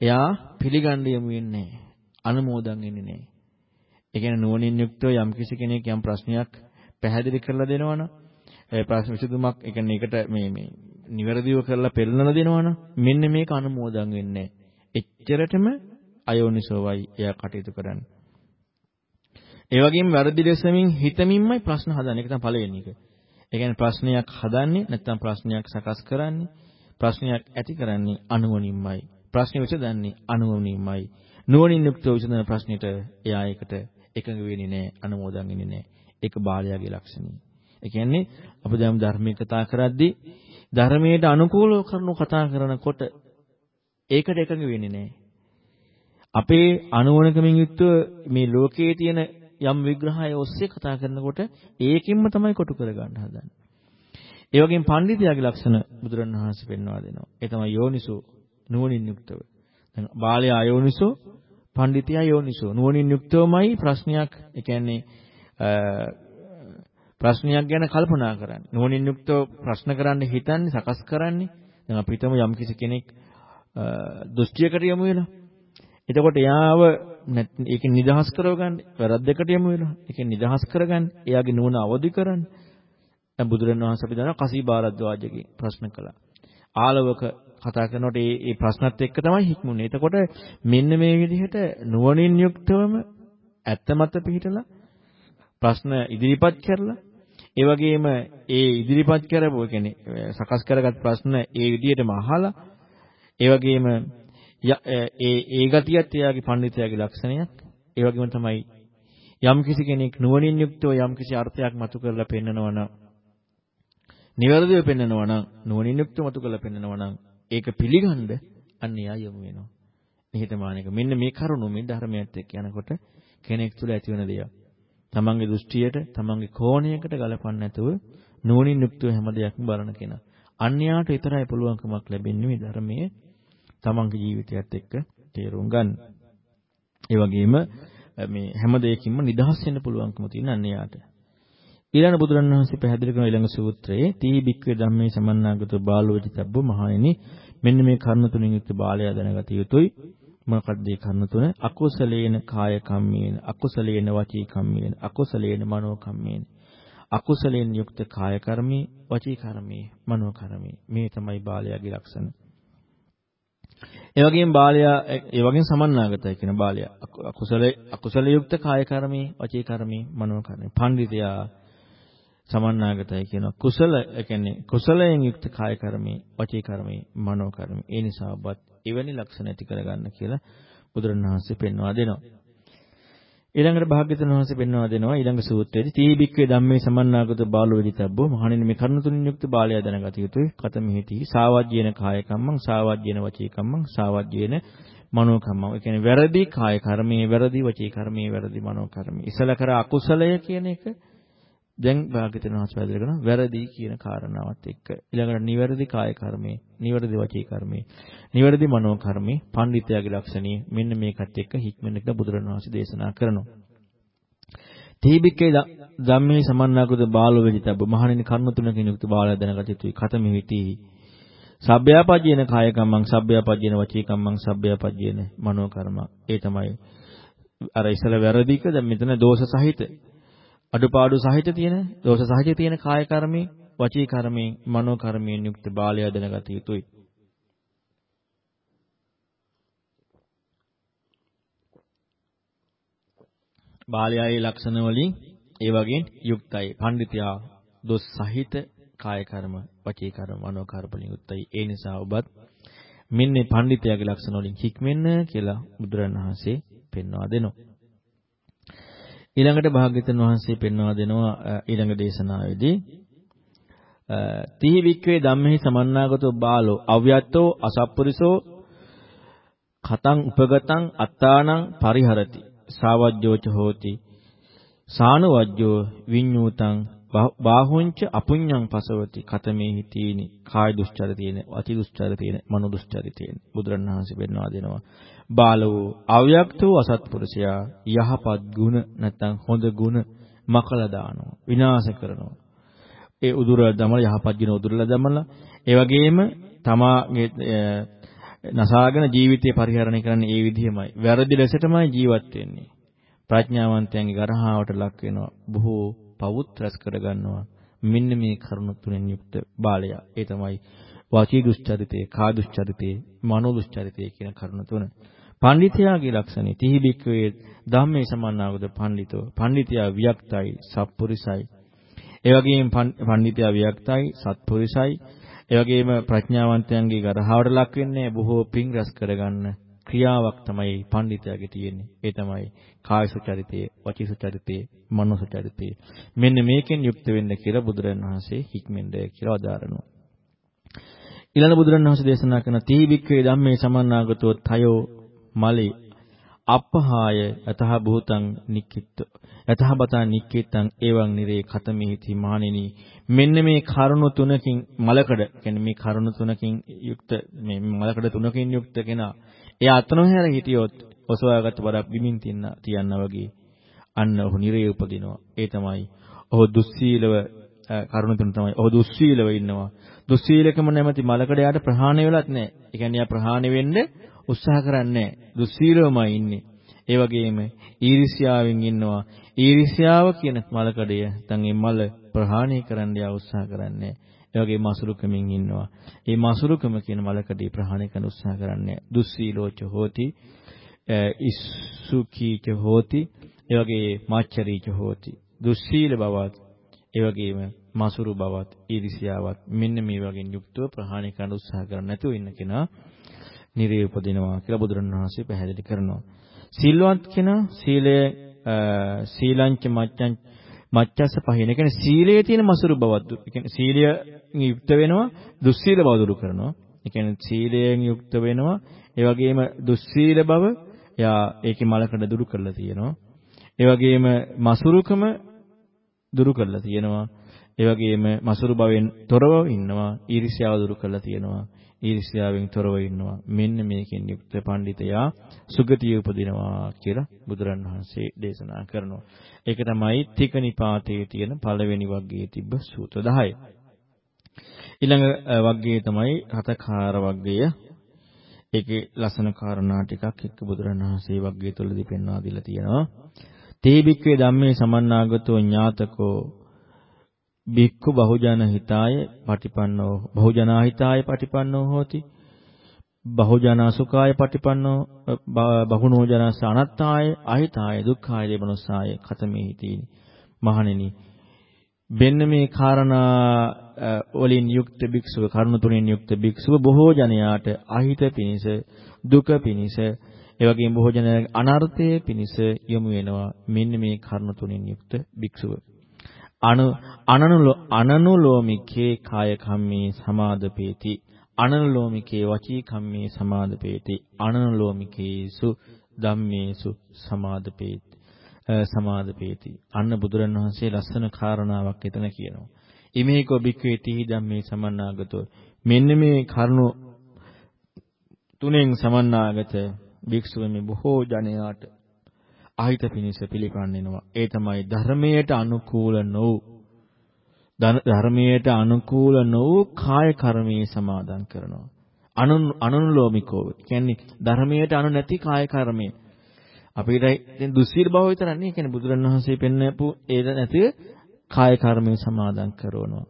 එයා පිළිගන්න යමු වෙන්නේ අනුමෝදන් වෙන්නේ නැහැ. ඒ කියන්නේ නුවණින් යුක්තව යම් කිසි කෙනෙක් යම් ප්‍රශ්නයක් පැහැදිලි කරලා දෙනවනම් ඒ ප්‍රශ්න විසඳුමක් ඒ කියන්නේ ඒකට මේ මේ නිවැරදිව කරලා පෙන්නලා දෙනවනම් මෙන්න මේක අනුමෝදන් වෙන්නේ එච්චරටම අයෝනිසෝවයි එයා කටයුතු කරන්නේ. ඒ වගේම වැරදි ලෙසමින් හිතමින්මයි ප්‍රශ්න හදන්නේ. ඒක තමයි පළවෙනි එක. ඒ කියන්නේ ප්‍රශ්නයක් හදන්නේ නැත්නම් ප්‍රශ්නයක් සකස් කරන්නේ ප්‍රශ්නයක් ඇති කරන්නේ අනුවණින්මයි. ප්‍රශ්නේ විසඳන්නේ අනුවණින්මයි. නුවණින් යුක්තව විසඳන ප්‍රශ්නෙට එයා ඒකට එකඟ වෙන්නේ නැහැ, අනුමෝදන් වෙන්නේ නැහැ. ඒක බාලයාගේ ලක්ෂණය. ඒ කියන්නේ අපි දැන් ධර්මයේ කතා කරද්දී ධර්මයට අනුකූලව කරනු කතා කරනකොට ඒකට එකඟ වෙන්නේ නැහැ. අපේ අනුවණකමින් යුක්තව මේ ලෝකයේ තියෙන යම් විග්‍රහය ඔස්සේ කතා කරනකොට ඒකින්ම තමයි කොටු කරගන්න හදන්නේ. ඒ වගේම පඬිතියාගේ ලක්ෂණ බුදුරණවහන්සේ පෙන්වා දෙනවා. ඒ තමයි යෝනිසෝ නුවණින් යුක්තව. දැන් බාලය අයෝනිසෝ පඬිතියා යෝනිසෝ නුවණින් යුක්තවමයි ප්‍රශ්නයක් ඒ කියන්නේ ප්‍රශ්නයක් ගැන කල්පනා කරන්නේ. නුවණින් යුක්තව ප්‍රශ්න කරන්න හිතන්නේ සකස් කරන්නේ. දැන් අපි හිතමු යම් කිසි කෙනෙක් දෘෂ්ටියකට යමු වෙලා. එතකොට එයාව ඒක නිදහස් කරවගන්න වැරද්දකට යමු වෙලා. ඒක නිදහස් කරගන්න. එයාගේ නුවණ අවදි කරන්න. දැන් බුදුරණවහන්සේ අපි දන්නවා කසී බාරද්වාජගේ ප්‍රශ්න කළා. ආලවක කතා කරනකොට මේ මේ ප්‍රශ්නත් එක්ක තමයි හික්මුනේ. එතකොට මෙන්න මේ විදිහට නුවණින් යුක්තවම ඇත්ත මත පිහිටලා ප්‍රශ්න ඉදිරිපත් කරලා ඒ වගේම ඒ ඉදිරිපත් කරපුව කියන්නේ සකස් කරගත් ප්‍රශ්න ඒ විදිහටම අහලා ඒ වගේම ඒ ඒ ගතියත් එයාගේ පඬිතයාගේ ලක්ෂණයක් ඒ වගේම තමයි යම් කිසි කෙනෙක් නුවණින් යුක්තව යම් කිසි අර්ථයක් මතු කරලා පෙන්නනවා නම් නිවැරදිව පෙන්නනවා නම් නුවණින් යුක්තව මතු කරලා පෙන්නනවා නම් ඒක පිළිගන්න අන්න එයා යමු වෙනවා. නිහතමානීක මෙන්න මේ කරුණු මේ ධර්මයත් එක්ක යනකොට කෙනෙක් තුළ ඇති වෙන දෙයක්. තමන්ගේ දෘෂ්ටියට, තමන්ගේ කෝණයකට ගලපන්න නැතුව නුවණින් යුක්තව හැම දෙයක්ම බලන කෙනා. අන්‍යයාට විතරයි පුළුවන්කමක් ලැබෙන්නේ මේ ධර්මයේ තමන්ගේ ජීවිතයත් එක්ක තේරුම් ගන්න. ඒ වගේම මේ හැම දෙයකින්ම නිදහස් වෙන්න පුළුවන්කම තියෙන අන්‍යයාට. ඊළඟ බුදුරණන් වහන්සේ පැහැදිලි කරන ඊළඟ සූත්‍රයේ තී බික්කේ ධම්මේ සමන්නාගතෝ බාලෝ වෙච්චබ්බ මහණෙනි. මෙන්න මේ කර්ම තුنين යුක්ත බාලයා දැනගත යුතුයි. මොකක්ද මේ කර්ම තුන? අකුසලේන කාය කම්මේන අකුසලේන වචී කම්මේන අකුසලේන මනෝ කම්මේන අකුසලෙන් යුක්ත කාය කර්මී වචී කර්මී මනෝ කර්මී මේ තමයි බාලයාගේ ලක්ෂණ. ඒ වගේම බාලයා ඒ වගේම සමන්නාගතයි කියන බාලයා. අකුසල අකුසල යුක්ත කාය කර්මී වචී කර්මී මනෝ කර්මී පඬිතයා සමන්නාගතයි කියනවා. කුසල කියන්නේ කුසලයෙන් යුක්ත කාය කර්මයේ, වචී කර්මයේ, මනෝ කර්මයේ. ඒ නිසා ඔබත් එවැනි ලක්ෂණ ඇති කරගන්න කියලා බුදුරණවහන්සේ පෙන්වා දෙනවා. ඊළඟට භාග්‍යතුන් වහන්සේ පෙන්වා දෙනවා ඊළඟ සූත්‍රයේදී තීබික්කේ ධම්මේ සමන්නාගත බාලෝ විදිතබ්බෝ මහණෙනි මේ කරුණ තුනින් යුක්ත බාලයා දැනගත යුතුයි. කතමෙහිති සාවජ්‍යේන කායකම්මං සාවජ්‍යේන වචීකම්මං සාවජ්‍යේන මනෝකම්මව. ඒ කියන්නේ වැරදි කාය කර්මයේ, වැරදි වචී කර්මයේ, වැරදි මනෝ කර්මයේ. ඉසල කර අකුසලය කියන එක දැන් භාග්‍යවතුන් වහන්සේ පැහැදිලි කරනවා වැරදි කියන කාරණාවත් එක්ක. ඊළඟට නිවැරදි කාය කර්මේ නිවැරදි වචී කර්මේ නිවැරදි මනෝ කර්මේ පඬිතයාගේ ලක්ෂණී මෙන්න මේකත් එක්ක හික්මෙන්න කියලා බුදුරණවහන්සේ දේශනා කරනවා. තීබික්කේ ධම්මේ සමන්නාකృత බාලෝ වෙදිතබ්බ මහණෙනි කර්ම තුනකින් යුක්ත බාලය දැනගත යුතුයි. කතමෙ හිටි. සබ්බ්‍යාපජ්ජේන කාය කම්මං සබ්බ්‍යාපජ්ජේන වචී කම්මං සබ්බ්‍යාපජ්ජේන මනෝ කර්ම. ඒ තමයි අර ඉසල වැරදික දැන් මෙතන දෝෂ සහිත අඩුපාඩු සහිත තියෙන දෝෂ සහිත තියෙන කාය කර්මී වචී කර්මී මනෝ කර්මයෙන් යුක්ත බාලය දැනගත යුතුයි. බාලයාගේ ලක්ෂණ වලින් ඒ වගේ යුක්තයි. පඬිතියා දොස් සහිත කාය කර්ම, වචී කර්ම, මනෝ කර්ම වලින් යුක්තයි. ඒ නිසා ඔබත් මෙන්න පඬිතියාගේ ලක්ෂණ වලින් හික්මෙන්න කියලා බුදුරණවහන්සේ පෙන්වා දෙනවා. ඊළඟට භාග්‍යවතුන් වහන්සේ පෙන්වා දෙනවා ඊළඟ දේශනාවේදී තිහි වික්වේ ධම්මෙහි සමන්නාගතෝ බාලෝ අව්‍යත්තෝ අසප්පුරිසෝ කතං උපගතං අත්තානං පරිහරති. සාවජ්ජෝච හෝති. සානුවජ්ජෝ විඤ්ඤූතං බාහුංච අපුඤ්ඤං පසවති. කතමේ හිතීනි කාය දුස්චර තියෙන අති දුස්චර තියෙන මනෝ දුස්චර තියෙන. බුදුරණවහන්සේ පෙන්වා දෙනවා. බාලවෝ අව්‍යක්තෝ අසත්පුරුෂයා යහපත් ගුණ නැත්නම් හොඳ ගුණ මකලා දානවා විනාශ කරනවා. ඒ උදුරලා දමලා යහපත් ගුණ උදුරලා දමලා ඒ වගේම තමාගේ නසාගෙන ජීවිතය පරිහරණය කරන්නේ ඒ විදිහමයි. වැරදි ලෙසටමයි ජීවත් වෙන්නේ. ප්‍රඥාවන්තයන්ගේ ගරහාවට ලක් වෙනවා. බොහෝ පවුත් රැස් කරගන්නවා. මෙන්න මේ කරුණ තුනෙන් යුක්ත බාලයා. ඒ තමයි වාචී දුස්චරිතේ කා දුස්චරිතේ මනෝ දුස්චරිතේ කියන කරුණ තුන. පඬිතයාගේ ලක්ෂණේ තිහි බික්කවේ ධම්මේ සමන්නාගත පඬිතෝ පඬිතයා වික්තයි සත්පුරිසයි ඒ වගේම පඬිතයා වික්තයි සත්පුරිසයි ඒ වගේම ප්‍රඥාවන්තයන්ගේ ගරහාවට ලක් වෙන්නේ බොහෝ පිං රැස් කරගන්න. ක්‍රියාවක් තමයි පඬිතයාගේ තියෙන්නේ. ඒ තමයි කාය සුචරිතය, වචී සුචරිතය, මනෝ සුචරිතය. මෙන්න මේකෙන් යුක්ත වෙන්න කියලා බුදුරජාණන් වහන්සේ හික්මෙන්ද කියලා අදාරනවා. ඊළඟ බුදුරජාණන් වහන්සේ දේශනා කරන තීබික්කේ ධම්මේ සමන්නාගතෝ තයෝ මලේ අපහාය යතහ භූතං නික්කිට යතහ බතා නික්කිටං එවං නිරේ කතමෙහිති මානිනි මෙන්න මේ කරුණු තුනකින් මලකඩ කියන්නේ මේ කරුණු තුනකින් යුක්ත මේ මලකඩ තුනකින් යුක්ත කෙනා එයා අත නොහැර හිටියොත් ඔසවාගත්ත බරක් බිමින් තියන්න තියන්නා වගේ අන්න ඔහු නිරේ උපදිනවා. ඒ තමයි ඔහු දුස්සීලව කරුණ තුන තමයි. ඔහු දුස්සීලව ඉන්නවා. දුස්සීලකම නැමැති මලකඩ යාට ප්‍රහාණය වෙලත් නැහැ. ඒ කියන්නේ යා ප්‍රහාණය වෙන්න උත්සාහ කරන්නේ නැහැ. දුස්සීලවමයි ඉන්නේ. ඒ වගේම ඊර්ෂ්‍යාවෙන් ඉන්නවා. ඊර්ෂ්‍යාව කියන මලකඩය නැත්නම් මේ මල ප්‍රහාණය කරන්න යා උත්සාහ කරන්නේ ඒ වගේ මසුරුකමින් ඉන්නවා. මේ මසුරුකම කියන මලකඩේ ප්‍රහාණය කරන්න උත්සාහ කරන්නේ දුස්සීලෝච හෝති ඉස්සුකීච හෝති ඒ වගේ මාච්චරීච හෝති දුස්සීල බවත් ඒ වගේම මසුරු බවත් ඊර්ෂියාවත් මෙන්න මේ වගේ යුක්තව ප්‍රහාණය කරන්න උත්සාහ කරන්නේ නැතුව ඉන්න කෙනා නිරේ උපදිනවා කියලා බුදුරණවහන්සේ පැහැදිලි කරනවා. සීලවත් කෙනා සීලය සීලංච මච්ඡං මච්ඡස්ස පහින. ඒ කියන්නේ සීලයේ තියෙන මසුරු බවත්. ඒ කියන්නේ සීලයෙන් යුක්ත වෙනවා දුස්සීල බව දුරු කරනවා. ඒ කියන්නේ සීලයෙන් යුක්ත වෙනවා. ඒ වගේම දුස්සීල බව එයා ඒකේ මලකඩ දුරු කරලා තියෙනවා. ඒ වගේම මසුරුකම දුරු කරලා තියෙනවා. ඒ වගේම මසුරු භවෙන් තොරව ඉන්නවා. ඊර්ෂ්‍යාව දුරු කරලා තියෙනවා. ඊර්ෂ්‍යාවෙන් තොරව ඉන්නවා. මෙන්න මේකෙන් යුක්ත පඬිතයා සුගතිය උපදිනවා කියලා බුදුරන් වහන්සේ දේශනා කරනවා. ඒක තමයි තික නිපාතයේ තියෙන පළවෙනි වග්ගයේ තිබ්බ සූත්‍ර 10. ඊළඟ වග්ගයේ තමයි හතකාර වග්ගය. ඒකේ ලස්සන කාරණා ටිකක් එක්ක බුදුරන් වහන්සේ වග්ගය තුළදී පෙන්වා දීලා තියෙනවා. තේ බික්කේ ධම්මේ සමන්නාගතෝ ඥාතකෝ බික්ඛු බහුජන හිතාය පටිපන්නෝ බහුජනා හිතාය පටිපන්නෝ හෝති. බහුජනා සුඛාය පටිපන්නෝ බහුනෝ ජනස අනත්තාය අහිතාය දුක්ඛාය දේමනසාය කතමේ හිතීනි. මහණෙනි බෙන්න මේ කාරණා වලින් යුක්ත භික්ෂුව කරුණ තුනෙන් යුක්ත භික්ෂුව බොහෝ ජනයාට අහිත පිනිස දුක පිනිස ඒ වගේම බොහෝ ජනයාගේ අනර්ථය පිනිස යොමු වෙනවා. මෙන්න මේ කරුණ තුනෙන් යුක්ත භික්ෂුව. අනු අනනුලෝමිකේ කාය කම්මේ සමාදපේති අනනුලෝමිකේ වචී කම්මේ සමාදපේති අනනුලෝමිකේසු ධම්මේසු සමාදපේති සමාදපේති අන්න බුදුරණවහන්සේ ලස්සන කාරණාවක් එතන කියනවා. ඉමේකෝ බික්කේ තී ධම්මේ සමන්නාගතෝ. මෙන්න මේ කරුණු තුනෙන් සමන්නාගත භික්ෂුව මේ බොහෝ ජනයාට අහිත පිනිස පිළිපන්නිනවා. ඒ තමයි ධර්මයට අනුකූල නොවු ධර්මයට අනුකූල නොවු කාය කර්මයේ සමාදන් කරනවා. අනු අනුලෝමිකෝ කියන්නේ ධර්මයට අනු නැති කාය කර්මයේ අපිට දැන් දුස්සීල භව විතරක් නේ කියන්නේ බුදුරණවහන්සේ පෙන්වපු ඒ නැති කාය කර්මයේ සමාදන් කරනවා.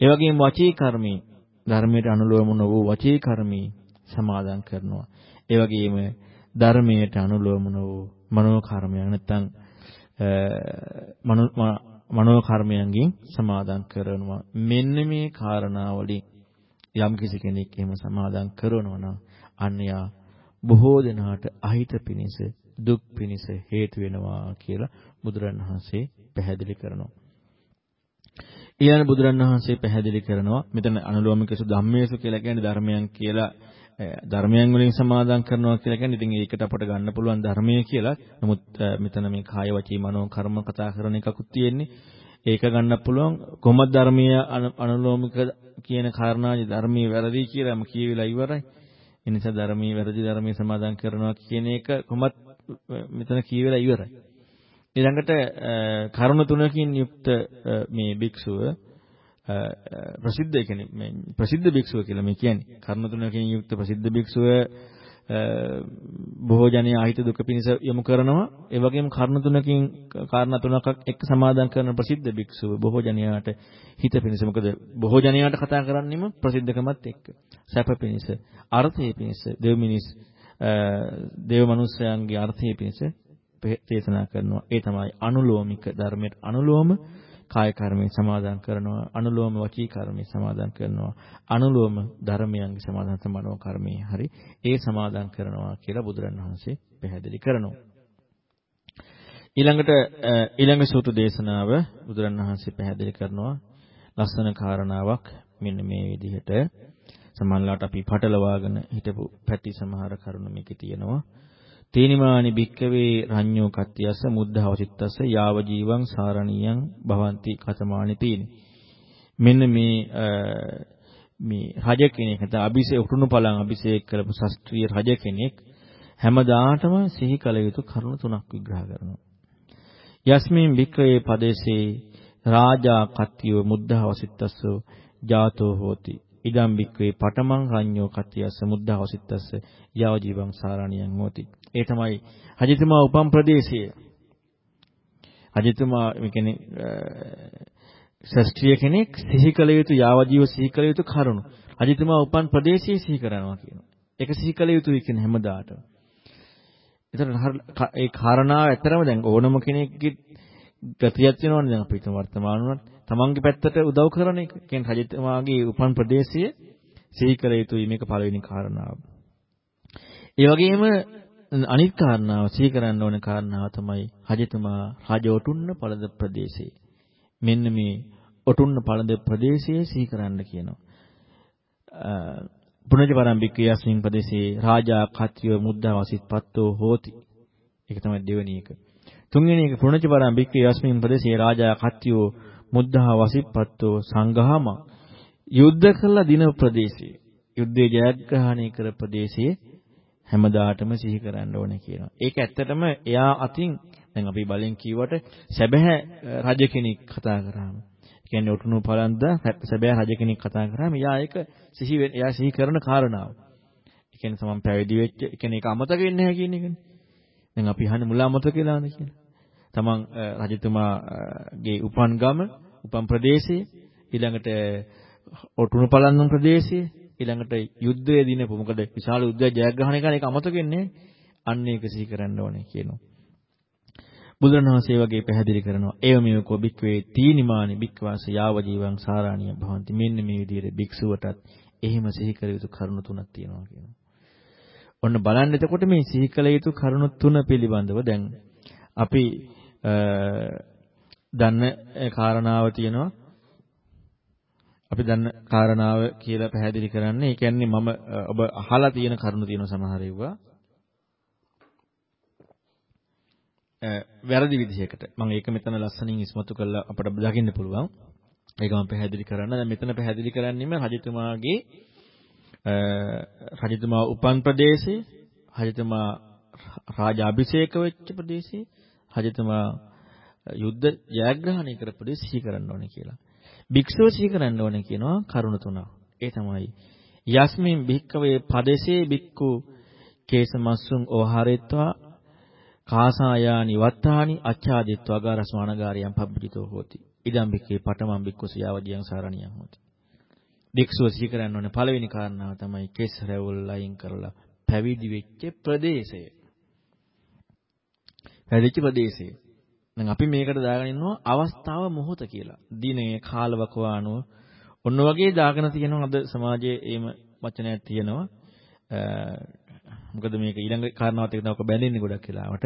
ඒ වගේම වචී කර්මයේ ධර්මයට අනුලෝම නොවු වචී කර්මයේ සමාදන් කරනවා. ඒ වගේම ධර්මයට අනුලෝම නොවු මනෝ කර්මයන් නැත්තම් මනෝ කර්මයන්ගෙන් සමාදන් කරනවා මෙන්න මේ කාරණාවලින් යම් කිසි කෙනෙක් එහෙම සමාදන් කරනවා නම් අන්න යා බොහෝ දෙනාට අහිත පිණිස දුක් පිණිස හේතු වෙනවා කියලා බුදුරණවහන්සේ පැහැදිලි කරනවා. ඊළඟ බුදුරණවහන්සේ පැහැදිලි කරනවා මෙතන අනුලෝමිකසු ධම්මේසු කියලා කියන්නේ ධර්මයන් කියලා ධර්මයන් වලින් සමාදන් කරනවා කියලා කියන්නේ ඉතින් ඒකට අපට ගන්න පුළුවන් ධර්මයේ කියලා. නමුත් මෙතන මේ කාය වචී මනෝ කර්ම කතා කරන එකකුත් තියෙන්නේ. ඒක ගන්න පුළුවන් කොහොමද ධර්මීය අනුලෝමික කියන කාරණායි ධර්මීය වැරදි කියලාම කියවිලා ඉවරයි. ඒ නිසා ධර්මීය වැරදි ධර්මීය සමාදන් කරනවා කියන එක කොහොමත් මෙතන කියවිලා ඉවරයි. ඊළඟට කරුණ තුනකින් යුක්ත මේ භික්ෂුව ප්‍රසිද්ධ කියන්නේ මේ ප්‍රසිද්ධ භික්ෂුව කියලා මේ කියන්නේ. කර්ම තුනකින් යුක්ත ප්‍රසිද්ධ භික්ෂුව බොහෝ ජනයා අහිත දුක පිණිස යොමු කරනවා. ඒ වගේම කර්ණ තුනකින් කාරණා තුනක් එක්ක සමාදන් කරන ප්‍රසිද්ධ භික්ෂුව බොහෝ ජනයාට හිත පිණිස. මොකද බොහෝ ජනයාට කතා කරන්නේම ප්‍රසිද්ධකමත් එක්ක. සැප පිණිස අර්ථය පිණිස දෙව් මිනිස් දේව මනුස්සයන්ගේ අර්ථය පිණිස දේශනා කරනවා. ඒ තමයි අනුලෝමික ධර්මයට අනුලෝම කාය කර්මයෙන් සමාදන් කරනවා අනුලෝම වචී කර්මයෙන් සමාදන් කරනවා අනුලෝම ධර්මයන්ගේ සමාදන් සමානෝ කර්මයේ හරි ඒ සමාදන් කරනවා කියලා බුදුරණවහන්සේ පැහැදිලි කරනවා. ඊළඟට ඊළඟ සූත්‍ර දේශනාව බුදුරණවහන්සේ පැහැදිලි කරනවා. ලස්සන කාරණාවක් මෙන්න මේ විදිහට. සමහරවිට අපි පටලවාගෙන හිටපු පැති සමහර කරුණු මේකේ තියෙනවා. තේනිමානි භික්කවේ රඤ්ඤෝ කත්තියස්ස මුද්ධවසිට්ටස්ස යාව ජීවං සාරණීයං භවಂತಿ කතමානි තීනි. මෙන්න මේ මේ රජ කෙනෙක් නැත්නම් අභිෂේක උතුණු පලං අභිෂේක කරපු ශාස්ත්‍රීය රජ කෙනෙක් හැමදාටම සිහි කළ යුතු කරුණු තුනක් විග්‍රහ කරනවා. යස්මින් භික්කවේ පදේශේ රාජා කත්තියෝ මුද්ධවසිට්ටස්ස ජාතෝ හෝති. ඉදම් බික්වේ පටමං රඤ්ඤෝ කත්තියස්ස මුද්ධවසිට්ටස්ස යාව ජීවං සාරණියං හෝති. ඒ තමයි රජතුමා උපම් ප්‍රදේශය. රජතුමා මේ කියන්නේ ශාස්ත්‍රීය කෙනෙක් සිහි කළ යුතු යාවජීව සිහි කළ යුතු කරුණු. රජතුමා උපන් ප්‍රදේශයේ සිහි කරනවා කියනවා. ඒක සිහි කළ යුතුයි කියන හැමදාට. ඒතර ඒ කාරණාව ඇත්තරම දැන් ඕනම කෙනෙක්ගේ ගතියක් වෙනවනේ දැන් අපි හිතමු වර්තමාන වුණත් තමන්ගේ පැත්තට උදව් කරන එක. කියන්නේ රජතුමාගේ උපන් ප්‍රදේශයේ සිහි කළ යුතුයි මේක පළවෙනි කාරණාව. ඒ වගේම අනිත් කාරණාව සිහි කරන්න ඕන කාරණාව තමයි රජතුමා රජ ඔටුන්න පළද ප්‍රදේශයේ. මෙන්න මේ ඔටුන්න පළද ප්‍රදේශයේ සිහි කරන්න කියනවා. පුණජ පරම්පික යස්මින් ප්‍රදේශයේ රාජා කත්‍ය මුද්දා වසිත්පත්තෝ හෝති. ඒක තමයි දෙවෙනි එක. තුන්වෙනි එක පුණජ පරම්පික යස්මින් ප්‍රදේශයේ රාජා කත්‍යෝ මුද්දා වසිත්පත්තෝ සංඝාම යුද්ධ කළ දින ප්‍රදේශයේ යුද්ධයේ ජයග්‍රහණය කර ප්‍රදේශයේ හැමදාටම සිහි කරන්න ඕනේ කියනවා. ඒක ඇත්තටම එයා අතින් දැන් අපි බලෙන් කියවට සැබෑ රජ කෙනෙක් කතා කරාම. ඒ කියන්නේ උතුණු පලන්ද සැබෑ රජ කෙනෙක් කතා කරාම එයා ඒක සිහි එයා සිහි කරන කාරණාව. ඒ කියන්නේ තමන් පැවිදි වෙච්ච ඒ කියන්නේ ඒක අමතක වෙන්නේ නැහැ කියන එකනේ. දැන් අපි අහන්නේ මුලා අමතක වෙලාද කියලා. තමන් රජතුමාගේ උපන් ගම, උපන් ප්‍රදේශයේ ඊළඟට ඔටුනු පලන්නම් ප්‍රදේශයේ ඊළඟට යුද්ධය දිනපු මොකද විශාල යුද්ධය ජයග්‍රහණය කරන එක අමතක වෙන්නේ අන්න ඒක සිහි කරන්න ඕනේ කියනවා. බුදුරණවහන්සේ වගේ පැහැදිලි කරනවා. ඒව මේ කොබික්වේ තීනිමානි බික්වාස යාව ජීවං සාරාණිය භවಂತಿ. මෙන්න මේ විදිහට භික්ෂුවටත් එහෙම සිහි කළ යුතු කරුණු තුනක් තියෙනවා කියනවා. ඔන්න බලන්න එතකොට මේ සිහි කළ යුතු කරුණු තුන පිළිබඳව දැන් අපි දන්න කාරණාව තියෙනවා අපි දන්න කාරණාව කියලා පැහැදිලි කරන්නේ. ඒ කියන්නේ මම ඔබ අහලා තියෙන කරුණු තියෙන සමහර ඒවා. වැරදි විදිහකට. මම ඒක මෙතන ලස්සනින් ඉස්මතු කරලා අපට දකින්න පුළුවන්. ඒක මම පැහැදිලි කරන්න. දැන් මෙතන පැහැදිලි කරන්නේම රජතුමාගේ රජතුමා උපන් ප්‍රදේශයේ රජතුමා රාජාභිෂේක වෙච්ච ප්‍රදේශයේ රජතුමා යුද්ධ ජයග්‍රහණය කරපු ප්‍රදේශ සිහි කරන්න ඕනේ කියලා. භික්ෂුව සිහි කරන්න ඕනේ කියනවා කරුණ තුනක්. ඒ තමයි යස්මින් භික්කවේ පදසේ භික්ඛු කේසමස්සුන් ඕහාරෙත්වා කාසායානි වත්තානි අච්ඡාදිත්වා ගාරස්මානගාරියම් පබ්බිතෝ හෝති. ඉදම් භික්ඛේ පඨමම් භික්ඛුසියාව දියං සාරණියම් හෝති. භික්ෂුව සිහි කරන්න ඕනේ පළවෙනි කාරණාව තමයි කෙස් රැවුල් අයින් කරලා පැවිදි වෙච්ච ප්‍රදේශය. පැවිදිච්ච ප්‍රදේශය. දැන් අපි මේකට දාගෙන ඉන්නවා අවස්ථාව මොහොත කියලා. දිනේ කාලවකවානුව ඔන්න වගේ දාගෙන තියෙනවා අද සමාජයේ එහෙම වචනයක් තියෙනවා. මොකද මේක ඊළඟ කාරණාවත් එක්ක තමයි බැඳෙන්නේ ගොඩක් වෙලාවට.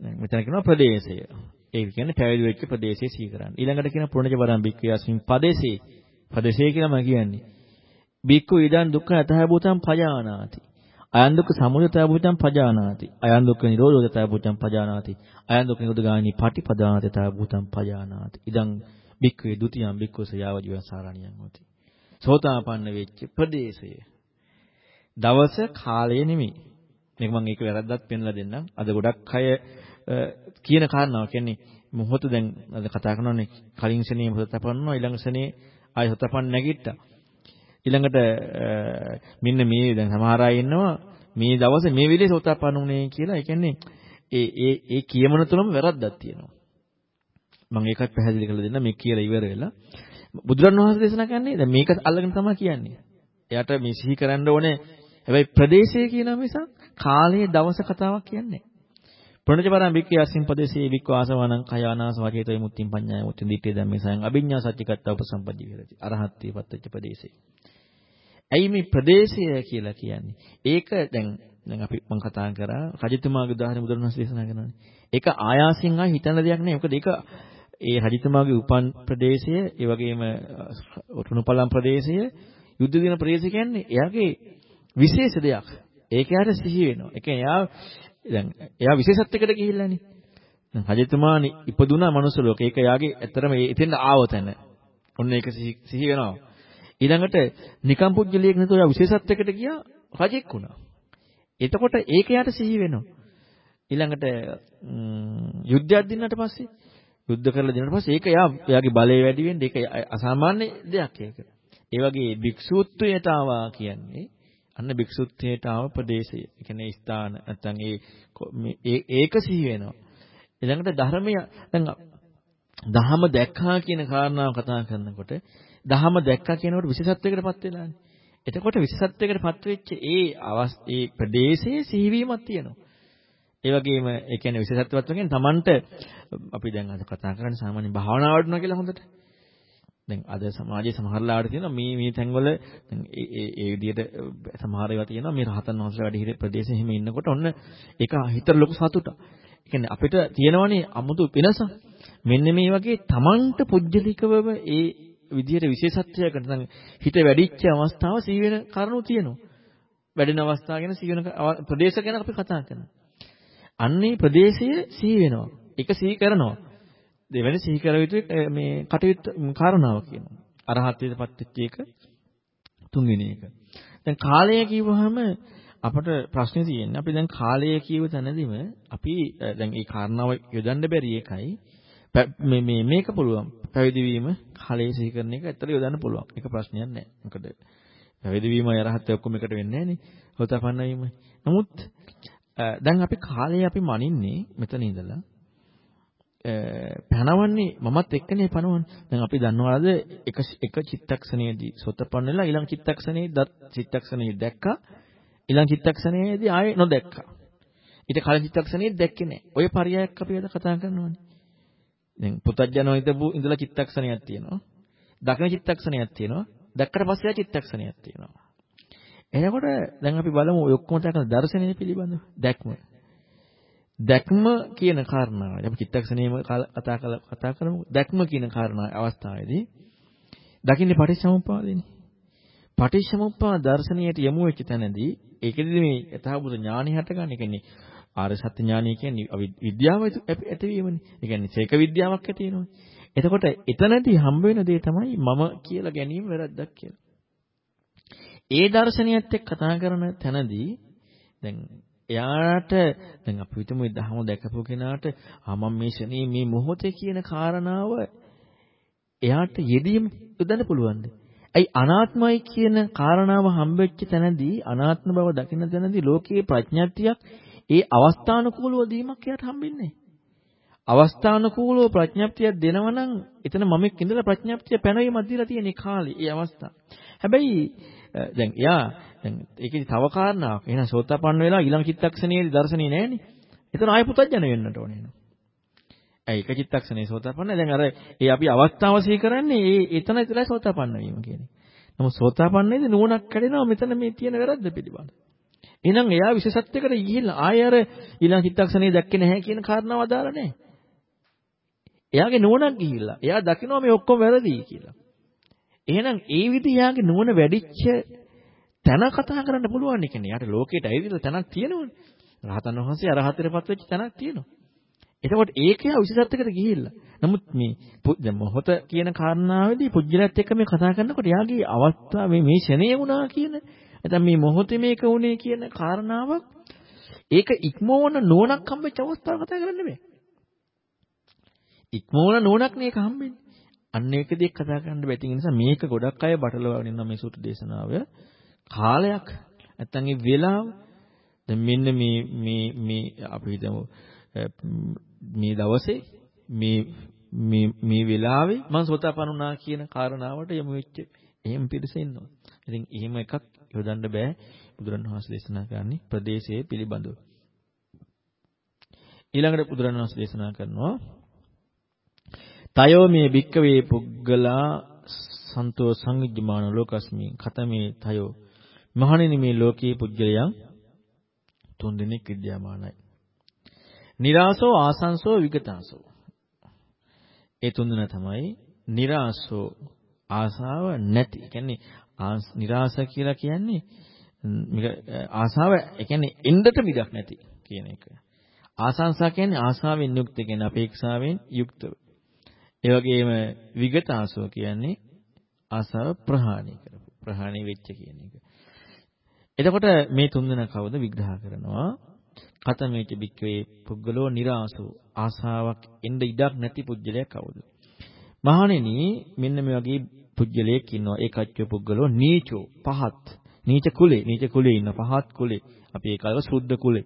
දැන් මෙතන කියනවා ප්‍රදේශය. ඒ කියන්නේ පැවිදි වෙච්ච ප්‍රදේශය සිහි කරන්න. ඊළඟට කියන පුණජ වරම් බික්කේ අස්මින් පදේශේ. පදේශේ කියලා මම කියන්නේ. බික්කු ඉදන් දුක්ඛ අතහබුතම් පජානාති. අයන් දුක්ඛ සමුදයතබුතම් පජානාති. අයන් දුක්ඛ නිරෝධයතබුතම් පජානාති. අයන් දුක්ඛ නිරෝධගාමි පටිපදාතතබුතම් පජානාති. ඉදන් බික්කුවේ ဒ ුතියම් බික්කුස යාව ජීවන සාරණියන් හොති. සෝතාපන්න වෙච්ච ප්‍රදේශය. දවස කාලය නෙමෙයි. මේක මම ඒක වැරද්දක් පෙන්ලා දෙන්නම්. අද ගොඩක් අය කියන කාරණාව කියන්නේ මොහොත දැන් අද කතා කරනවානේ කලින් ශනේ සෝතාපන්නවා ඊළඟ ශනේ ආය සෝතාපන්න නැගිට්ටා. ඊළඟට මෙන්න මේ දැන් සමහර අය ඉන්නවා මේ දවසේ මේ වෙලේ සෝතාපන්න උනේ කියලා. ඒ කියන්නේ ඒ ඒ ඒ කියමන තුනම වැරද්දක් තියෙනවා. මම ඒකත් පැහැදිලි කරලා දෙන්න මේ කියලා ඉවර වෙලා බුදුරණවහන්සේ දේශනා කරන්නේ දැන් මේක අල්ලගෙන තමයි කියන්නේ. එයාට මේ සිහි කරන්න ඕනේ හැබැයි ප්‍රදේශය කියන මිසක් කාලයේ දවස කතාවක් කියන්නේ ප්‍රණජපරම් වික්ඛය අසින් ප්‍රදේශයේ වික්වාසවණං කයානාස වචේතේ මුත්‍තිම් පඤ්ඤාය මුත්‍තිම් දිත්තේ ධම්මේසයන් අභිඤ්ඤා සච්චිකත්ත උපසම්පජ්ජි විහෙරති. අරහත්ත්වේ පත්වෙච්ච ප්‍රදේශේ. ඇයි මේ ප්‍රදේශය කියලා කියන්නේ? ඒක දැන් දැන් අපි මම කතා කරා රජතුමාගේ උදාහරණ බුදුරණවහන්සේ දේශනා කරනවානේ. ඒක ආයාසින් ආයි හිතන දෙයක් නෙවෙයි. මොකද ඒක ඒ රජතුමාගේ උපන් ප්‍රදේශය, ඒ වගේම උතුණුපළම් ප්‍රදේශය, යුද්ධ දින ප්‍රදේශය කියන්නේ එයාගේ විශේෂ දෙයක්. ඒක යාට සිහි වෙනවා. ඒ කියන්නේ එයා දැන් එයා විශේෂත්වයකට ගිහිල්ලානේ. දැන් රජතුමානි ඉපදුනා මනුස්ස ලෝකේ. ඒක එයාගේ ඇත්තරම එතෙන්ද ආව තැන. ඔන්න ඒක සිහි වෙනවා. ඊළඟට නිකම් පුජ්‍යලියෙක් නේද ඔයා විශේෂත්වයකට ගියා රජෙක් වුණා. එතකොට ඒක යාට සිහි වෙනවා. ඊළඟට යුද්ධයක් දින්නට පස්සේ යුද්ධ කරලා දිනනට පස්සේ ඒක එයා එයාගේ බලය වැඩි වෙන්නේ ඒක අසාමාන්‍ය දෙයක් ඒක. ඒ වගේ භික්ෂුත්වයට ආවා කියන්නේ අන්න භික්ෂුත්වයට ආව ප්‍රදේශය. ඒ කියන්නේ ස්ථාන නැත්නම් ඒ ඒක සිහි වෙනවා. ඊළඟට ධර්මය දැන් දහම දැක්කා කියන කාරණාව කතා කරනකොට දහම දැක්කා කියනකොට විශේෂත්වයකටපත් වෙලානේ. එතකොට විශේෂත්වයකටපත් වෙච්ච ඒ ඒ ප්‍රදේශයේ සිහිවීමක් තියෙනවා. ඒ වගේම ඒ කියන්නේ විශේෂත්වයක් කියන්නේ Tamanට අපි දැන් අද කතා කරන්නේ සාමාන්‍ය භාවනා වඩනවා කියලා හොඳට. දැන් අද සමාජයේ සමහරලාට තියෙනවා මේ මේ තැන්වල දැන් ඒ ඒ ඒ විදිහට සමහර ඒවා තියෙනවා මේ රහතන් වහන්සේලා වැඩි හිටි ප්‍රදේශෙ හිම ඉන්නකොට ඔන්න ඒක හිතට ලොකු සතුටක්. ඒ කියන්නේ අපිට තියෙනවනේ අමුතු වෙනස. මෙන්න මේ වගේ Tamanට පුජ්‍යලිකවම ඒ විදිහට විශේෂත්වයකට නැත්නම් හිත වැඩිච්ච අවස්ථාව සී වෙන කරුණු තියෙනවා. වැඩෙන අවස්ථාව ගැන සී වෙන ප්‍රදේශ ගැන අපි කතා කරනවා. අන්නේ ප්‍රදේශය සිහි වෙනවා. ඒක සිහි කරනවා. දෙවෙනි සිහි කර යුතු මේ කටයුත්ත කාරණාව කියනවා. අරහත්ත්වයට පත්වෙච්ච එක තුන්වෙනි එක. දැන් කාලය කිව්වහම අපට ප්‍රශ්නේ තියෙන්නේ අපි දැන් කාලය කියව තැනදීම අපි දැන් මේ කාරණාව යොදන්න බැරි එකයි මේ මේ මේක පුළුවන් පැවිදි වීම කාලය සිහි කරන එක ඇත්තට යොදන්න පුළුවන්. ඒක ප්‍රශ්නයක් නෑ. මොකද පැවිදි වීම යරහත් ඔක්කොම එකට වෙන්නේ නෑනේ. හොතපන්න වීම. නමුත් දැන් අපි කාලේ අපි මනින්නේ මෙතන ඉඳලා පනවන්නේ මමත් එක්කනේ පනවන්නේ. දැන් අපි දන්නවද එක එක චිත්තක්ෂණයේදී සොතපන්න වෙලා ඊළඟ චිත්තක්ෂණයේ දත් චිත්තක්ෂණයේ දැක්කා. ඊළඟ චිත්තක්ෂණයේදී ආයේ නොදැක්කා. ඊට කලින් චිත්තක්ෂණයේ දැක්කේ නැහැ. ඔය පරයයක් අපි අද කතා කරනවානේ. දැන් පුතඥව හිටපු ඉඳලා චිත්තක්ෂණයක් තියෙනවා. දකින චිත්තක්ෂණයක් තියෙනවා. දැක්කට පස්සේ චිත්තක්ෂණයක් තියෙනවා. එනකොට දැන් අපි බලමු ඔය ඔක්කොම තකන දර්ශනය පිළිබඳව දැක්ම. දැක්ම කියන කාරණාව. අපි චිත්තක්ෂණයම කතා කළ කතා කරමු. දැක්ම කියන කාරණා අවස්ථාවේදී දකින්නේ පටිච්චසමුප්පාදෙනේ. පටිච්චසමුප්පාද දර්ශනයට යමු වෙච්ච තැනදී ඒකෙදි මේ යථාභූත ඥාණය හටගන්න. ඒ කියන්නේ ආර්ය සත්‍ය ඥානය කියන්නේ විද්‍යාව ඇතිවීමනේ. ඒ කියන්නේ සේක විද්‍යාවක් ඇති වෙනවනේ. එතකොට එතනදී හම්බ වෙන දේ තමයි මම කියලා ගැනීම වැරද්දක් කියලා. ඒ දර්ශනියත් එක්ක කතා කරන තැනදී දැන් එයාට දැන් අපි හිතමු මේ දහම දැකපු කෙනාට ආ මම මේ ශනේ මේ මොහොතේ කියන කාරණාව එයාට යෙදීම යොදන්න පුළුවන්ද? ඇයි අනාත්මයි කියන කාරණාව හම්බෙච්ච තැනදී අනාත්ම බව දකින තැනදී ලෝකයේ ප්‍රඥාත්තියක් ඒ අවස්ථානුකූලව දීමක් එයාට හම්බෙන්නේ අවස්ථානුකූලව ප්‍රඥාප්තියක් දෙනවනම් එතන මමෙක් ඉඳලා ප්‍රඥාප්තිය පැනවීමක් දීලා තියෙන කාලේ ඒ අවස්ථාව. හැබැයි දැන් එයා දැන් ඒකේ තව කාරණාවක්. එහෙනම් සෝතාපන්න වෙලා ඊළඟ චිත්තක්ෂණයේදී දර්ශනේ නැහෙනේ. එතන ආය පුතඥ වෙන්නට ඕනේ නේද? ඇයි එක චිත්තක්ෂණේ සෝතාපන්න දැන් අර ඒ අපි අවස්ථාව සිහි කරන්නේ ඒ එතන විතරයි සෝතාපන්න වීම කියන්නේ. නමුත් සෝතාපන්නේදී නුවණක් කැඩෙනවා මෙතන මේ තියෙන වැරද්ද පිළිබඳ. එහෙනම් එයා විශේෂත්වයකට ගිහිල්ලා ආයෙ අර ඊළඟ චිත්තක්ෂණේ දැක්කේ නැහැ කියන කාරණාව අදාළ නැහැ. එයාගේ නුවණක් ගිහිල්ලා. එයා දකිනවා මේ ඔක්කොම වැරදි කියලා. එහෙනම් ඒ විදිහ එයාගේ නුවණ වැඩිච්ච තැන කතා කරන්න පුළුවන් නේ කියන්නේ. යාට ලෝකයට ඇවිදලා තැනක් තියෙනවනේ. රහතන් වහන්සේ අරහතටපත් වෙච්ච තැනක් තියෙනවා. එතකොට ඒකේ විශේෂත්වයකට ගිහිල්ලා. නමුත් මේ දැන් මොහොත කියන කාරණාවේදී පුජ්‍යලත් එක්ක මේ කතා කරනකොට යාගේ අවස්ථාව මේ මේ ෂණය වුණා කියන නැත්නම් මේ මොහොතේ මේක වුණේ කියන කාරණාවක් ඒක ඉක්මවන නෝනක් හම්බෙච්ච අවස්ථාව කතා කරන්න බෑ. ඉක්මවන නෝනක් නේක හම්බෙන්නේ. අන්න ඒකදී කතා කරන්න බැති නිසා මේක ගොඩක් අය බටලවාගෙන ඉන්නවා මේ සූත්‍ර දේශනාව. කාලයක් නැත්නම් ඒ වෙලාව දැන් මෙන්න මේ මේ මේ අපි හිතමු මේ දවසේ මේ මේ මේ වෙලාවේ මම සෝතාපන්නුනා කියන කාරණාවට යමු වෙච්ච එහෙම පිරිස ඉන්නවා. ඉතින් එහෙම එකක් යොදන්න බෑ බුදුරණවහන්සේ දේශනා කරන්නේ ප්‍රදේශයේ පිළිබඳව. ඊළඟට බුදුරණවහන්සේ දේශනා කරනවා තයෝ මේ භික්කවේ පුග්ගලා සන්තෝ සංවිජ්ජමාන ලෝකස්මි කතමේ තයෝ මහණෙනි මේ ලෝකයේ පුජ්‍යලයන් තුන් දෙනෙක් විද්‍යාමානයි. නිරාසෝ ආසංසෝ විගතාසෝ. ඒ තුන් දෙනා තමයි නිරාසෝ ආසාව නැති. ඒ කියන්නේ නිරාස කියලා කියන්නේ ආසාව ඒ කියන්නේ එන්නට මිදක් නැති කියන එක. ආසංසා කියන්නේ ආසාවෙන් යුක්ත කියන අපේක්ෂාවෙන් යුක්තව. ඒ වගේම විගතාසෝ කියන්නේ ආසාව ප්‍රහාණය කරපු ප්‍රහාණය වෙච්ච කියන එක. එතකොට මේ තුන්දෙනා කවුද විග්‍රහ කරනවා? කතමේච බික්කවේ පුද්ගලෝ निराසෝ ආසාවක් එන්න ඉඩක් නැති පුජ්‍යලයක් කවුද? මහණෙනි මෙන්න මේ වගේ පුජ්‍යලයක් ඉන්නවා. ඒකච්ච පුද්ගලෝ නීචෝ පහත්. නීච කුලේ නීච කුලේ ඉන්න පහත් කුලේ. අපි ඒ කාලේ සුද්ධ කුලේ.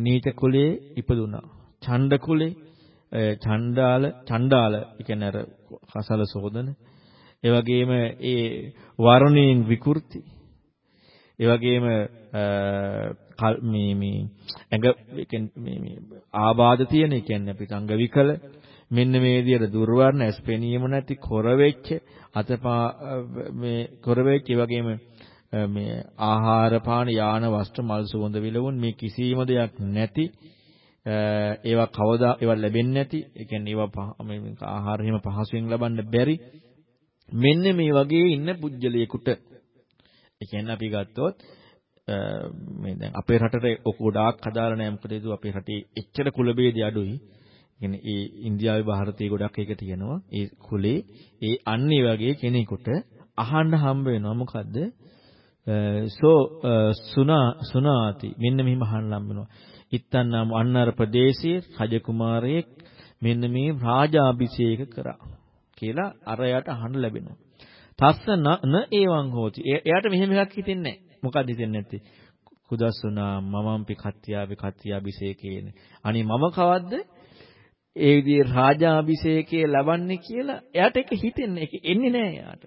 නීච කුලේ ඉපදුනා. ඡණ්ඩ කුලේ ඡණ්ඩාල ඡණ්ඩාල කියන්නේ අර කසල සෝදන. ඒ වගේම ඒ වර්ණයෙන් විකෘති. ඒ වගේම මේ මේ ඇඟ මේ මේ ආබාධ තියෙන, ඒ කියන්නේ අපි සංග විකල මෙන්න මේ විදිහට දුර්වර්ණ ඇස් පෙනීම නැති කොර වෙච්ච අතපා මේ කොර වෙච්ච ඒ වගේම මේ ආහාර පාන යාන වස්ත්‍ර මල් සුවඳ විලවුන් මේ කිසිම දෙයක් නැති ඒවා කවදා ඒවා ලැබෙන්නේ නැති ඒ කියන්නේ ඒවා මේ ආහාර හිම පහසුවෙන් ලබන්න බැරි මෙන්න මේ වගේ ඉන්න පුජ්‍යලයකට ඒ කියන්නේ අපි ගත්තොත් මේ දැන් අපේ රටට ගොඩාක් හදාලා නැහැ මොකද ඒ අපේ රටේ එච්චර කුල බේදය අඩුයි. කියන්නේ ඒ ඉන්දියාවේ ಭಾರತයේ ගොඩක් ඒක තියෙනවා. ඒ කුලේ ඒ අන්න ඒ වගේ කෙනෙකුට අහන්න හම්බ වෙනවා මොකද්ද? සෝ සුනා සුනාති මෙන්න මෙහිම අහන්න හම්බ වෙනවා. ඉත්තන්නම් අන්නර ප්‍රදේශයේ රජ කුමාරයෙක් මෙන්න මේ රාජාභිෂේක කරා කියලා අරයට අහන්න ලැබෙනවා. තස්ස න ඒවං හෝති. එයාට මෙහෙම එකක් හිතෙන්නේ නැහැ. මොකක්ද හිතෙන්නේ නැත්තේ? කුදස්සුනා මමම්පි කත්‍යාවි කත්‍යාභිෂේකේන. අනේ මම කවද්ද ඒ විදිහේ රාජාභිෂේකයේ ලබන්නේ කියලා එයාට ඒක හිතෙන්නේ ඒක එන්නේ නැහැ එයාට.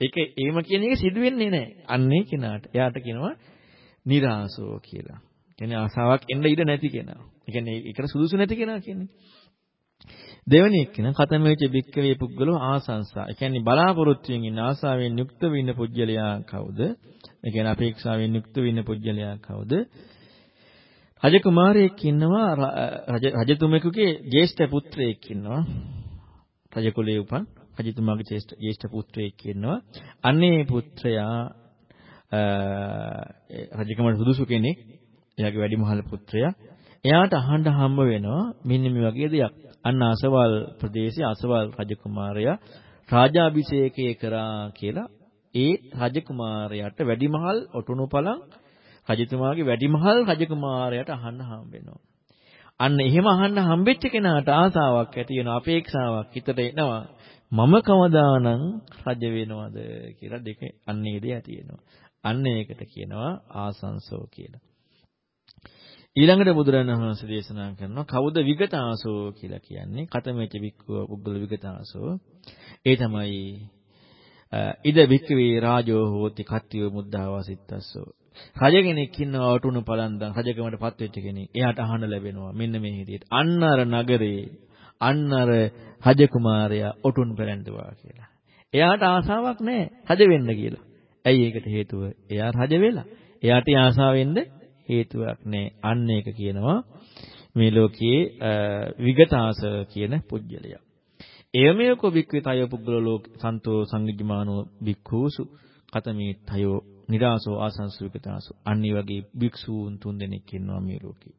ඒක එහෙම කියන එක සිදු වෙන්නේ නැහැ. අන්නේ කෙනාට. එයාට කියනවා નિરાසෝ කියලා. කියන්නේ ආසාවක් එන්න ඉඩ නැති කෙනා. ඒ කියන්නේ ඒකට සුදුසු නැති කෙනා කියන්නේ. දෙවෙනි එක්කෙන කතමේච බික්කවේ පුද්ගලෝ ආසංසා. ඒ කියන්නේ බලාපොරොත්තුෙන් ඉන්න ආසාවෙන් යුක්ත වෙන්න පුජ්‍යලයා කවුද? ඒ කියන්නේ අපේක්ෂාවෙන් යුක්ත වෙන්න පුජ්‍යලයා කවුද? රජ කුමාරයෙක් ඉන්නවා රජතුමෙකුගේ ජේෂ්ඨ පුත්‍රයෙක් ඉන්නවා. රජ කුලයේ උපන් රජතුමාගේ ජේෂ්ඨ ජේෂ්ඨ පුත්‍රයෙක් ඉන්නවා. අන්නේ පුත්‍රයා රජකමට සුදුසු කෙනෙක්. එයාගේ වැඩිමහල් පුත්‍රයා. එයාට අහන්න හම්බ වෙනවා මෙන්න මේ වගේ දෙයක්. අන්න අසවල් ප්‍රදේශයේ අසවල් රජකුමාරයා රාජාභිෂේකය කරා කියලා ඒ රජකුමාරයාට වැඩිමහල් ඔටුනුපලං රජතුමාගේ වැඩිමහල් රජකුමාරයාට අහන්න හම්බ වෙනවා. අන්න එහෙම අහන්න හම්බෙච්ච කෙනාට ආසාවක් ඇති වෙනවා අපේක්ෂාවක් හිතට එනවා. මම කවදානම් රජ වෙනවද කියලා දෙක අන්නේ දේ ඇති වෙනවා. අන්න ඒකට කියනවා ආසංසෝ කියලා. ඊළඟට බුදුරණන් වහන්සේ දේශනා කරනවා කවුද විගතාසෝ කියලා කියන්නේ කතමේච වික්කව පුද්ගල විගතාසෝ ඒ තමයි ඉද වික්කවේ රාජෝ හෝති කත්තිය මුද්දාවාසිත්තස්සෝ රජ කෙනෙක් ඉන්නවා වටුණු පලන්දන් රජකමටපත් වෙච්ච කෙනෙක්. එයාට අහන්න ලැබෙනවා මෙන්න මේ විදිහට අන්නර නගරේ අන්නර රජ කුමාරයා ඔටුන් පෙරන්දුවා කියලා. එයාට ආසාවක් නැහැ රජ වෙන්න කියලා. ඇයි ඒකට හේතුව? එයා රජ වෙලා. එයාට ආසාව වෙන්න හේතුවක් නැහැ. අන්න ඒක කියනවා මේ ලෝකයේ විගතාස කියන පුජ්‍යලය. එයමෙය කෝ වික්විත අය පුද්ගල ලෝක සන්තෝ සංගිජ්ජමානෝ භික්ඛූසු. කතමේ තයෝ නිරාසෝ ආසංසුවිකතාසෝ අන්නි වගේ භික්ෂූන් තුන් දෙනෙක් ඉන්නවා මේ ලෝකේ.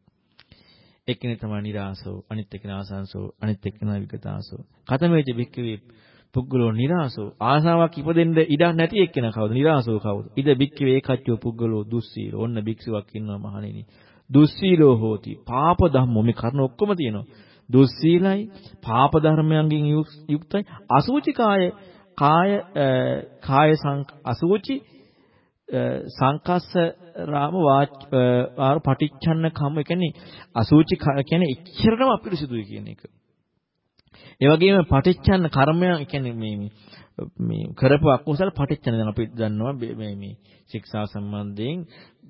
එක්කෙනෙක් තමයි නිරාසෝ අනිත් එක්කෙනා ආසංසෝ අනිත් එක්කෙනා විකතාසෝ. කතමේච භික්ඛවේ පුද්ගලෝ නිරාසෝ ආසාවක් ඉපදෙන්න ඉඩක් නැති එක්කෙනා කවුද? නිරාසෝ කවුද? ඉද භික්ඛවේ ඒකච්චෝ පුද්ගලෝ දුස්සීල. ඔන්න භික්ෂුවක් ඉන්නවා මහණෙනි. දුස්සීලෝ හෝති. පාප ධම්මෝ මේ කර්ණ ඔක්කොම තියෙනවා. දුස්සීලයි පාප ධර්මයන්ගෙන් යුක්තයි අසුචි කාය කාය කාය සං අසුචි සංකස්ස රාම වාර පටිච්චන්න කම කියන්නේ අසුචි කියන්නේ ඉච්ඡරම අපිරිසුදුයි කියන එක. ඒ වගේම පටිච්චන්න කර්මයන් කියන්නේ මේ මේ කරපු අකුසල පටිච්චන දැන් අපි දන්නවා මේ මේ ශික්ෂා සම්බන්ධයෙන්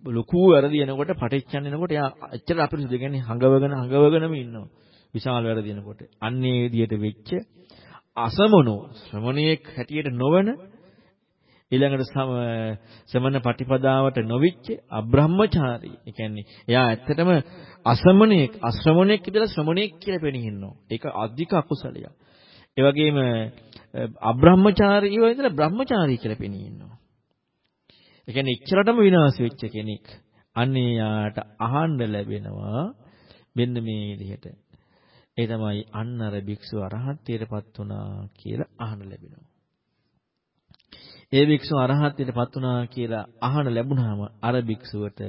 ලොකු වැරදි එනකොට පටිච්චන් එනකොට එයා එච්චර අපිරිසුදු කියන්නේ හඟවගෙන හඟවගෙනම ඉන්නවා. විශාල වැරදි එනකොට. අන්නේ විදියට වෙච්ච අසමනෝ ශ්‍රමණයෙක් හැටියට නොවන ඊළඟට සමන පටිපදාවට නොවිච්ච අබ්‍රහ්මචාරී. ඒ කියන්නේ එයා ඇත්තටම අසමණේක් අශ්‍රමණේක් ඉඳලා ශ්‍රමණේක් කියලා පෙනී ඉන්නවා. ඒක අධික අකුසලයක්. ඒ වගේම අබ්‍රහ්මචාරීව ඉඳලා බ්‍රහ්මචාරී කියලා පෙනී ඉන්නවා. ඒ කියන්නේ ඉච්ඡරටම විනාශ වෙච්ච කෙනෙක්. අන්නේ යාට අහන්න ලැබෙනවා මෙන්න මේ විදිහට. ඒ තමයි අන්න අර භික්ෂුව අරහත්ත්වයටපත් වුණා කියලා අහන්න ලැබෙනවා. ඒ භික්ෂුව අරහත්ත්වයටපත් වුණා කියලා අහන ලැබුණාම අර භික්ෂුවට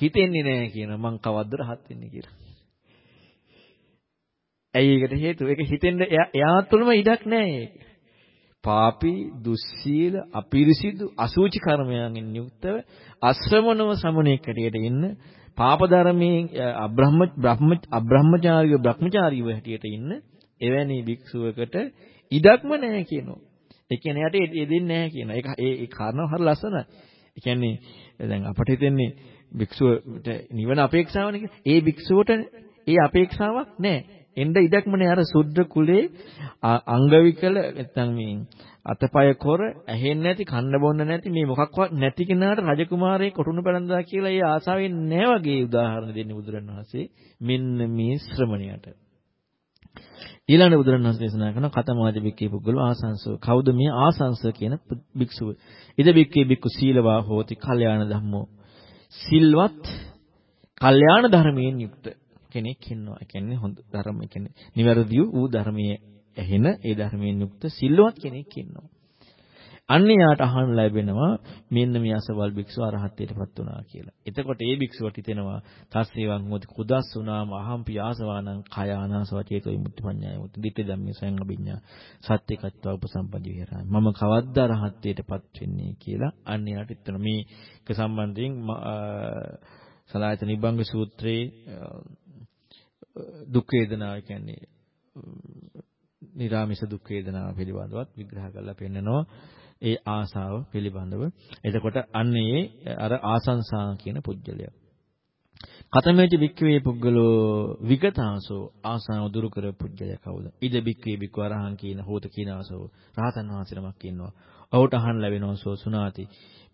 හිතෙන්නේ නැහැ කියන මං කවද්ද රහත් වෙන්නේ කියලා. ඇයි ඒකට හේතුව? ඒක හිතෙන්න එයා තුළම ඉඩක් නැහැ පාපී, දුස්සීල, අපිරිසිදු, අසුචි කර්මයන්ගෙන් යුක්තව අශ්‍රමණව සමණේක හැටියට ඉන්න පාප ධර්මයෙන් අබ්‍රහ්ම බ්‍රහ්ම අබ්‍රහ්මචාරීව බ්‍රහ්මචාරීව හැටියට ඉන්න එවැනි භික්ෂුවකට ඉඩක්ම නැහැ කියනවා. ඒ කියන්නේ යට යෙදෙන්නේ නැහැ කියන. ඒක ඒ ඒ කාරණාව හරිය ලස්සනයි. ඒ කියන්නේ දැන් අපට හිතෙන්නේ භික්ෂුවට නිවන අපේක්ෂාවනේ ඒ භික්ෂුවට ඒ අපේක්ෂාවක් නැහැ. එන්න ඉඩක්ම නෑ අර සුද්ධ කුලේ අංගවිකල නැත්නම් මේ අතපය කොර ඇහෙන්නේ නැති කන්න බොන්න නැති මේ මොකක්වත් නැති කෙනාට රජකුමාරයෙක් කොටුණු පැලඳා කියලා ඒ ආසාවෙන් නෑ වගේ උදාහරණ දෙන්නේ බුදුරණවහන්සේ මෙන්න මේ ශ්‍රමණයට. ඊළඟ බුදුරණවහන්සේ දේශනා කරන කතමාජ බික්කේ පුද්ගලෝ ආසංසෝ. කවුද මේ ආසංස කියන භික්ෂුව? ඉද බික්කේ බික්කු සීලවා හෝති කල්යාණ ධම්මෝ. සිල්වත් කල්යාණ ධර්මයෙන් යුක්ත කෙනෙක් ඉන්නවා. ඒ කියන්නේ හොඳ ධර්ම කියන්නේ නිවැරදි වූ ධර්මයේ ඇහෙන ඒ ධර්මයෙන් යුක්ත සිල්වත් කෙනෙක් ඉන්නවා. අන්න යාට අහන්න ලැබෙනවා මෙන්න මේ අසවල් භික්ෂුව අරහත්ත්වයටපත් වුණා කියලා. එතකොට ඒ භික්ෂුවට හිතෙනවා තස්සේවං හොති කුදස් වුණාම අහම්පි ආසවානං කය ආනාසව චේතෝ විමුක්ති පඤ්ඤාය මුති දිට්ඨි ධම්මේ සයන් අභිඥා සත්‍යකත්ව උපසම්පදි විහෙරයි. මම කවද්ද අරහත්ත්වයටපත් වෙන්නේ කියලා අන්න යාට හිතන මේක සම්බන්ධයෙන් සලායත නිබ්බංග සූත්‍රයේ දුක් වේදනා කියන්නේ නිරාමිස දුක් වේදනාව පිළිබඳවත් විග්‍රහ කරලා පෙන්නනවා. ඒ ආසාව පිළිබඳව. එතකොට අන්න ඒ අර ආසංසා කියන පුජ්‍යලය. කතමේච වික්කවේ පුද්ගලෝ විගතාසෝ ආසාව දුරු කර පුජ්‍යලය කවුද? ඉද වික්කවේ වික්වරහන් කියන හෝත කියනසෝ රහතන් වහන්සේනමක් ඉන්නවා. ඔහුට අහන්න ලැබෙනවා සෝ සුනාති.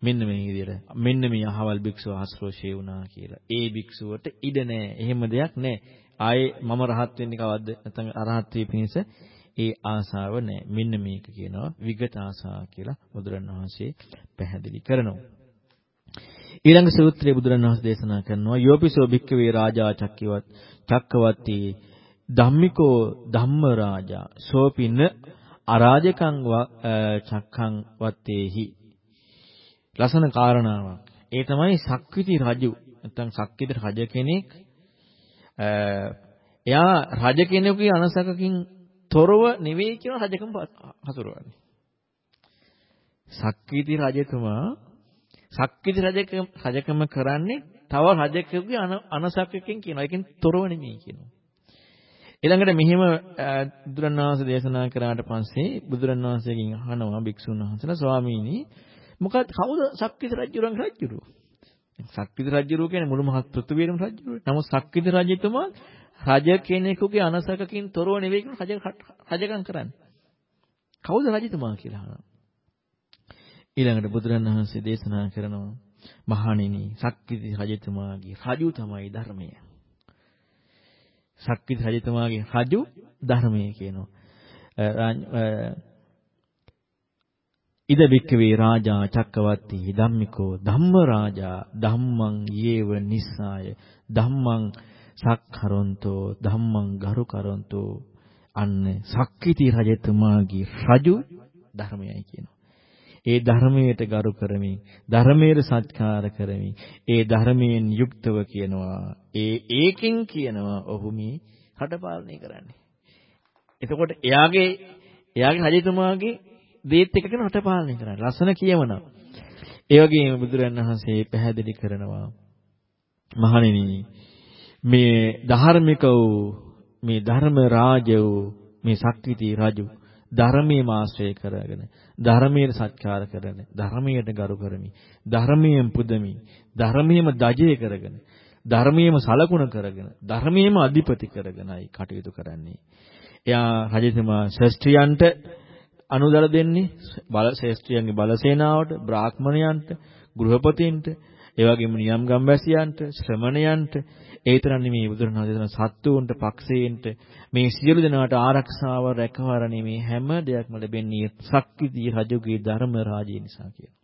මෙන්න මේ විදිහට මෙන්න මේ අහවල් භික්ෂුව ආශ්‍රෝෂේ වුණා කියලා. ඒ භික්ෂුවට ඉඩ නැහැ. එහෙම දෙයක් නැහැ. ආයේ මම රහත් වෙන්නේ කවද්ද? නැත්නම් අරහත් වේ පිණිස ඒ ආසාව නැහැ. මෙන්න මේක කියනවා විගත ආසා කියලා බුදුරණවහන්සේ පැහැදිලි කරනවා. ඊළඟ සූත්‍රයේ බුදුරණවහන්සේ දේශනා කරනවා යෝපිසෝ භික්කවේ රාජා චක්කවත් චක්කවත්ති ධම්මිකෝ ධම්ම රාජා සෝපින්න අරාජකං චක්ඛං වත්තේහි ලසන කාරණාවක්. ඒ තමයි සක්විති රජු. නැත්නම් සක්විති රජ කෙනෙක් එයා රජ කෙනෙකුගේ අනසකකින් තොරව නෙවෙයි කියන රජකම හසුරවන්නේ. සක්විති රජතුමා සක්විති රජකම රජකම කරන්නේ තව රජකෙකුගේ අනසක්කකින් කියනවා. ඒකෙන් තොරව නෙමෙයි කියනවා. ඊළඟට මෙහිම බුදුරණවහන්සේ දේශනා කරාට පස්සේ බුදුරණවහන්සේගෙන් අහනවා භික්ෂුන් වහන්සේලා ස්වාමීනි මොකද කවුද සක්විති රජුරන් රජුරු? සක්විති රජුරු කියන්නේ මුළු මහත් පෘථිවියේම රජුරු. නමුත් සක්විති රජතුමා රජ කෙනෙකුගේ අනසකකින් තොරව නෙවෙයි කියන රජ රජකම් කරන්නේ. කවුද රජතුමා කියලා අහනවා. ඊළඟට බුදුරණවහන්සේ දේශනා කරනවා මහණෙනි සක්විති රජතුමාගේ රජු තමයි ධර්මය. සක්විති රජතුමාගේ රජු ධර්මය කියනවා. ඉද බික්කවේ රාජා චක්කවර්ති ධම්මිකෝ ධම්ම රාජා ධම්මං යේව නිස්සාය ධම්මං සක්කරොන්තෝ ධම්මං ගරුකරොන්තෝ අන්න සක්විති රජතුමාගේ රජු ධර්මයයි කියනවා. ඒ ධර්මයට ගරු කරමින් ධර්මයට සත්කාර කරමින් ඒ ධර්මයෙන් යුක්තව කියනවා ඒ ඒකෙන් කියනවා ඔහු මේ රට පාලනය කරන්නේ. එතකොට එයාගේ එයාගේ රජතුමාගේ දේත් එක කරන රට පාලනය කරන්නේ. ලස්සන කියවනවා. ඒ වගේම බුදුරන් වහන්සේ පැහැදිලි කරනවා මහණෙනි මේ ධාර්මික වූ මේ ධර්ම රාජ වූ මේ ශක්තිති රජු ධර්මයේ ආශ්‍රය කරගෙන ධර්මයේ සත්කාර කරගෙන ධර්මයට ගරු කරමි ධර්මයෙන් පුදමි ධර්මයේම දජය කරගෙන ධර්මයේම සලකුණ කරගෙන ධර්මයේම අධිපති කරගෙනයි කටයුතු කරන්නේ. එයා රජතුමා ශ්‍රේෂ්ඨයන්ට අනුදර දෙන්නේ බල ශ්‍රේෂ්ඨයන්ගේ බලසේනාවට බ්‍රාහ්මණයන්ට ගෘහපතීන්ට ඒ වගේම නියම් ගම්වැසියන්ට ශ්‍රමණයන්ට ඒ තරම් නෙමේ බුදුරණවහන්සේ දෙන සත්තුන්ට පක්ෂේන්ට මේ සියලු දෙනාට ආරක්ෂාව රැකවරණේ මේ හැම දෙයක්ම ලැබෙන්නේ ශක්තිදී රජුගේ ධර්ම රාජ්‍ය නිසා කියලා.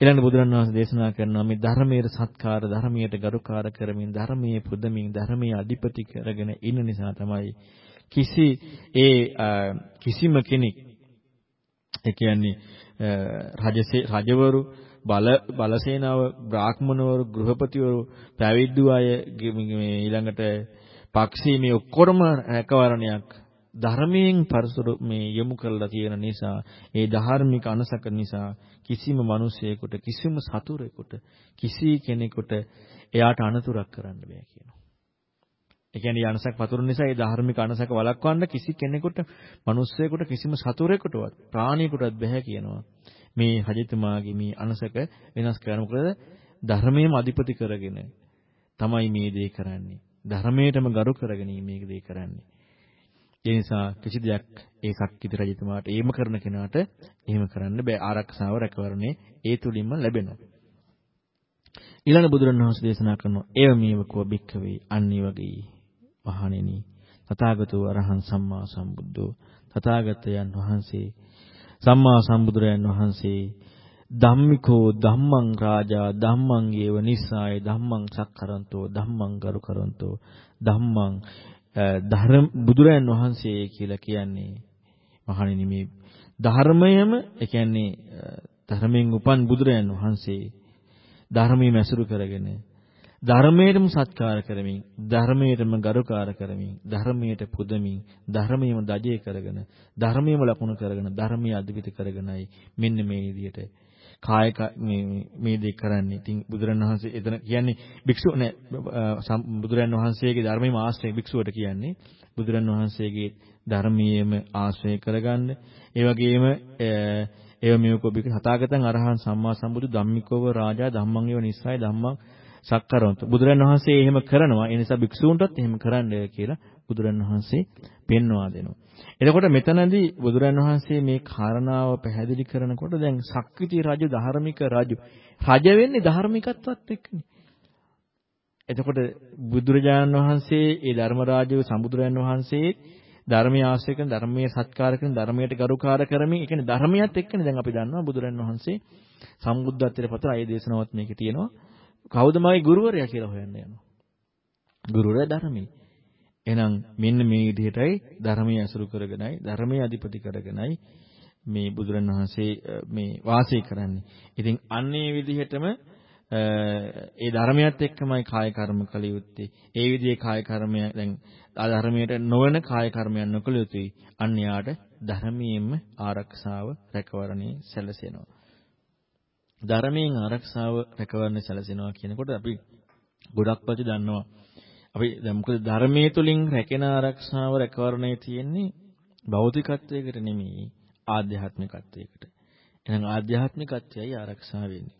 ඊළඟ බුදුරණවහන්සේ දේශනා කරනවා මේ ධර්මයේ සත්කාර ධර්මයට ගරුකාර කරමින් ධර්මයේ පුදමින් ධර්මයේ අධිපති කරගෙන ඉන්න නිසා තමයි කිසි ඒ කිසිම කෙනෙක් ඒ කියන්නේ රජසේ රජවරු බල බලසේනාව බ්‍රාහ්මණවරු ගෘහපතිවරු පැවිද්දු අය මේ ඊළඟට පක්ෂී මේ ඔක්කොම රැකවරණයක් ධර්මයෙන් පරිසුරු මේ යොමු කරලා තියෙන නිසා ඒ ධාර්මික අනසක නිසා කිසිම මිනිසෙකුට කිසිම සතුරෙකුට කිසි කෙනෙකුට එයාට අනතුරක් කරන්න බෑ කියනවා. ඒ කියන්නේ අනසක් පතුරු නිසා ඒ ධාර්මික අනසක වළක්වන්න කිසි කෙනෙකුට මිනිස්සෙකුට කිසිම සතුරෙකුටවත් ප්‍රාණියෙකුටවත් බෑ කියනවා. මේ රජතුමාගේ මේ අනසක වෙනස් කරන්න. මොකද ධර්මයේම අධිපති කරගෙන තමයි මේ දේ කරන්නේ. ධර්මයටම ගරු කරගෙන මේ දේ කරන්නේ. ඒ නිසා කිසි දෙයක් ඒ සක්විති රජතුමාට ඒම කරන කෙනාට එහෙම කරන්න බෑ. ආරක්ෂාව රැකවරණේ ඒ තුලින්ම ලැබෙනවා. ඊළඟ බුදුරණවහන්සේ දේශනා කරනවා ඒව මේවකෝ බික්කවේ අන්නේ වගේ මහණෙනි තථාගතෝ අරහං සම්මා සම්බුද්ධෝ තථාගතයන් වහන්සේ සම්මා සම්බුදුරයන් වහන්සේ ධම්මිකෝ ධම්මං රාජා ධම්මං ඒව නිස්සාය ධම්මං සක්කරන්තෝ ධම්මං ගරුකරන්තෝ ධම්මං ධර්ම බුදුරයන් වහන්සේ කියලා කියන්නේ මහණෙනි මේ ධර්මයම ඒ කියන්නේ ධර්මයෙන් උපන් බුදුරයන් වහන්සේ ධර්මයේ මැසුරු කරගෙන ධර්මයටම සත්කාර කරමින් ධර්මයටම ගරුකාර කරමින් ධර්මයට පුදමින් ධර්මයේම දජය කරගෙන ධර්මයේම ලකුණු කරගෙන ධර්මයේ අධිපති කරගෙනයි මෙන්න මේ විදිහට කායක මේ මේ දේ කරන්නේ. ඉතින් බුදුරණවහන්සේ එතන කියන්නේ භික්ෂු නෑ බුදුරන් වහන්සේගේ ධර්මයේම ආශ්‍රය භික්ෂුවට කියන්නේ බුදුරන් වහන්සේගේ ධර්මයේම ආශ්‍රය කරගන්න. ඒ වගේම ඒව මේකෝ බික හතාගතං අරහං සම්මා සම්බුදු ධම්මිකෝව රාජා ධම්මං ඒව නිස්සයි ධම්මං සක්කරවන්ත. බුදුරන් වහන්සේ එහෙම කරනවා. ඒ නිසා භික්ෂූන්ටත් එහෙම කරන්න කියලා බුදුරන් වහන්සේ පෙන්වා දෙනවා. එතකොට මෙතනදී බුදුරන් වහන්සේ මේ කාරණාව පැහැදිලි කරනකොට දැන් සක්විති රජු ධාර්මික රජු. රජ වෙන්නේ ධාර්මිකත්වත් එක්කනේ. එතකොට බුදුරජාණන් වහන්සේ ඒ ධර්මරාජය සම්බුදුරයන් වහන්සේ ධර්මයේ ආශ්‍රය කරන ධර්මයේ සත්කාර කරන ධර්මයට ගරුකාර කරමින් ඒ කියන්නේ ධර්මයත් එක්කනේ දැන් අපි දන්නවා බුදුරන් වහන්සේ සම්බුද්ධත්වයට පතර ආයේ දේශනාවත් මේකේ තියෙනවා කවුද මගේ ගුරුවරයා කියලා හොයන්න යනවා. ගුරුවරයා ධර්මයේ. එහෙනම් මෙන්න මේ විදිහටයි ධර්මයේ අසුරු කරගෙනයි ධර්මයේ අධිපති කරගෙනයි මේ බුදුරණවහන්සේ මේ වාසය කරන්නේ. ඉතින් අන්නේ විදිහටම ඒ ධර්මයත් එක්කමයි කාය කර්ම කළ යුත්තේ. ඒ විදිහේ කාය කර්මය දැන් ධර්මයට නොවන කාය කර්මයන් නොකළ යුතුයි. අන්න යාට ධර්මයෙන්ම ආරක්ෂාව රැකවරණේ සැලසෙනවා. ධර්මයෙන් ආරක්ෂාව රැකවරණ සැලසෙනවා කියනකොට අපි ගොඩක් පැති දන්නවා. අපි දැන් මොකද ධර්මයේ තුලින් රැකෙන ආරක්ෂාව රැකවරණේ තියෙන්නේ භෞතිකත්වයකට නෙමෙයි ආධ්‍යාත්මිකත්වයකට. එහෙනම් ආධ්‍යාත්මිකත්වයයි ආරක්ෂා වෙන්නේ.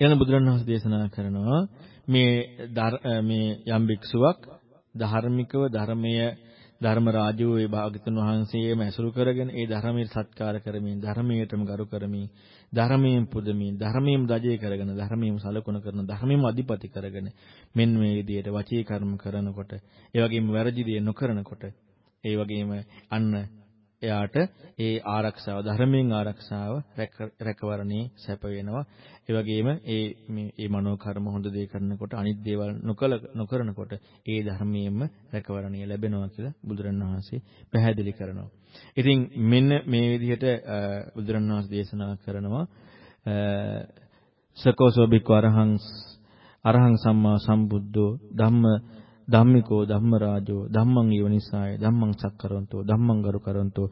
එන බුදුරණවහන්සේ දේශනා කරනවා මේ මේ යම් භික්ෂුවක් ධාර්මිකව ධර්මය ධර්ම රාජ්‍යෝ ඒ භාගතුන් වහන්සේම ඇසුරු කරගෙන ඒ ධර්මයේ සත්කාර කරමින් ධර්මයටම ගරු කරමින් ධර්මයෙන් පුදමින් ධර්මයෙන් දජය කරගෙන ධර්මයෙන් සලකුණ කරන ධර්මයෙන් අධිපති කරගෙන මෙන්න මේ විදිහට වචී කර්ම කරනකොට ඒ වගේම වැරදි දේ නොකරනකොට ඒ වගේම අන්න එයාට ඒ ආරක්ෂාව ධර්මයෙන් ආරක්ෂාව රැකවරණේ සැප වෙනවා. ඒ වගේම ඒ මේ මනෝ කර්ම හොඳ දේ කරනකොට අනිත් දේවල් නොකල නොකරනකොට ඒ ධර්මයෙන්ම රැකවරණිය ලැබෙනවා කියලා බුදුරණවහන්සේ පැහැදිලි කරනවා. ඉතින් මෙන්න මේ විදිහට බුදුරණවහන්සේ දේශනා කරනවා සකෝසෝ බික්ව අරහං අරහං සම්මා සම්බුද්ධෝ ධම්ම ධම්මිකෝ ධම්මරාජෝ ධම්මං යෝනිසාය ධම්මං සක්කරවන්තෝ ධම්මං ගරුකරවන්තෝ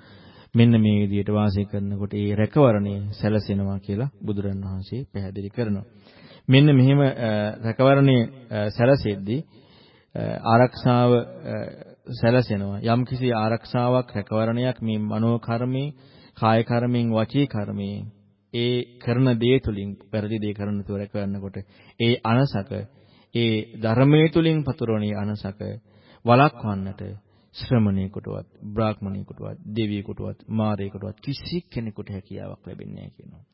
මෙන්න මේ විදිහට වාසය කරනකොට ඒ රැකවරණය සැලසෙනවා කියලා බුදුරණවහන්සේ පැහැදිලි කරනවා. මෙන්න මෙහෙම රැකවරණය සැලසෙද්දී ආරක්ෂාව සැලසෙනවා. යම්කිසි ආරක්ෂාවක් රැකවරණයක් මේ මනෝ කර්මේ, කාය කර්මෙන්, වචී කර්මයෙන් ඒ කරන දේ තුලින් වැරදි දේ කරන තුර රැකවරනකොට ඒ අනසක ඒ ධර්මයේ තුලින් පතුරවණී අනසක වළක්වන්නට ශ්‍රමණේකටවත් බ්‍රාහ්මණේකටවත් දෙවියෙකුටවත් මාරේකටවත් කිසි කෙනෙකුට හැකියාවක් ලැබෙන්නේ නැහැ කියනවා.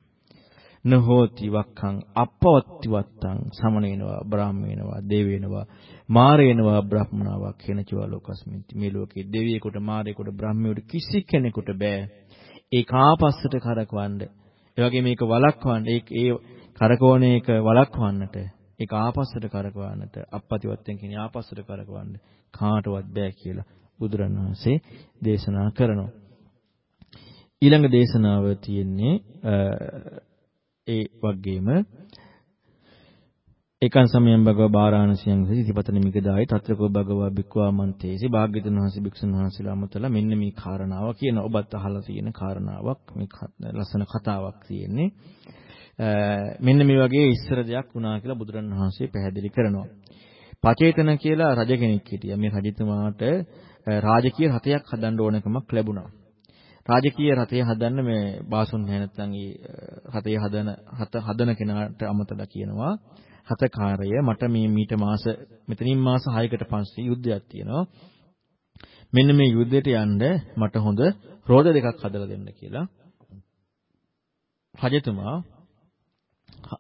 නහෝති වක්ඛං අපවත්ති වත්තං සමනේනවා බ්‍රාහ්මේනවා දේවේනවා මාරේනවා බ්‍රහ්මනාවක් කෙනචවා ලෝකස්මින්ති මේ ලෝකේ දෙවියෙකුට මාරේකුට බ්‍රාහ්මයෙකුට කිසි කෙනෙකුට බෑ. ඒ කාපස්සට කරකවන්න. ඒ වගේ මේක වළක්වන්න. ඒ ඒ කරකවන එක වළක්වන්නට ඒක ආපස්සට කරකවන්නට අපපතිවත්යෙන් කියන්නේ ආපස්සට කරකවන්න කාටවත් බෑ කියලා බුදුරණවහන්සේ දේශනා කරනවා. ඊළඟ දේශනාව තියෙන්නේ ඒ වගේම ඒකන් සමයන් භගව බාරාණසියං සිතිපතන මිගදායි తත්‍රකෝ භගවා බික්වා මන්තේසි භාග්‍යතුන් වහන්සේ භික්ෂුන් වහන්සේලා අමතලා මෙන්න මේ කාරණාව කියන ඔබත් අහලා තියෙන කාරණාවක් මේ ලස්සන කතාවක් තියෙන්නේ මෙන්න මේ වගේ ඉස්සර දෙයක් වුණා කියලා බුදුරණවහන්සේ පැහැදිලි කරනවා. පචේතන කියලා රජ කෙනෙක් හිටියා. මේ රජතුමාට රාජකීය රථයක් හදන්න ඕනකමක් ලැබුණා. රාජකීය රථය හදන්න මේ බාසුන් නැත්නම් ඒ රථය හදන හදන කෙනාට අමතලා කියනවා හතකාරය මට මේ මීට මාස මෙතනින් මාස 6කට පස්සේ යුද්ධයක් තියෙනවා. මෙන්න මේ යුද්ධයට යන්න මට හොඳ රෝද දෙකක් හදලා දෙන්න කියලා. රජතුමා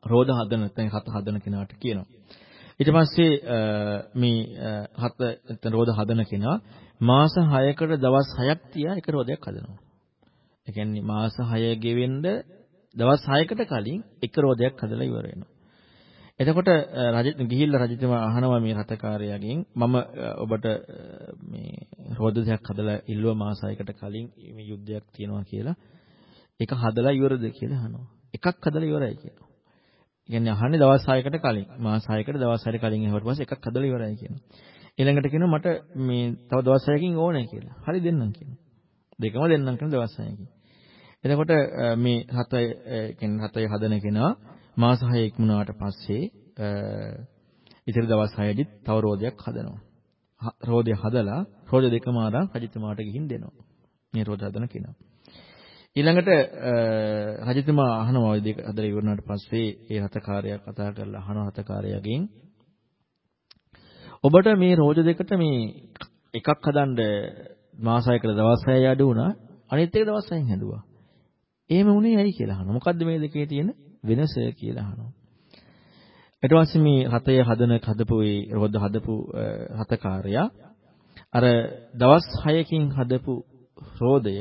රෝද හදන නැත්නම් හත හදන කෙනාට කියනවා. ඊට පස්සේ මේ හත නැත්නම් රෝද හදන කෙනා මාස 6කට දවස් 6ක් තියා එක රෝදයක් හදනවා. ඒ කියන්නේ මාස 6 ගෙවෙන්න දවස් 6කට කලින් එක රෝදයක් හදලා ඉවර වෙනවා. එතකොට රජ ගිහිල්ලා රජතුමා අහනවා මේ රතකාරයාගෙන් මම ඔබට මේ රෝද දෙකක් හදලා ඉල්ලුව මාස 6කට කලින් මේ යුද්ධයක් තියෙනවා කියලා. ඒක හදලා ඉවරද කියලා අහනවා. එකක් හදලා ඉවරයි කියලා. කියන්නේ අහන්නේ දවස් 6කට කලින්. මාස 6කට දවස් 6කට කලින් ඇහුවට පස්සේ එකක් හදලා ඉවරයි කියනවා. ඊළඟට කියනවා මට මේ තව දවස් 6කින් ඕනේ කියලා. හරි දෙන්නම් කියනවා. දෙකම දෙන්නම් කියන දවස් 6කින්. එතකොට මේ හතය කියන්නේ හතය හදන කෙනා මාස 6 ඉක්මුණාට පස්සේ ඉතිරි දවස් 6ෙදිත් තව රෝදයක් හදනවා. රෝදය හදලා රෝද දෙකම ආරන් රජතුමාට ගිහින් දෙනවා. මේ රෝද හදන කෙනා. ඊළඟට රජතුමා අහනවා ওই දෙක හදලා ඉවරනාට පස්සේ ඒ හතකාරයා කතා කරලා අහනවා හතකාරයාගෙන් ඔබට මේ රෝජ දෙකට මේ එකක් හදන්න මාසයකට දවස් 6 අඩු වුණා අනිත් එක දවස් 6න් හැදුවා. එහෙම වුණේ ඇයි කියලා අහනවා. මොකද්ද මේ දෙකේ තියෙන වෙනස කියලා අහනවා. ඊට පස්සේ මේ හතය හදන හදපු ඒ රෝද හදපු හතකාරයා අර දවස් 6කින් හදපු රෝදය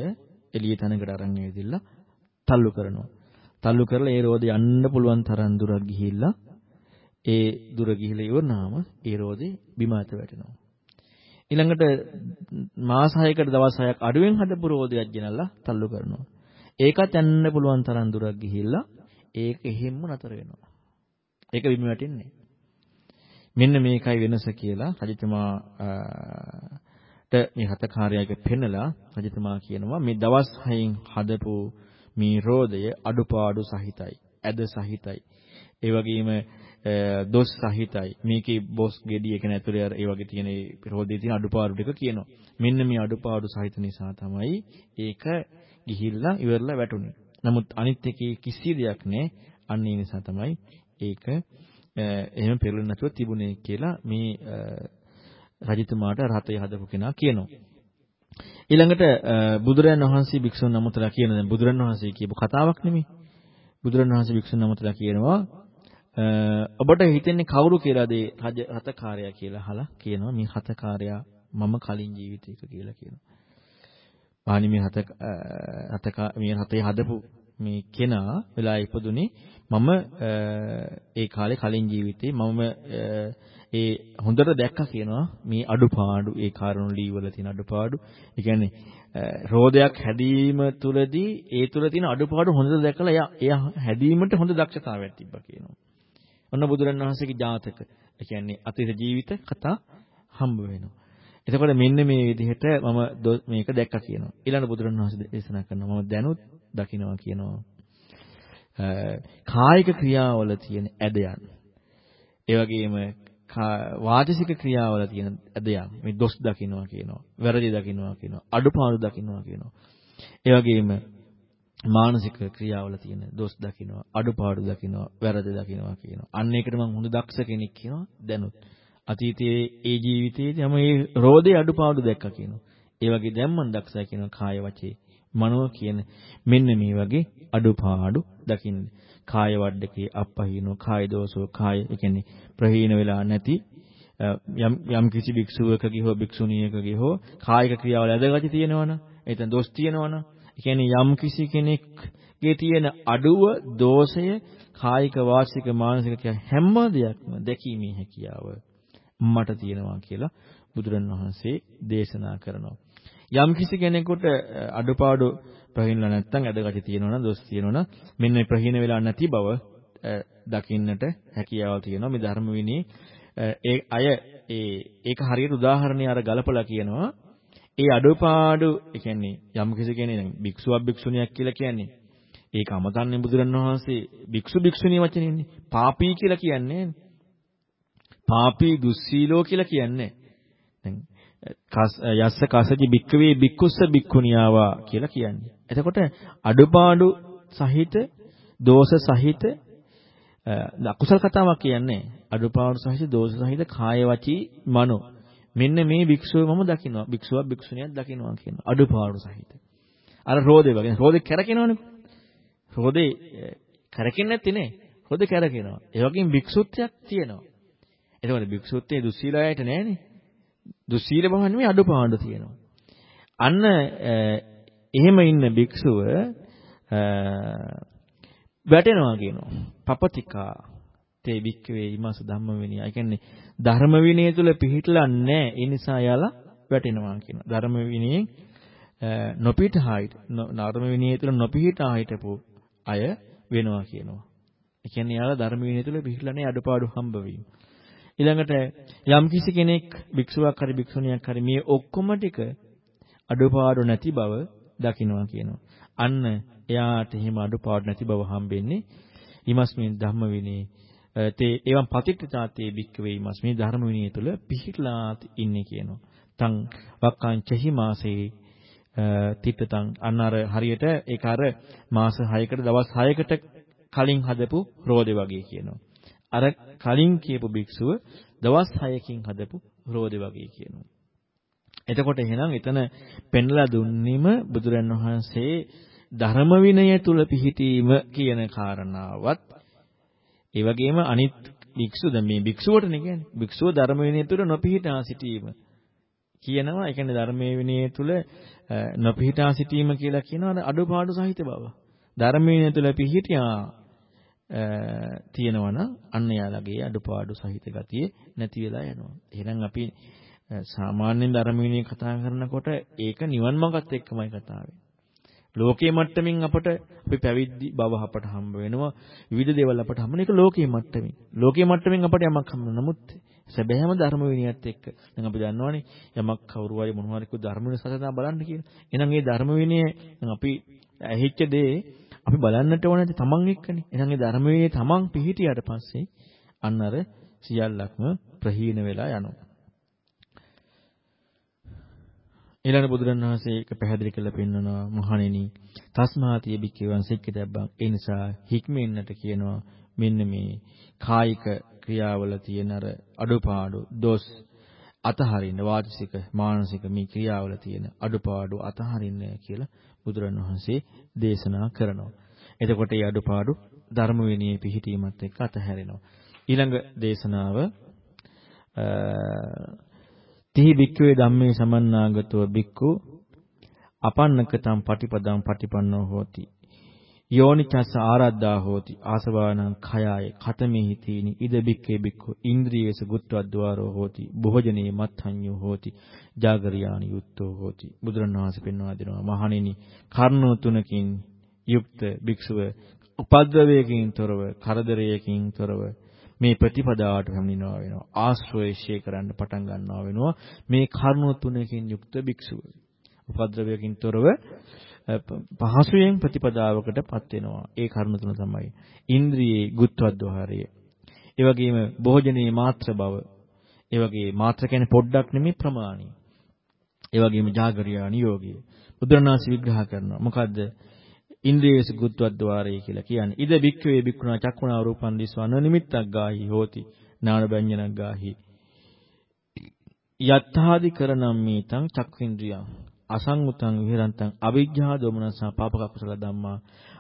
එළිය තැනකට අරන් ඇවිදilla තල්ලු කරනවා. තල්ලු කරලා ඒ රෝදේ යන්න පුළුවන් තරම් දුරක් ගිහිල්ලා ඒ දුර ගිහිලා ඉවරනාම ඒ රෝදේ බිම අත වැටෙනවා. ඊළඟට මාස 6කට දවස් 6ක් අඩුවෙන් හදපු රෝදයක් ගෙනල්ලා තල්ලු කරනවා. ඒකත් යන්න පුළුවන් තරම් දුරක් ගිහිල්ලා ඒක එහෙම්ම නතර වෙනවා. ඒක බිම වැටෙන්නේ. මෙන්න මේකයි වෙනස කියලා රජතුමා මේ හතකාරයාගේ පෙන්නලා රජතුමා කියනවා මේ දවස් 6න් හදපු මේ රෝදය අඩුපාඩු සහිතයි ඇද සහිතයි ඒ වගේම දොස් සහිතයි මේකේ බොස් ගෙඩිය කියන ඇතුලේ අර ඒ වගේ තියෙන රෝදේ තියෙන අඩුපාඩු ටික කියනවා මෙන්න මේ අඩුපාඩු සහිත නිසා තමයි ඒක ගිහිල්ලා ඉවරලා වැටුනේ නමුත් අනිත් එකේ කිසි දෙයක් නැහැ අන්න ඒ නිසා තමයි ඒක එහෙම පෙරලෙන්නේ නැතුව තිබුණේ කියලා මේ රජතුමාට රහතේ හදපු කෙනා කියනවා. ඊළඟට බුදුරයන් වහන්සේ භික්ෂුන් නමුතලා කියන දැන් බුදුරන් වහන්සේ කියපු කතාවක් නෙමෙයි. බුදුරන් වහන්සේ භික්ෂුන් නමුතලා කියනවා ඔබට හිතෙන්නේ කවුරු කියලාද රජ රතකාරයා කියලා අහලා කියනවා මේ රතකාරයා මම කලින් ජීවිතයක කියලා කියනවා. පාණි මේ රත රතක මේ රතේ හදපු මේ කෙනා වෙලා ඉපදුනේ මම ඒ කාලේ කලින් ජීවිතේ මම ඒ හොඳට දැක්කා කියනවා මේ අඩුපාඩු ඒ කාරණු ලීවල තියෙන අඩුපාඩු. ඒ කියන්නේ රෝදයක් හැදීම තුලදී ඒ තුල තියෙන අඩුපාඩු හොඳට දැකලා එයා එයා හැදීමට හොඳ දක්ෂතාවයක් තිබ්බා කියනවා. ඔන්න බුදුරණවහන්සේගේ ජාතක. ඒ කියන්නේ අතීත ජීවිත කතා හම්බ වෙනවා. එතකොට මෙන්න මේ විදිහට මම මේක දැක්කා කියනවා. ඊළඟ බුදුරණවහන්සේ දේශනා කරනවා මම දැනුත් දකින්නවා කියනවා. කායික ක්‍රියාවල තියෙන ඇදයන්. ඒ වගේම වාචසික ක්‍රියාවල තියෙන ඇදයන්. මේ දොස් දකින්නවා කියනවා. වැරදි දකින්නවා කියනවා. අඩුපාඩු දකින්නවා කියනවා. ඒ වගේම මානසික ක්‍රියාවල තියෙන දොස් දකින්නවා, අඩුපාඩු දකින්නවා, වැරදි දකින්නවා කියනවා. අන්න ඒකට මම හොඳ දක්ෂ කෙනෙක් කියනවා දැනුත්. අතීතයේ ඒ ජීවිතයේදී මම මේ රෝදේ අඩුපාඩු දැක්කා කියනවා. ඒ වගේ දැන් මම දක්ෂයි කියනවා කාය වචේ. මනෝ කියන මෙන්න මේ වගේ අඩුපාඩු දකින්න. කාය වඩකේ අපහිනෝ කාය දෝසෝ කාය ඒ කියන්නේ ප්‍රහීන වෙලා නැති යම් යම් කිසි භික්ෂුවකගේ හෝ භික්ෂුණියකගේ හෝ කායික ක්‍රියාවල ඇදගති තියෙනවනම් එතන දොස් තියෙනවනම් ඒ කියන්නේ යම් කිසි කෙනෙක්ගේ තියෙන අඩුව දෝෂය කායික වාචික මානසික හැම දෙයක්ම දැකීමේ හැකියාව මට තියෙනවා කියලා බුදුරණවහන්සේ දේශනා කරනවා. යම් කිසි කෙනෙකුට අඩුපාඩු ප්‍රහීනලා නැත්නම් ඇදගටි තියෙනවනම් දොස් තියෙනවනම් මෙන්න ප්‍රහීන වෙලා නැති බව දකින්නට හැකියාව තියෙනවා. මේ ධර්ම විනී ඒ අය ඒ ඒක හරියට උදාහරණයක් අර ගලපලා කියනවා. ඒ අඩුපාඩු ඒ කියන්නේ යම් කිසි කෙනෙක් දැන් භික්ෂුවක් භික්ෂුණියක් කියලා කියන්නේ. ඒක අමතන්නේ බුදුරණවහන්සේ. භික්ෂු භික්ෂුණී වචනේන්නේ පාපී කියලා කියන්නේ. පාපී දුස්සීලෝ කියලා කියන්නේ. දැන් යස්ස කසජි භික්කවේ භික්කුස්ස භික්ඛුනියාවා කියලා කියන්නේ. එතකොට අඩුපාඩු සහිත දෝෂ සහිත අකුසල කතාවක් කියන්නේ අඩුපාඩු සහිත දෝෂ සහිත කාය වචී මනෝ. මෙන්න මේ භික්ෂුව මම දකිනවා. භික්ෂුවක් භික්ෂුණියක් දකිනවා කියන අඩුපාඩු සහිත. අර රෝදේ වගේ. රෝදේ කැරකෙනවනේ. රෝදේ කැරකෙන්නේ නැති නේ. රෝදේ කැරකෙනවා. ඒ වගේම භික්ෂුත්වයක් තියෙනවා. එතකොට භික්ෂුත්වයේ දුස්සීලයට නෑනේ දුස්සීල බව නෙමෙයි අඩුපාඩු තියෙනවා අන්න එහෙම ඉන්න භික්ෂුව වැටෙනවා කියනවා පපතිකා තේ වික්කවේ ීමස ධම්ම විනය. ඒ කියන්නේ ධර්ම විනය තුල පිහිටලා නැහැ. ඒ නිසා යාලා වැටෙනවා කියනවා. ධර්ම විනයෙන් නොපිටහයිට ධර්ම විනය තුල නොපිහිටා හිටපු අය වෙනවා කියනවා. ඒ කියන්නේ යාලා ධර්ම විනය තුල පිහිටලා නැහැ අඩපාඩු හම්බ වීම. ඊළඟට යම් කිසි කෙනෙක් භික්ෂුවක් හරි භික්ෂුණියක් හරි මේ ඔක්කොම ටික අඩපාඩු නැති බව දකිනවා කියනවා. අන්න එයාට එහෙම අඩපාඩු නැති බව හම්බෙන්නේ ීමස්මින් ධම්ම විනේ තේ එවම් පතිට්ඨාතේ භික්කවේ මස්මේ ධර්ම විනය තුල පිහිටලා ඉන්නේ කියනවා. තං වක්කං චහි මාසේ තිත්තං අන්න අර හරියට ඒක අර මාස 6කට දවස් 6කට කලින් හදපු රෝදේ වගේ කියනවා. අර කලින් කියපු භික්ෂුව දවස් 6කින් හදපු රෝදේ වගේ කියනවා. එතකොට එහෙනම් එතන පෙන්ලා දුන්නෙම බුදුරන් වහන්සේ ධර්ම විනය තුල පිහිටීම කියන කාරණාවත් ඒ වගේම අනිත් භික්ෂු දැන් මේ භික්ෂුවටනේ කියන්නේ. භික්ෂුව ධර්ම විනය තුල නොපිහිටා සිටීම කියනවා. ඒ කියන්නේ ධර්ම විනය තුල නොපිහිටා සිටීම කියලා කියනවා අඩුපාඩු සහිත බව. ධර්ම විනය තුල පිහිටියා තියෙනවනම් අන්න යාළගේ අඩුපාඩු සහිත ගතිය නැති වෙලා යනවා. එහෙනම් අපි සාමාන්‍යයෙන් ධර්ම විනය කතා කරනකොට ඒක නිවන් මාර්ගත් එක්කමයි කතා වෙන්නේ. ලෝකයේ මට්ටමින් අපට අපි පැවිදි බව අපට හම්බ වෙනවා. විවිධ දේවල් අපට හම්බ වෙන එක ලෝකයේ මට්ටමින්. ලෝකයේ මට්ටමින් අපට යමක් හම්බ නමුත් සැබෑම ධර්ම විනයත් එක්ක දැන් අපි දන්නවනේ යමක් කවුරු හරි මොනවා හරි කු ධර්ම විනය සසඳා බලන්න කියලා. එහෙනම් මේ ධර්ම විනය අපි ඇහිච්ච දේ අපි බලන්නට ඕනේ තමන් එක්කනේ. එහෙනම් මේ ධර්ම විනය තමන් පිළිහිටියට පස්සේ අන්න අර සියල්ලක්ම ප්‍රහීන වෙලා යනවා. ඊළඟ බුදුරණවහන්සේ ඒක පැහැදිලි කරලා පෙන්වනවා මහණෙනි තස්මාතිය බික්කවන් සික්කිතබ්බන් ඒ නිසා හික්මෙන්නට කියනවා මෙන්න මේ කායික ක්‍රියාවල තියෙන අර අඩුපාඩු දොස් අතහරින්න වාචික මානසික මේ ක්‍රියාවල තියෙන අඩුපාඩු අතහරින්න කියලා බුදුරණවහන්සේ දේශනා කරනවා. එතකොට මේ අඩුපාඩු ධර්ම විනයේ පිහිටීමත් එක්ක අතහැරෙනවා. ඊළඟ දේශනාව තිහි බික්කවේ ධම්මේ සමන්නාගතව බික්කු අපන්නකතම් පටිපදම් පටිපන්නෝ හෝති යෝනිචස්ස ආරද්ධා හෝති. ආසවානං khයාය කතමෙහි තීනි ඉද බික්කේ බික්ඛු ඉන්ද්‍රියේස ගුත්වද්වාරෝ හෝති. භෝජනේ මත්හඤ්ඤෝ හෝති. ජාගරියානි යුත්තෝ හෝති. බුදුරණවහන්සේ පෙන්වා දෙනවා. මහණෙනි කර්ණෝ තුනකින් යුක්ත භික්ෂුව උපද්‍රවයකින් තොරව කරදරයකින් තොරව මේ ප්‍රතිපදාවට පැමිණෙනවා වෙනවා. ආශ්‍රයශය කරන්න පටන් ගන්නවා වෙනවා. මේ කර්ණෝ තුනකින් යුක්ත භික්ෂුව උපද්‍රවයකින් තොරව පහසුවෙන් ප්‍රතිපදාවකටපත් වෙනවා. ඒ කරුණ තුන තමයි. ඉන්ද්‍රියේ ගුත්වද්වාරය. ඒ වගේම භෝජනයේ මාත්‍ර බව. ඒ වගේ මාත්‍ර කියන්නේ පොඩ්ඩක් නෙමෙයි ප්‍රමාණි. ඒ වගේම ජාගරියා නියෝගය. බුදුරණාහි විග්‍රහ කරනවා. මොකද්ද? ඉන්ද්‍රියේස ගුත්වද්වාරය කියලා කියන්නේ. ඉද බික්කවේ බික්කුණා චක්කුණා රූපන් දිස්වන නිමිත්තක් ගාහි හෝති. නාන බඤ්ඤණක් ගාහි. යත්තාදි කරනම් මේතං චක්ඛේන්ද්‍රියං අසංගතං විහෙරන්තං අවිජ්ජා දෝමනස පාපක කුසල ධම්මා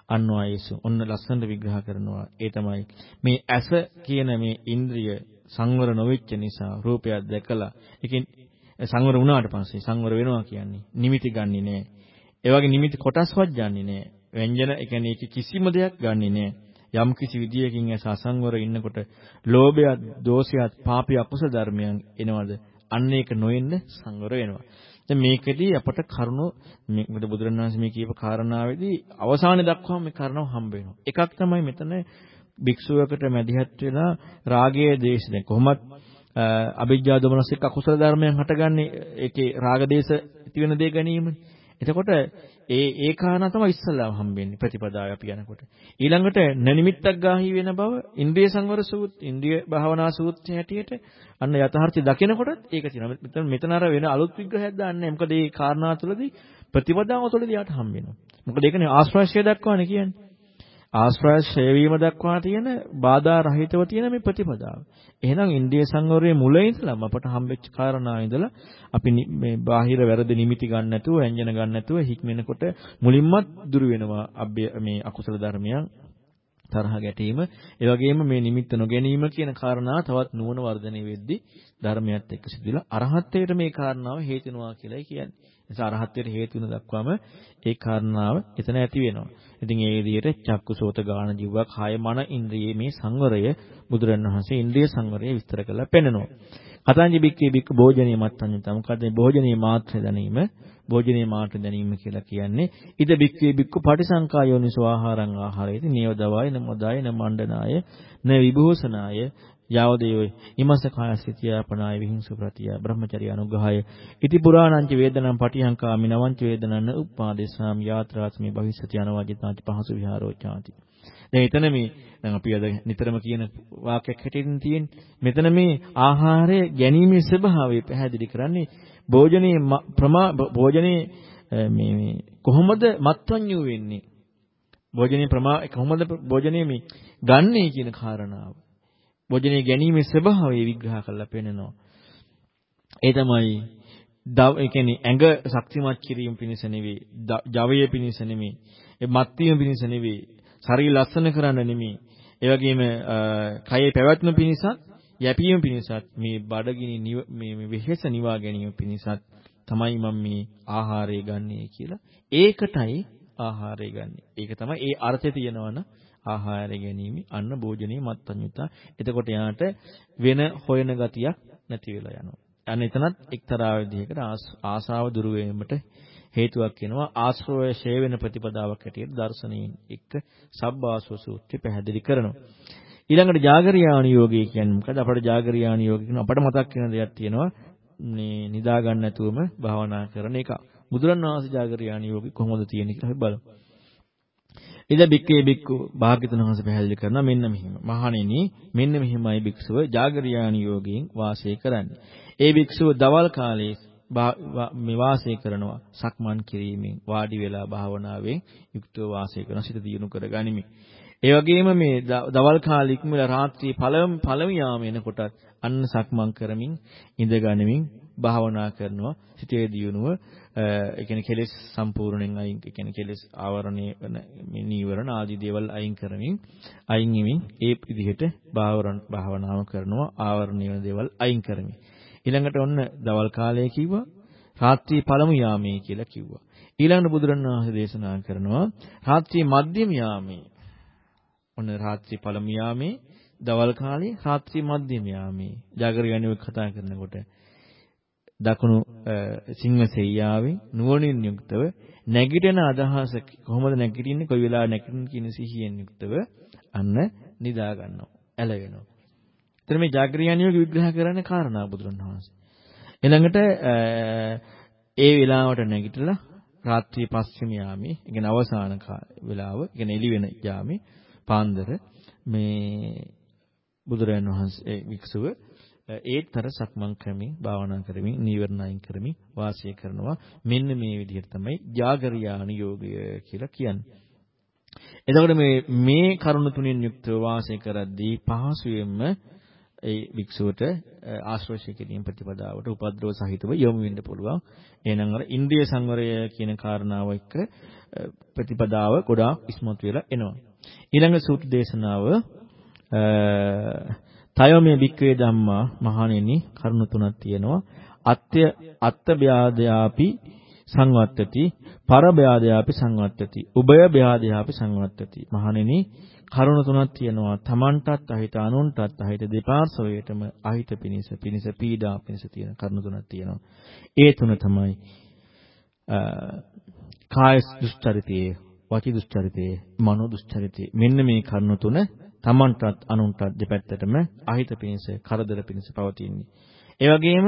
අන්වායේසු ඔන්න ලස්සනට විග්‍රහ කරනවා. ඒ තමයි මේ ඇස කියන මේ ඉන්ද්‍රිය සංවර නොවෙච්ච නිසා රූපයක් දැකලා ඒකෙන් සංවර වුණාට පස්සේ සංවර වෙනවා කියන්නේ නිමිති ගන්නෙ නෑ. ඒ වගේ නිමිති කොටස්වත් ගන්නෙ නෑ. ව්‍යංජන ඒ කියන්නේ ඒක කිසිම දෙයක් ගන්නෙ නෑ. යම් කිසි විදියකින් ඇස අසංවර ඉන්නකොට ලෝභයත් දෝෂයත් පාපී අකුසල ධර්මයන් එනවද? අන්න ඒක නොෙන්න සංවර වෙනවා. දැන් මේකෙදී අපට කරුණු මේකට බුදුරණවහන්සේ මේ කියප කාරණාවේදී අවසානයේ දක්වාම මේ කාරණාව හම්බ වෙනවා. එකක් තමයි මෙතන භික්ෂුවකට මැදිහත් වෙලා රාගයේ දේශනේ කොහොමත් අභිජ්ජා දමනසික අකුසල ධර්මයන් හටගන්නේ ඒකේ රාග දේශ ඇති වෙන දේ ගැනීමනේ. එතකොට ඒ ඒ කාරණා තමයි ඉස්සල්ලාම හම්බෙන්නේ ප්‍රතිපදාව අපි යනකොට. ඊළඟට නනිමිත්තක් ගාහි වෙන බව ඉන්ද්‍රිය සංවර සූත් ඉන්ද්‍රිය භාවනා සූත්‍රය හැටියට අන්න යථාර්ථය දකිනකොටත් ඒක තියෙනවා. මෙතන මෙතන අර වෙන අලුත් විග්‍රහයක් දාන්නේ මොකද මේ කාරණා තුළදී ප්‍රතිපදාව තුළදී යාට හම්බ වෙනවා. මොකද ඒකනේ ආශ්‍රයය දක්වානේ කියන්නේ. ආශ්‍රය ඡේවීම දක්වා තියෙන බාධා රහිතව තියෙන මේ ප්‍රතිපදාව. එහෙනම් ඉන්දිය සංවරයේ මුල ඉඳලම අපට හම්බෙච්ච කාරණා ඉඳලා අපි මේ බාහිර වැරදි නිමිති ගන්න නැතුව, ඇඤ්ජන ගන්න නැතුව හික්මෙනකොට මුලින්මත් දුරු වෙනවා අභ්‍ය මේ අකුසල ධර්මයන් තරහ ගැටීම ඒ වගේම මේ නිමිත්ත නොගැනීම කියන කාරණා තවත් නුවණ වර්ධනය වෙද්දී ධර්මයත් එක්ක සිදුවිලා අරහත්ත්වයට මේ කාරණාව හේතු වෙනවා කියලායි කියන්නේ. නිසා අරහත්ත්වයට හේතු වෙන දක්වාම ඒ කාරණාව එතන ඇති වෙනවා. ඉතින් ඒ විදිහට චක්කුසෝත ගාන ජීව කාය මන ඉන්ද්‍රියේ මේ සංවරය බුදුරණවහන්සේ ඉන්ද්‍රිය සංවරය විස්තර කරලා පෙන්නනවා. කතංජි බික්කේ බික්ක භෝජනීය මත්තඤ්ඤත මොකද මේ භෝජනීය මාත්‍ර දැනීම භෝජනීය මාත්‍ර දැනීම කියලා කියන්නේ ඉද බික්කේ බික්කු පටිසංකා යෝනිසෝ ආහාරං ආහාරේති නියවදවාය නමදාය නමණ්ඩනාය න විභූෂනාය යාවදේව ඉමස කායසිතියාපනාය විහිංසු ප්‍රතිය බ්‍රහ්මචර්ය අනුග්‍රහය ඉති පුරාණංච වේදනං පටිහංකාමි නවංච වේදනං උප්පාදේශාම් යාත්‍රාස්මි භවිස්සති අනවජිතාච පහසු විහාරෝචාති දැන් එතන මේ දැන් අපි අද නිතරම කියන වාක්‍යයක් හැටින් තියෙන මෙතන මේ ආහාරය ගැනීමේ ස්වභාවය පැහැදිලි කරන්නේ භෝජනයේ ප්‍රමා භෝජනයේ මේ මේ කොහොමද මත්වඤ්ඤු වෙන්නේ? භෝජනයේ ප්‍රමා කොහොමද භෝජනයේ මේ ගන්නේ කියන කාරණාව. භෝජනයේ ගැනීමේ ස්වභාවය විග්‍රහ කරලා පෙන්නනවා. ඒ තමයි දව ඒ කියන්නේ ඇඟ ශක්තිමත් කිරීම පිණිස නෙවෙයි ජවය පිණිස නෙවෙයි ඒ මත්වීම පිණිස නෙවෙයි ශරීර ලස්සන කරන්න නෙමෙයි. ඒ වගේම කයේ පැවැත්ම පිණිසත් යැපීම පිණිසත් මේ බඩගිනි මේ වෙහෙස නිවා ගැනීම පිණිසත් තමයි මම මේ ආහාරය ගන්නෙ කියලා. ඒකටයි ආහාරය ගන්නෙ. ඒක තමයි ඒ අර්ථය තියෙනවන ආහාරය ගැනීම අන්න භෝජනයේ මත්ඤ්‍යතා. එතකොට යාට වෙන හොයන ගතියක් නැති වෙලා යනවා. අන්න එතනත් එක්තරා විදිහකට ආසාව දුරු වීමට හේතුවක් වෙනවා ආශ්‍රවය ෂේ වෙන ප්‍රතිපදාවක් හැටියට දර්ශනයෙන් එක්ක සබ්බාසව සූත්‍රය පැහැදිලි කරනවා. ඊළඟට ජාගරියාණ යෝගය කියන්නේ මොකද? අපට ජාගරියාණ යෝගය කියන අපට මතක් වෙන දෙයක් තියෙනවා. මේ නිදා ගන්න නැතුවම භාවනා කරන එක. බුදුරණවහන්සේ ජාගරියාණ යෝගය කොහොමද තියෙන්නේ කියලා අපි බලමු. ඉද බික්කේ බික්කු භාග්‍යතුන් වහන්සේ පැහැදිලි කරනවා මෙන්න මෙහිම. මහණෙනි මෙන්න මෙහිමයි භික්ෂුව ජාගරියාණ යෝගයෙන් වාසය කරන්නේ. ඒ භික්ෂුව දවල් කාලයේ මේ වාසය කරනවා සක්මන් කිරීමෙන් වාඩි වෙලා භාවනාවෙන් යුක්තව වාසය කරන සිත දියුණු කර ගනිමි. ඒ වගේම මේ දවල් කාලේ ඉක්මලා රාත්‍රී පළවෙනි පළවෙනි යාම එනකොටත් අන්න සක්මන් කරමින් ඉඳගනිමින් භාවනා කරනවා සිතේ දියුණුව ඒ කියන්නේ කෙලෙස් සම්පූර්ණයෙන් අයින් ඒ කියන්නේ කෙලෙස් ආවරණය වෙන නීවරණ ආදී දේවල් අයින් කරමින් අයින් වෙමින් ඒ විදිහට භාවනාව කරනවා ආවරණය වෙන දේවල් අයින් කරමින් ඊළඟට ඔන්න දවල් කාලය කිව්වා. රාත්‍රී පළමු යාමයේ කියලා කිව්වා. ඊළඟට බුදුරණවහන්සේ දේශනා කරනවා රාත්‍රී මධ්‍යම යාමයේ. ඔන්න රාත්‍රී පළමු යාමේ දවල් කාලේ රාත්‍රී මධ්‍යම යාමේ ජාගරගණිය කතා කරනකොට දකුණු සිංහ සෙයියාවෙන් නුවණින් යුක්තව නැගිටින අදහස කොහොමද නැගිටින්නේ? කොයි වෙලාවෙ නැගිටින්න කියන සිහියෙන් යුක්තව අන්න නිදා ගන්නවා. ඇලවෙනවා. එතන මේ జాగරියානියෝගේ විග්‍රහ කරන කාරණා බුදුරණවහන්සේ. ඊළඟට ඒ වෙලාවට නැගිටලා රාත්‍රියේ පස්වෙනි යාමේ, කියන්නේ අවසාන වෙලාව, කියන්නේ එළි වෙන යාමේ පාන්දර මේ බුදුරයන් වහන්සේ වික්ෂුව ඒතර සක්මන් ක්‍රමී භාවනා කරමින් නීවරණයින් කරමින් වාසය කරනවා මෙන්න මේ විදිහට තමයි జాగරියාණ යෝගය කියලා කියන්නේ. එතකොට මේ මේ කරුණ තුනෙන් යුක්තව වාසය කරද්දී පහසුවෙන්ම ඒ වික්ෂුවට ආශ්‍රෝෂය කිරීම ප්‍රතිපදාවට උපද්‍රව සහිතව යොමු වෙන්න පුළුවන්. එහෙනම් අර ඉන්ද්‍රිය සංවරය කියන කාරණාව එක්ක ප්‍රතිපදාව ගොඩාක් ඉස්මතු වෙලා එනවා. ඊළඟ සූත්‍ර දේශනාව තයෝමේ භික්ඛවේ ධම්මා මහණෙනි කරුණු තුනක් තියෙනවා. අත්‍ය අත්ත බ්‍යාදයාපි සංවත්තති පර බ්‍යාදයාපි සංවත්තති උභය බ්‍යාදයාපි සංවත්තති මහණෙනි කරුණු තුනක් තියෙනවා තමන්ටත් අහිත අනුන්ටත් අහිත දෙපාර්ශ්වයටම අහිත පිනිස පිනිස පීඩා පිනිස තියෙන කරුණු තුනක් තියෙනවා ඒ තුන තමයි කාය දුස්චරිතයේ වචී දුස්චරිතයේ මනෝ දුස්චරිතයේ මෙන්න මේ කරුණු තුන තමන්ටත් අනුන්ටත් දෙපැත්තටම අහිත පිණිස කරදර පිණිස පවතින්නේ. ඒ වගේම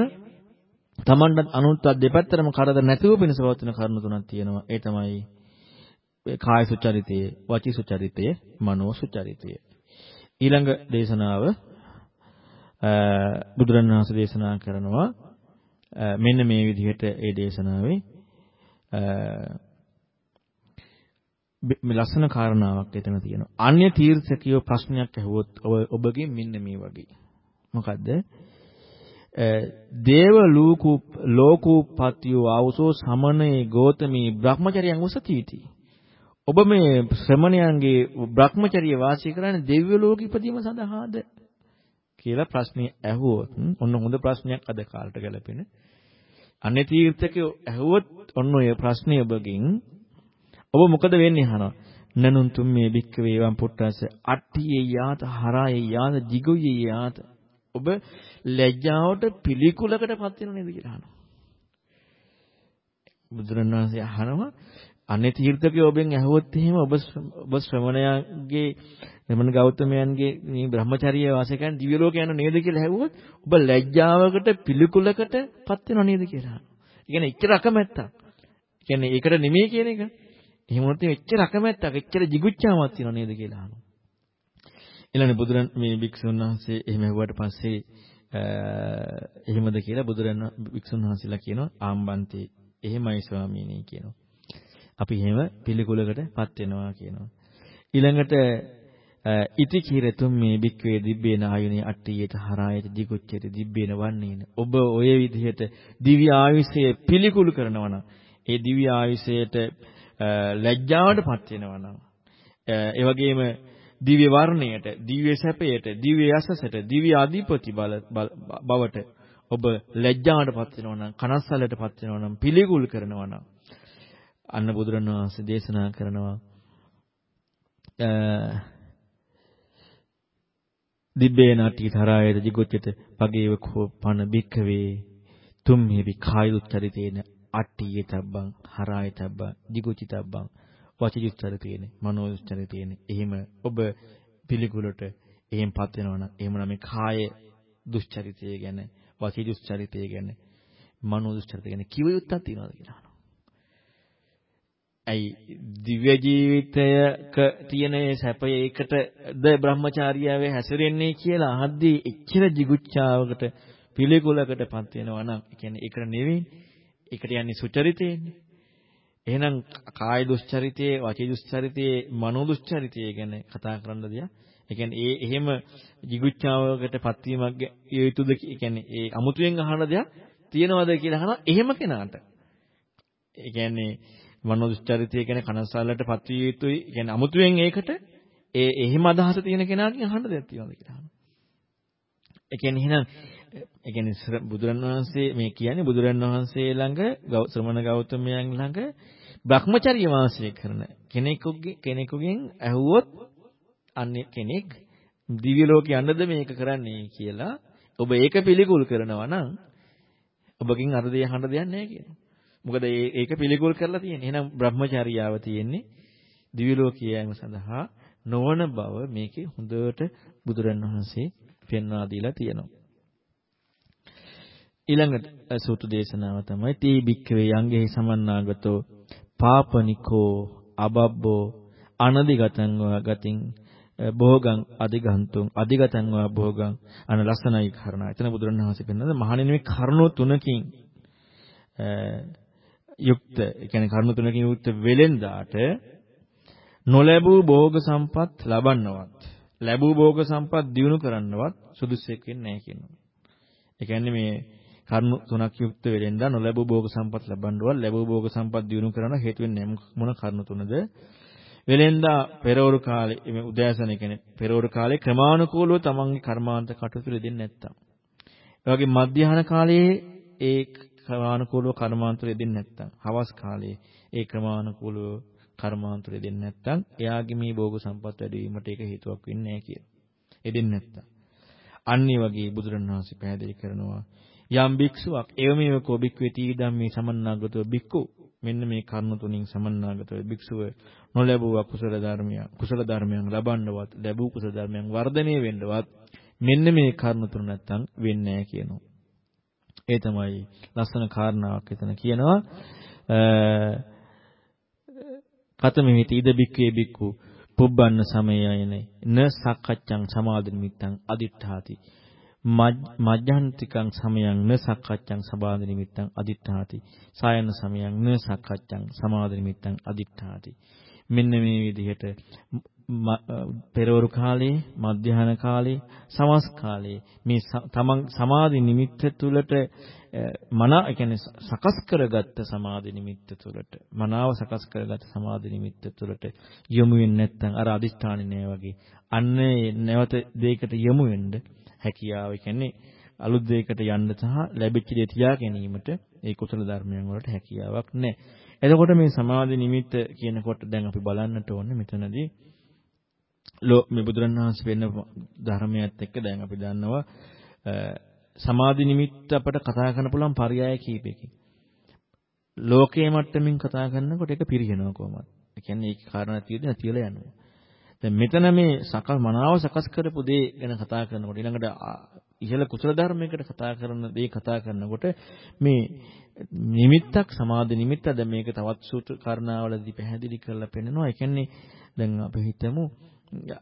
තමන්ටත් අනුන්ටත් දෙපැත්තටම කරදර නැතුව පිණිස පවතින කරුණු තුනක් තියෙනවා. ඒ තමයි කාය සුචරිතය, වචී සුචරිතය, මනෝ සුචරිතය. ඊළඟ දේශනාව බුදුරණවහන්සේ දේශනා කරනවා මෙන්න මේ විදිහට ඒ දේශනාවේ මේ ලස්සන කාරණාවක් එතන තියෙනවා. අන්‍ය තීර්ථකයෝ ප්‍රශ්නයක් ඇහුවොත් ඔබගෙන් මෙන්න මේ වගේ. මොකද්ද? දේව ලෝකු ලෝකෝපත්‍යෝ ආවසෝ සමනේ ගෝතමී බ්‍රහ්මචර්යයන් උසතීති. ඔබ මේ ශ්‍රමණයන්ගේ බ්‍රහ්මචර්ය වාසය කරන්නේ දිව්‍ය ලෝක ඉපදීම සඳහාද කියලා ප්‍රශ්නේ ඇහුවොත් ඔන්න හොඳ ප්‍රශ්නයක් අද කාලට ගැලපෙන. අන්‍ය තීර්ථකයෝ ඇහුවොත් ඔන්න ඔය ප්‍රශ්නේ ඔබගෙන් ඔබ මොකද වෙන්නේ අහනවා. නනුන් තුම් මේ බික්කවේ වම් පුට්ටස අට්ඨියේ යාත හරායේ යාත jiguye යාත. ඔබ ලැජ්ජාවට පිළිකුලකටපත් වෙනව නේද කියලා අහනවා. බුදුරණවහන්සේ අහනවා අනේ තීර්ථකයෝ ඔබෙන් ඇහුවොත් එහෙම ඔබ ඔබ ශ්‍රමණයාගේ එමන ගෞතමයන්ගේ මේ බ්‍රහ්මචර්යය වාසය කරන දිව්‍ය ලෝක යන නේද කියලා ඇහුවොත් ඔබ ලැජ්ජාවකට පිළිකුලකටපත් වෙනව නේද කියලා. ඒ කියන්නේ එච්චර අකමැත්තක්. ඒ කියන්නේ ඒකට නෙමෙයි කියන එක. එහෙම වුණොත් එච්චර අකමැත්තක් එච්චර jigucchාවක් තියෙනව නේද කියලා අහනවා. ඊළඟ බුදුරන් මේ භික්ෂුන් වහන්සේ එහෙම ඇහුවට පස්සේ එහෙමද කියලා බුදුරන් භික්ෂුන් වහන්සේලා කියනවා ආම්බන්තේ එහෙමයි ස්වාමීනි කියනවා. අපි එහෙම පිළිකුලකටපත් වෙනවා කියනවා. ඊළඟට ඉති කිරතුම් මේ බික්කවේ දිබ්බේන ආයුනේ අට්ටියට හරායට දිගුච්චයට දිබ්බේන වන්නේන. ඔබ ඔය විදිහට දිව්‍ය ආයුෂය පිළිකුල් කරනවා නම් ඒ දිව්‍ය ආයුෂයට ලැජ්ජාවටපත් වෙනවා නම් ඒ වගේම දිව්‍ය වර්ණයට, දිව්‍ය සැපයට, දිව්‍ය යසසට, දිව්‍ය අධිපති බල බවට ඔබ ලැජ්ජාවටපත් වෙනවා නම්, කනස්සල්ලටපත් වෙනවා නම්, පිළිකුල් කරනවා නම් අන්න බුදුරණවහන්සේ දේශනා කරනවා දිබ්බේ නාටි තරායද jigucchත පගේව කෝපන බික්කවේ තුම්හිවි කායුච්චරිතේන අට්ටියේ තබ්බං හරායේ තබ්බං jigucchitබ්බං වචිජුච්චර තියෙන්නේ මනෝජුච්චර තියෙන්නේ එහෙම ඔබ පිළිකුලට එහෙම්පත් වෙනවනම් එහෙමනම් මේ කාය දුස්චරිතය ගැන වචී දුස්චරිතය ගැන මනෝ දුස්චරිතය ගැන කිව යුත්තක් තියනවාද කියලා අහනවා. ඇයි දිව්‍ය ජීවිතයක තියෙන සැපය ඒකටද බ්‍රහ්මචාරියාවේ හැසිරෙන්නේ කියලා අහද්දී එච්චර jigucchාවකට පිළිකුලකටපත් වෙනවා නම් ඒ කියන්නේ ඒකට නෙවෙයි ඒකට යන්නේ සුචරිතේන්නේ. එහෙනම් කාය දුස්චරිතයේ, වචී දුස්චරිතයේ, මනෝ දුස්චරිතයේ ගැන කතා කරන්න දෙයක්. ඒ කියන්නේ ඒ එහෙම jigucchාවකට පත්වීමක් යුතුද? ඒ කියන්නේ ඒ අමුතුවෙන් අහන දෙයක් තියනවද කියලා අහනවා එහෙම කෙනාට. ඒ කියන්නේ මනෝ දුස්චරිතය කියන්නේ කනස්සල්ලට පත්විය යුතුයි. ඒ කියන්නේ අමුතුවෙන් ඒකට ඒ එහෙම අදහස තියෙන කෙනාගෙන් අහන්න දෙයක් තියනවද කියලා අහනවා. ඒ කියන්නේ එහෙනම් ඒ කියන්නේ බුදුරන් වහන්සේ මේ කියන්නේ බුදුරන් වහන්සේ ළඟ ශ්‍රමණ ගෞතමයන් ළඟ Brahmacharya වාසය කරන කෙනෙකුගේ කෙනෙකුගෙන් ඇහුවොත් අන්නේ කෙනෙක් දිව්‍ය ලෝකේ යන්නද මේක කරන්නේ කියලා ඔබ ඒක පිළිකුල් කරනවා නම් ඔබකින් අර දේ අහන්න දෙයක් නැහැ කියනවා. මොකද ඒක පිළිකුල් කරලා තියෙන්නේ. එහෙනම් Brahmacharyaව තියෙන්නේ දිව්‍ය ලෝකයේ යෑම සඳහා නොවන බව මේකේ හොඳට බුදුරණවහන්සේ පෙන්වා දීලා තියෙනවා. ඊළඟට සූතු දේශනාව තමයි තී බික්කවේ යංගෙහි සමන්නාගතෝ පාපනිකෝ අබබ්බෝ අනදිගතං ගතින් භෝගං අධිගන්තුං අධිගතං වා භෝගං අන ලස්සනයි කරණා. එතන බුදුරණවහන්සේ පෙන්නන මහණෙනි මේ කරුණු තුනකින් යුක්ත, ඒ කියන්නේ කරුණු තුනකින් යුක්ත වෙලෙන්දාට නොලැබූ භෝග සම්පත් ලබන්නවත්, ලැබූ භෝග සම්පත් දිනු කරන්නවත් සුදුසෙක් වෙන්නේ නැහැ කියනවා. ඒ කියන්නේ මේ කරුණු තුනක් යුක්ත වෙලෙන්දා නොලැබූ භෝග සම්පත් ලබන්නවත්, ලැබූ භෝග සම්පත් දිනු කරන්න හේතු වෙන්නේ මොන කරුණු තුනද? වෙලෙන්දා පෙරවරු කාලේ මේ උදෑසන කියන්නේ පෙරවරු කාලේ ක්‍රමානුකූලව තමන්ගේ කර්මාන්ත කටයුතු දෙන්නේ නැත්තම්. ඒ වගේ මධ්‍යහන කාලයේ ඒ ක්‍රමානුකූලව කර්මාන්තරය දෙන්නේ නැත්නම් හවස් කාලයේ ඒ ක්‍රමානුකූලව කර්මාන්තරය දෙන්නේ නැත්නම් එයාගේ මේ භෝග සම්පත් වැඩි වීමට ඒක හේතුවක් වෙන්නේ නැහැ කියලා. ඒ දෙන්නේ නැත්නම්. අන්න ඒ වගේ බුදුරණවහන්සේ පැහැදිලි කරනවා යම් භික්ෂුවක් එවමෙව කෝ භික්ඛුවේති ධම්මේ සමන්නාගතෝ භික්ඛු මෙන්න මේ කර්ණ තුنين සමන්නාගතෝ භික්ෂුව නොලැබුව කුසල ධර්මයන් කුසල ධර්මයන් ලබන්නවත් ලැබූ කුසල ධර්මයන් වර්ධනය වෙන්නවත් මෙන්න මේ කර්ණ තුන නැත්නම් වෙන්නේ නැහැ කියනවා. ඒ තමයි ලස්සන කාරණාවක් එතන කියනවා. කතමෙහිති ඉද බික්කේ බික්කු පුබ්බන්න සමයයනේ න සක්කච්ඡං සමාධි නිමිත්තං අදිඨාති මජ්ජන්තිකං සමයං න සක්කච්ඡං සමාධි නිමිත්තං අදිඨාති සායන සමයං න සක්කච්ඡං සමාධි නිමිත්තං අදිඨාති මෙන්න මේ විදිහට පෙරවරු කාලේ මධ්‍යහන කාලේ සවස් කාලේ මේ තමන් සමාධි නිමිත්ත තුලට මන ඒ කියන්නේ සකස් කරගත්ත සමාධි නිමිත්ත තුලට මනාව සකස් කරගත්ත සමාධි නිමිත්ත තුලට යොමු වෙන්නේ නැත්නම් අර අදිෂ්ඨානේ නෑ වගේ අන්න නැවත දෙයකට යොමු වෙන්න හැකියාව කියන්නේ අලුත් දෙයකට යන්න සහ ලැබිච්ච දේ තියා ගැනීමට ඒ කුසල ධර්මයන් වලට හැකියාවක් නැහැ. එතකොට මේ සමාධි නිමිත්ත කියනකොට දැන් අපි බලන්නට ඕනේ මෙතනදී ලෝ මේ බුදුරණවහන්සේ වෙන්න ධර්මයත් එක්ක දැන් අපි දන්නවා සමාධි නිමිත්ත අපට කතා කරන්න පුළුවන් පරයය කීපයකින්. ලෝකයේ මට්ටමින් කතා කරනකොට ඒක පිරිනව කොහොමද? ඒ කියන්නේ ඒක කාරණා තියෙද්දි නැතිලා යනවා. දැන් මෙතන මේ සකස් මනාව සකස් කරපු දේ ගැන කතා කරනකොට ඊළඟට ඉහළ කුසල ධර්මයකට කතා කරන දේ කතා කරනකොට මේ නිමිත්තක් සමාධි නිමිත්ත දැන් මේක තවත් සූත්‍ර කාරණාවලදී පැහැදිලි කරලා පෙන්නනවා. ඒ කියන්නේ දැන් අපි හිතමු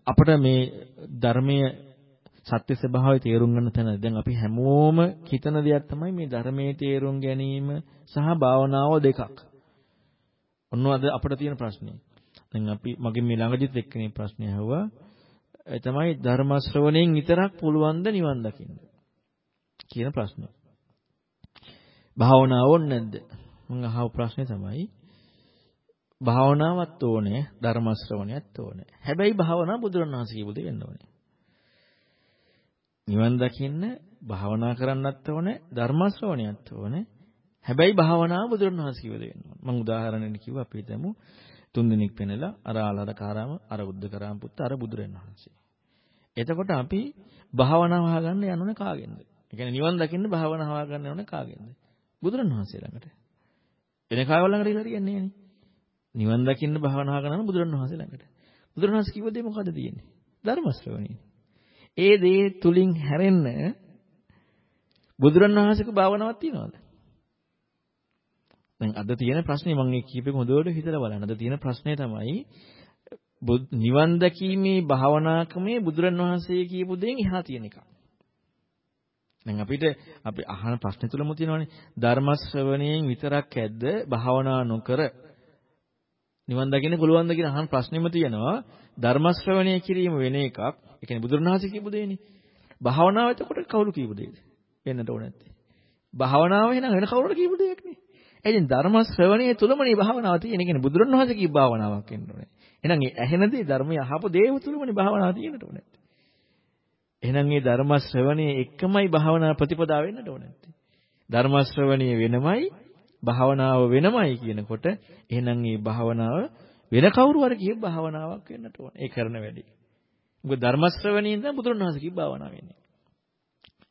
අපිට මේ ධර්මයේ සත්‍ය ස්වභාවය තේරුම් ගන්න තැන දැන් අපි හැමෝම හිතන දෙයක් තමයි මේ ධර්මයේ තේරුම් ගැනීම සහ භාවනාව දෙකක්. ඔන්න අද අපිට තියෙන ප්‍රශ්නේ. දැන් අපි මගේ මේ ළඟදිත් එක්කනේ ප්‍රශ්නය අහුවා. ඒ තමයි ධර්ම ශ්‍රවණයෙන් විතරක් පුළුවන් ද නිවන් දකින්න කියන ප්‍රශ්නේ. භාවනාව ඕනේ නැද්ද? මම අහව ප්‍රශ්නේ තමයි භාවනාවක් ඕනේ ධර්ම ශ්‍රවණයත් ඕනේ. හැබැයි භාවනාව බුදුරණවහන්සේ කියපු දේ වෙන්න ඕනේ. නිවන් දකින්න භාවනා කරන්නත් ඕනේ ධර්ම ශ්‍රවණයත් ඕනේ. හැබැයි භාවනාව බුදුරණවහන්සේ කියපු දේ වෙන්න ඕනේ. මම උදාහරණයක් කිව්වා අපි හිතමු තුන් දිනක් පෙනලා අර ආලාරකාරාම අර බුද්ධකරාම පුත්ත අර බුදුරණවහන්සේ. එතකොට අපි භාවනාව හොයාගන්න යන්නේ කාගෙන්ද? ඒ කියන්නේ නිවන් දකින්න භාවනාව හොයාගන්න යන්නේ කාගෙන්ද? බුදුරණවහන්සේ ළඟට. වෙන කායවල ළඟට ඉලා කියන්නේ නෑනේ. නිවන් දකින්න භාවනා කරනවා බුදුරණවහන්සේ ළඟට. බුදුරණවහන්සේ කිව්ව දේ මොකද තියෙන්නේ? ධර්ම ශ්‍රවණිය. ඒ දේ තුලින් හැරෙන්න බුදුරණවහන්සේක භාවනාවක් තියනවද? දැන් අද තියෙන ප්‍රශ්නේ මම මේ කීපෙක හොඳට හිතලා බලන්න. අද තියෙන ප්‍රශ්නේ තමයි නිවන් දැකීමේ භාවනා ක්‍රමයේ බුදුරණවහන්සේ කියපු දේෙන් එහා තියෙන එක. දැන් අපිට අපි අහන ප්‍රශ්නේ තුලම තියෙනවානේ ධර්ම ශ්‍රවණයෙන් විතරක් ඇද්ද භාවනා නොකර නිවන් දකින්න පුළුවන්ද කියන අහන ප්‍රශ්නෙම තියෙනවා. ධර්ම ශ්‍රවණය කිරීම වෙන එකක්. ඒ කියන්නේ බුදුරණවහන්සේ කියපු දෙයනේ. භාවනාව එතකොට කවුරු කියපු දෙයද? වෙන්නට ඕන නැත්තේ. භාවනාව එහෙනම් වෙන කවුරුද කියපු දෙයක් නේ. එහෙනම් ධර්ම ශ්‍රවණයේ තුලමනේ භාවනාව තියෙන. ඒ කියන්නේ බුදුරණවහන්සේ කියපු භාවනාවක් වෙන්න ඕනේ. එහෙනම් ඒ ඇහෙන දේ ධර්මය අහපු දේ තුලමනේ භාවනාව තියෙන්නට ඕනේ. එහෙනම් මේ ධර්ම ශ්‍රවණයේ එකමයි භාවනා ප්‍රතිපදාව වෙන්නට ඕනේ. ධර්ම ශ්‍රවණයේ වෙනමයි භාවනාව වෙනමයි කියනකොට එහෙනම් මේ භාවනාව වෙන කවුරු හරි කියපු භාවනාවක් වෙන්නට ඕනේ. ඒ කරන වැඩි. මොකද ධර්ම ශ්‍රවණියෙන් තමයි බුදුරණවහන්සේ කිව්ව භාවනාව වෙන්නේ.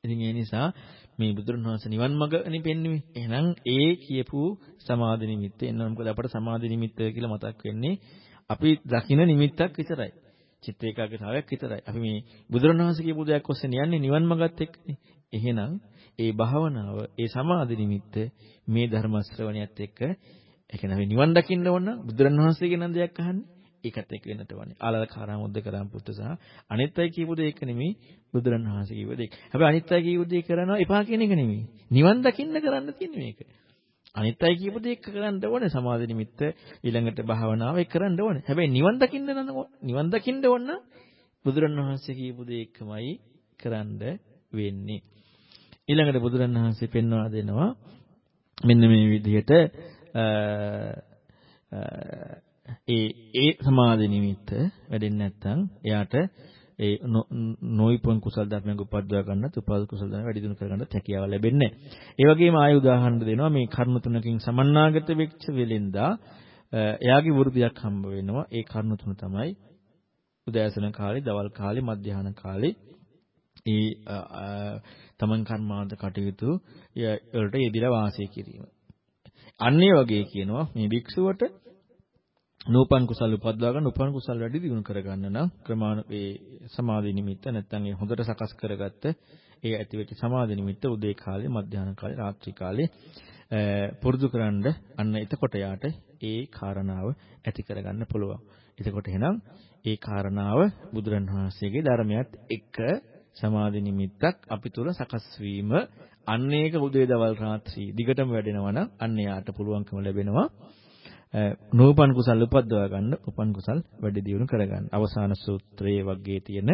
ඉතින් ඒ නිසා මේ බුදුරණවහන්සේ නිවන් මඟනේ පෙන්වුවේ. එහෙනම් ඒ කියපු සමාධි නිමිත්ත එන්න මොකද අපට සමාධි නිමිත්ත කියලා මතක් වෙන්නේ අපි දකින නිමිත්තක් විතරයි. චිත්ත ඒකාග්‍රතාවයක් විතරයි. අපි මේ බුදුරණවහන්සේ කියපු දෙයක් ඔස්සේ යන්නේ නිවන් මඟත් එක්කනේ. එහෙනම් ඒ භාවනාව, ඒ සමාධි නිමිත්ත මේ ධර්ම ශ්‍රවණයත් එක්ක ඒ කියන්නේ අපි නිවන් දකින්න ඕන බුදුරණවහන්සේගෙන් නම් දෙයක් අහන්නේ. ඒකත් එක්ක වෙන්නට ඕනේ. ආලකාරා මුද්දකරම් පුත්තු සහ අනිත් අය කියපු දේ එක නෙමෙයි බුදුරණවහන්සේ කියපු දේ. හැබැයි අනිත් අය කියපු දේ කරනවා එපා කියන එක නෙමෙයි. නිවන් දකින්න කරන්න තියෙන මේක. අනිත් අය කියපු දේ කරන්න ඕනේ සමාධි නිමිත්ත ඊළඟට භාවනාව ඒක කරන්න ඕනේ. හැබැයි නිවන් දකින්න නම් නිවන් දකින්න ඕන නම් බුදුරණවහන්සේ කියපු දේ එකමයි කරන්න වෙන්නේ. ඊළඟට බුදුරණවහන්සේ පෙන්වා දෙනවා මෙන්න මේ විදිහට ඒ ඒ සමාධි නිමිත්ත වැඩෙන්නේ නැත්නම් එයාට ඒ නොයිපොන් කුසල ධර්මයන් උපද්දවා ගන්නත් උපාද කුසල ධර්ම වැඩි දියුණු කරගන්නත් හැකියාව ලැබෙන්නේ නැහැ. ඒ වගේම ආය උදාහරණ දෙනවා මේ කර්ම තුනකින් සමන්නාගත වෙච්ච වෙලෙන්දා එයාගේ වෘද්ධියක් හම්බ වෙනවා. ඒ කර්ම තුන තමයි උදෑසන කාලේ, දවල් කාලේ, මධ්‍යහන කාලේ ඒ තමන් කර්මාන්ත කටයුතු වලට යෙදিলা වාසය කිරීම. අන්න ඒ වගේ කියනවා මේ භික්ෂුවට නූපන් කුසල උපද්දවා ගන්න උපන් කුසල වැඩි දියුණු කරගන්න නම් ප්‍රමාණ ඒ සමාධි නිමිත්ත නැත්නම් ඒ හොඳට සකස් කරගත්ත ඒ ඇතිවෙච්ච සමාධි නිමිත්ත උදේ කාලේ මධ්‍යහන කාලේ රාත්‍රී කාලේ පුරුදු කරන්ඩ අන්න එතකොට යාට ඒ කාරණාව ඇති කරගන්න පුළුවන්. එතකොට එහෙනම් ඒ කාරණාව බුදුරණවහන්සේගේ ධර්මයත් එක්ක සමාධි නිමිත්තක් අපි තුල සකස් වීම අන්න ඒක උදේ දවල් රාත්‍රී දිගටම වැඩෙනවා නම් අන්න යාට පුළුවන්කම ලැබෙනවා නූපන් කුසල් උපද්දවා ගන්න උපන් කුසල් වැඩි දියුණු කරගන්න. අවසාන සූත්‍රයේ වගේ තියෙන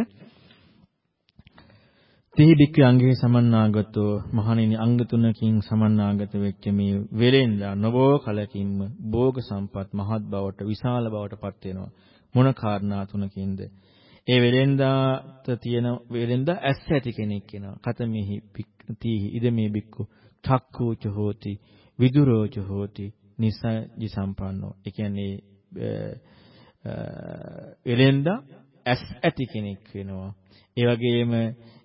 තී බික්ක අංගේ සමන්නාගතෝ මහණෙනි අංග තුනකින් සමන්නාගත වෙච්ච මේ වෙලෙන්දා නොබෝ කලකින්ම භෝග සම්පත් මහත් බවට විශාල බවට පත් වෙනවා. මොන කාරණා තුනකින්ද? ඒ වෙලෙන්දාට තියෙන වෙලෙන්දා ඇස් ඇති කෙනෙක් වෙනවා. කතමෙහි තීහි ඉදමේ බික්කු චක්කූච හෝති විදුරෝච හෝති නිසජි සම්පන්නෝ. ඒ කියන්නේ එලෙන්දා ඇස් ඇති කෙනෙක් වෙනවා. ඒ වගේම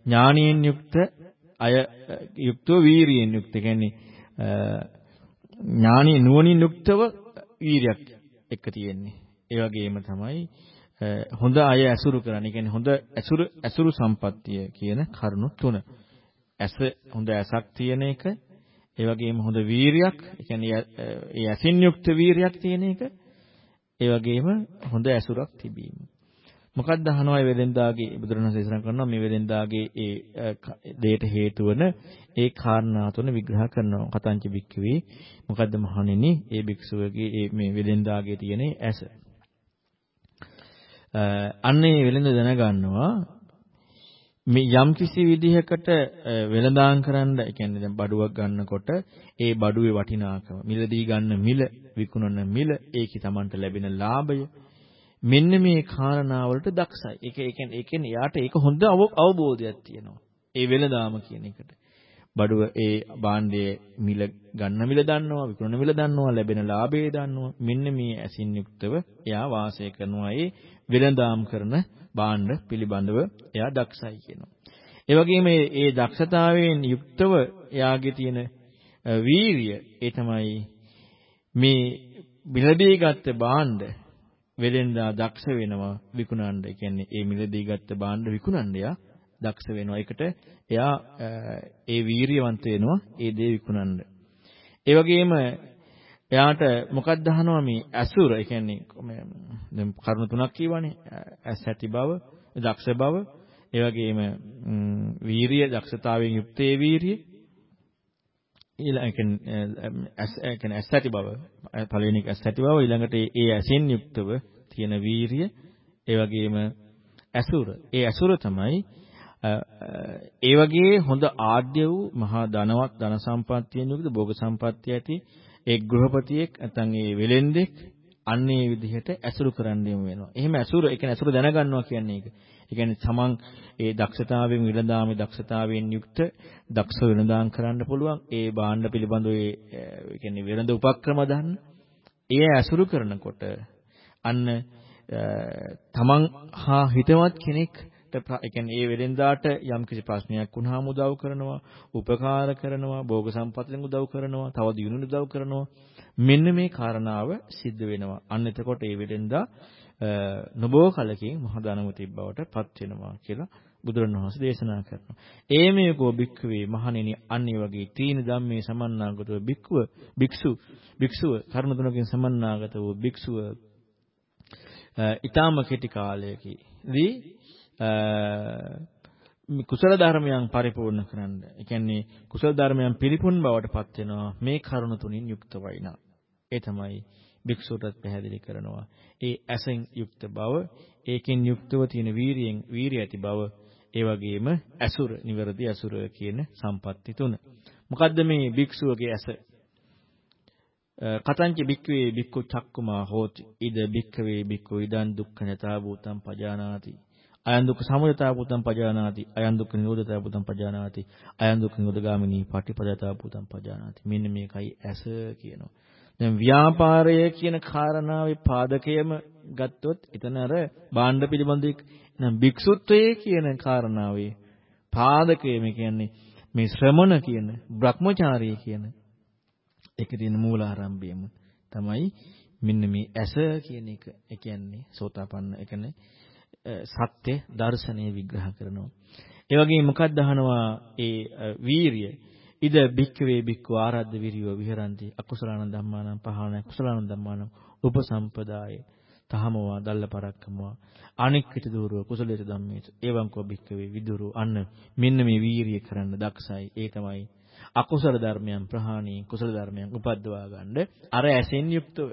ඥානියෙන් යුක්ත අය යුක්තව වීරියෙන් යුක්ත කියන්නේ ඥානී නුවණින් යුක්තව වීරියක් එක්ක තියෙන්නේ. ඒ වගේම තමයි හොඳ අය ඇසුරු කරන්නේ. කියන්නේ හොඳ ඇසුරු ඇසුරු සම්පත්තිය කියන කරුණු තුන. ඇස හොඳ ඇසක් තියෙන එක, ඒ වගේම හොඳ වීරියක්, ඒ කියන්නේ ඒ ඇසින් යුක්ත වීරියක් තියෙන එක, ඒ වගේම හොඳ ඇසුරක් තිබීම. මොකක්ද අහනවා මේ වෙදෙන්දාගේ බුදුරණවහන්සේ දේශනා කරනවා මේ වෙදෙන්දාගේ ඒ දෙයට හේතු වන ඒ කාරණා තුන විග්‍රහ කරනවා. කතංච බික්කවේ මොකද්ද මහණෙනි ඒ භික්ෂුවගේ මේ වෙදෙන්දාගේ තියෙන ඇස. අන්නේ වෙලඳ දැනගන්නවා මේ යම් කිසි විදිහකට වෙළඳාම් කරන්න, ඒ කියන්නේ දැන් බඩුවක් ගන්නකොට ඒ බඩුවේ වටිනාකම, මිලදී ගන්න මිල, විකුණන මිල, ඒකේ Tamanට ලැබෙන ලාභය මෙන්න මේ කාරණාවලට දක්ෂයි. ඒක ඒ කියන්නේ ඒ කියන්නේ යාට ඒක හොඳ අවබෝධයක් තියෙනවා. ඒ වෙළඳාම කියන එකට. බඩුව ඒ භාණ්ඩයේ මිල ගන්න මිල දන්නවා, විකුණන මිල දන්නවා, ලැබෙන ලාභය දන්නවා. මෙන්න මේ ඇසින් යුක්තව එයා වාසය කරනවා. ඒ වෙළඳාම් කරන භාණ්ඩ පිළිබඳව එයා දක්ෂයි කියනවා. ඒ වගේම මේ දක්ෂතාවයෙන් යුක්තව එයාගේ තියෙන වීරිය ඒ තමයි මේ මිලදී ගත්ත භාණ්ඩ වෙලෙන්දා දක්ෂ වෙනවා විකුණන්න. ඒ කියන්නේ ඒ මිලදී ගත්ත භාණ්ඩ විකුණන්න එයා දක්ෂ වෙනවා. ඒකට එයා ඒ වීරියවන්ත වෙනවා ඒ දේ විකුණන්න. ඒ වගේම එයාට මොකක්ද අහනවා මේ අසුර ඒ කියන්නේ දැන් කරුණු තුනක් කියවනේ. ඇස් ඇති බව දක්ෂ බව. ඒ වගේම වීරිය දක්ෂතාවයෙන් යුක්ත ඒ වීරිය. ඊළඟ කියන්නේ ඇස් ඇති බව. පළවෙනි එක ඇස් ඇති බව. ඊළඟට ඒ ඇසෙන් යුක්තව තියෙන වීරිය. ඒ වගේම ඇසුර. ඒ ඇසුර තමයි ඒ වගේ හොඳ ආඩ්‍ය වූ මහා ධනවත් ධන සම්පත්තියෙන් යුක්ත භෝග සම්පත්තිය ඇති ඒ ගෘහපතියෙක් නැත්නම් ඒ වෙලෙන්දෙක් අන්නේ විදිහට ඇසුරු කරන්න යමු වෙනවා. එහෙම ඇසුර, ඒ කියන්නේ ඇසුර දැනගන්නවා කියන්නේ ඒක. ඒ කියන්නේ තමන් ඒ දක්ෂතාවයෙන් විලඳාමේ දක්ෂතාවයෙන් යුක්ත දක්ෂ වෙනදාම් කරන්න පුළුවන්. ඒ භාණ්ඩ පිළිබඳව ඒ කියන්නේ වෙනද උපක්‍රම දන්න. ඒ ඇසුරු කරනකොට අන්න තමන් හා හිතවත් කෙනෙක් ඒ කියන්නේ ඒ වෙලෙන්දාට යම්කිසි ප්‍රශ්නයක් වුණාම උදව් කරනවා, උපකාර කරනවා, භෝග සම්පතෙන් උදව් කරනවා, තව දිනුන උදව් කරනවා. මෙන්න මේ කාරණාව සිද්ධ වෙනවා. අන්න එතකොට ඒ වෙලෙන්දා නොබෝ කලකින් මහ ධනවතී බවට පත් වෙනවා කියලා බුදුරණවහන්සේ දේශනා කරනවා. ඒමේකෝ භික්ඛවේ මහණෙනි අන්නේ වගේ තීන ධම්මේ සමන්නාගතව භික්ඛුව භික්ෂු භික්ෂුව කර්ම තුනකින් සමන්නාගත වූ භික්ෂුව ඊටාම කෙටි කාලයකදී කුසල ධර්මයන් පරිපූර්ණ කරන්න. ඒ කියන්නේ කුසල ධර්මයන් පිරිපුන් බවට පත් වෙනවා මේ කරුණ තුنين යුක්තවයි නම්. ඒ තමයි භික්ෂුවටත් පැහැදිලි කරනවා. ඒ ඇසෙන් යුක්ත බව, ඒකෙන් යුක්තව තියෙන වීරියෙන් වීරිය ඇති බව, ඒ වගේම ඇසුර, නිවැරදි ඇසුර කියන සම්පatti තුන. මොකද්ද මේ භික්ෂුවගේ ඇස? කතංච භික්ඛවේ භික්ඛු චක්කුමා හෝති. ඉද භික්ඛවේ භික්ඛු ඉදන් දුක්ඛ නැතා භූතං පජානාති. අයං දුක්ඛ සමුදයතා භූතං පජානාති. අයං දුක්ඛ නිරෝධතා භූතං පජානාති. අයං දුක්ඛ නිරෝධගාමිනී පටිපදතා භූතං පජානාති. මෙන්න මේකයි ඇස කියනවා. දැන් ව්‍යාපාරය කියන කාරණාවේ පාදකයම ගත්තොත් එතන අර භාණ්ඩ පිළිබඳ නම් භික්ෂුත්වයේ කියන කාරණාවේ පාදකයම කියන්නේ මේ ශ්‍රමණ කියන බ්‍රහ්මචාරී කියන ඒකේ තියෙන මූලාරම්භයම තමයි මෙන්න මේ ඇස කියන එක. ඒ කියන්නේ සෝතාපන්න ඒ කියන්නේ සත්‍ය දර්ශනය විග්‍රහ කරනවා. ඒ වගේම මොකක්ද අහනවා ඒ වීරිය? ඉද භික්ඛවේ භික්ඛු ආරද්ධ විරියෝ විහරಂತಿ අකුසලාන ධම්මානම් පහාන කුසලාන ධම්මානම් උපසම්පදාය. තහමවා දල්ල පරක්කමවා අනික්කිත දూరుව කුසලයට ධම්මේත එවං කෝ භික්ඛවේ විදුරු. අන්න මෙන්න මේ වීරිය කරන්න දක්ෂයි. ඒ තමයි අකුසල ධර්මයන් ප්‍රහාණී කුසල ධර්මයන් උපද්දවා ගන්න අර ඇසෙන් යුක්තව.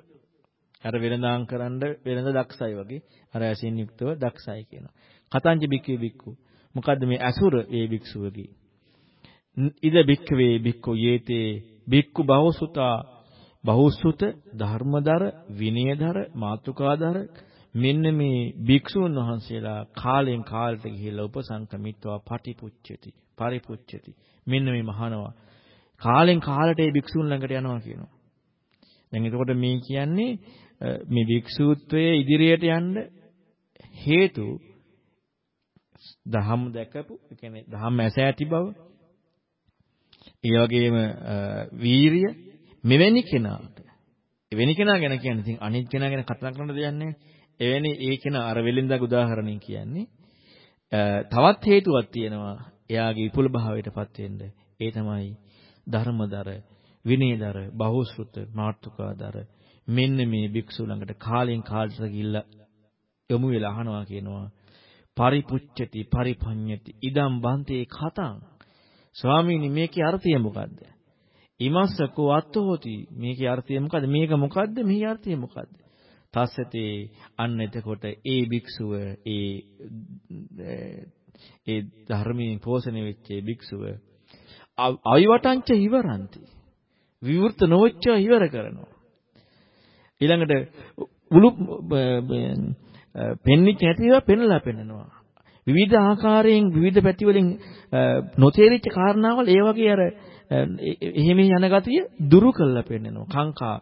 අර වෙනදාම් කරන්න වෙනද දක්ෂයි වගේ අර ඇසෙන් යුක්තව දක්ෂයි කියනවා. කතංජ බික්කේ බික්කු මොකද්ද මේ අසුර ඒ භික්ෂුවගේ? ඉද බික්කවේ බික්කෝ යේතේ බික්කු බහුසුතා බහුසුත ධර්මදර විනයදර මාතුකාදර. මෙන්න මේ භික්ෂුන් වහන්සේලා කාලෙන් කාලට ගිහිල්ලා උපසංකමිත්වා පටිපුච්චති පරිපුච්චති මෙන්න මේ මහානවා. කාලෙන් කාලට ඒ භික්ෂුන් ළඟට යනවා කියනවා. දැන් එතකොට මේ කියන්නේ මේ භික්ෂූත්වයේ ඉදිරියට යන්න හේතු දහම් දැකපු ඒ කියන්නේ දහම් ඇස ඇති බව ඒ වගේම වීරිය මෙවැනි කෙනාට එවැනි කෙනා ගැන කියන්නේ ඉතින් අනිත් කෙනා ගැන කතා කරන්න දෙයක් නැහැ. එවැනි ඒ කෙනා අර වෙලින්දා උදාහරණයක් කියන්නේ තවත් හේතුවක් තියෙනවා එයාගේ විපුල භාවයටපත් වෙන්න. ඒ තමයි ධර්මදර, විනයදර, බහුශෘත, මාර්ථකාදර මෙන්න මේ භික්ෂු ළඟට කාලෙන් කාලට ගිහිල්ලා යොමු වෙලා අහනවා කියනවා පරිපුච්චති පරිපඤ්ඤති ඉදම් බන්තේ කතං ස්වාමීනි මේකේ අර්ථය මොකද්ද? ඉමස්සකෝ අත්හොති මේකේ අර්ථය මොකද්ද? මේක මොකද්ද? මෙහි අර්ථය මොකද්ද? තස්සතේ අන්න එතකොට ඒ භික්ෂුව ඒ ඒ ධර්මයෙන් පෝෂණය වෙච්ච භික්ෂුව අවිවටංච ඉවරන්ති. විවෘත නොවෙච්ච ඉවර කරනවා. ඊළඟට උළු පෙන්නිච්ච නැතිව පෙන්ලා පෙන්නනවා. විවිධ ආකාරයෙන් විවිධ පැති වලින් නොතේරිච්ච කාරණාවල් ඒ වගේ අර එහෙම යන ගතිය දුරු කළා පෙන්නනවා. කාංකා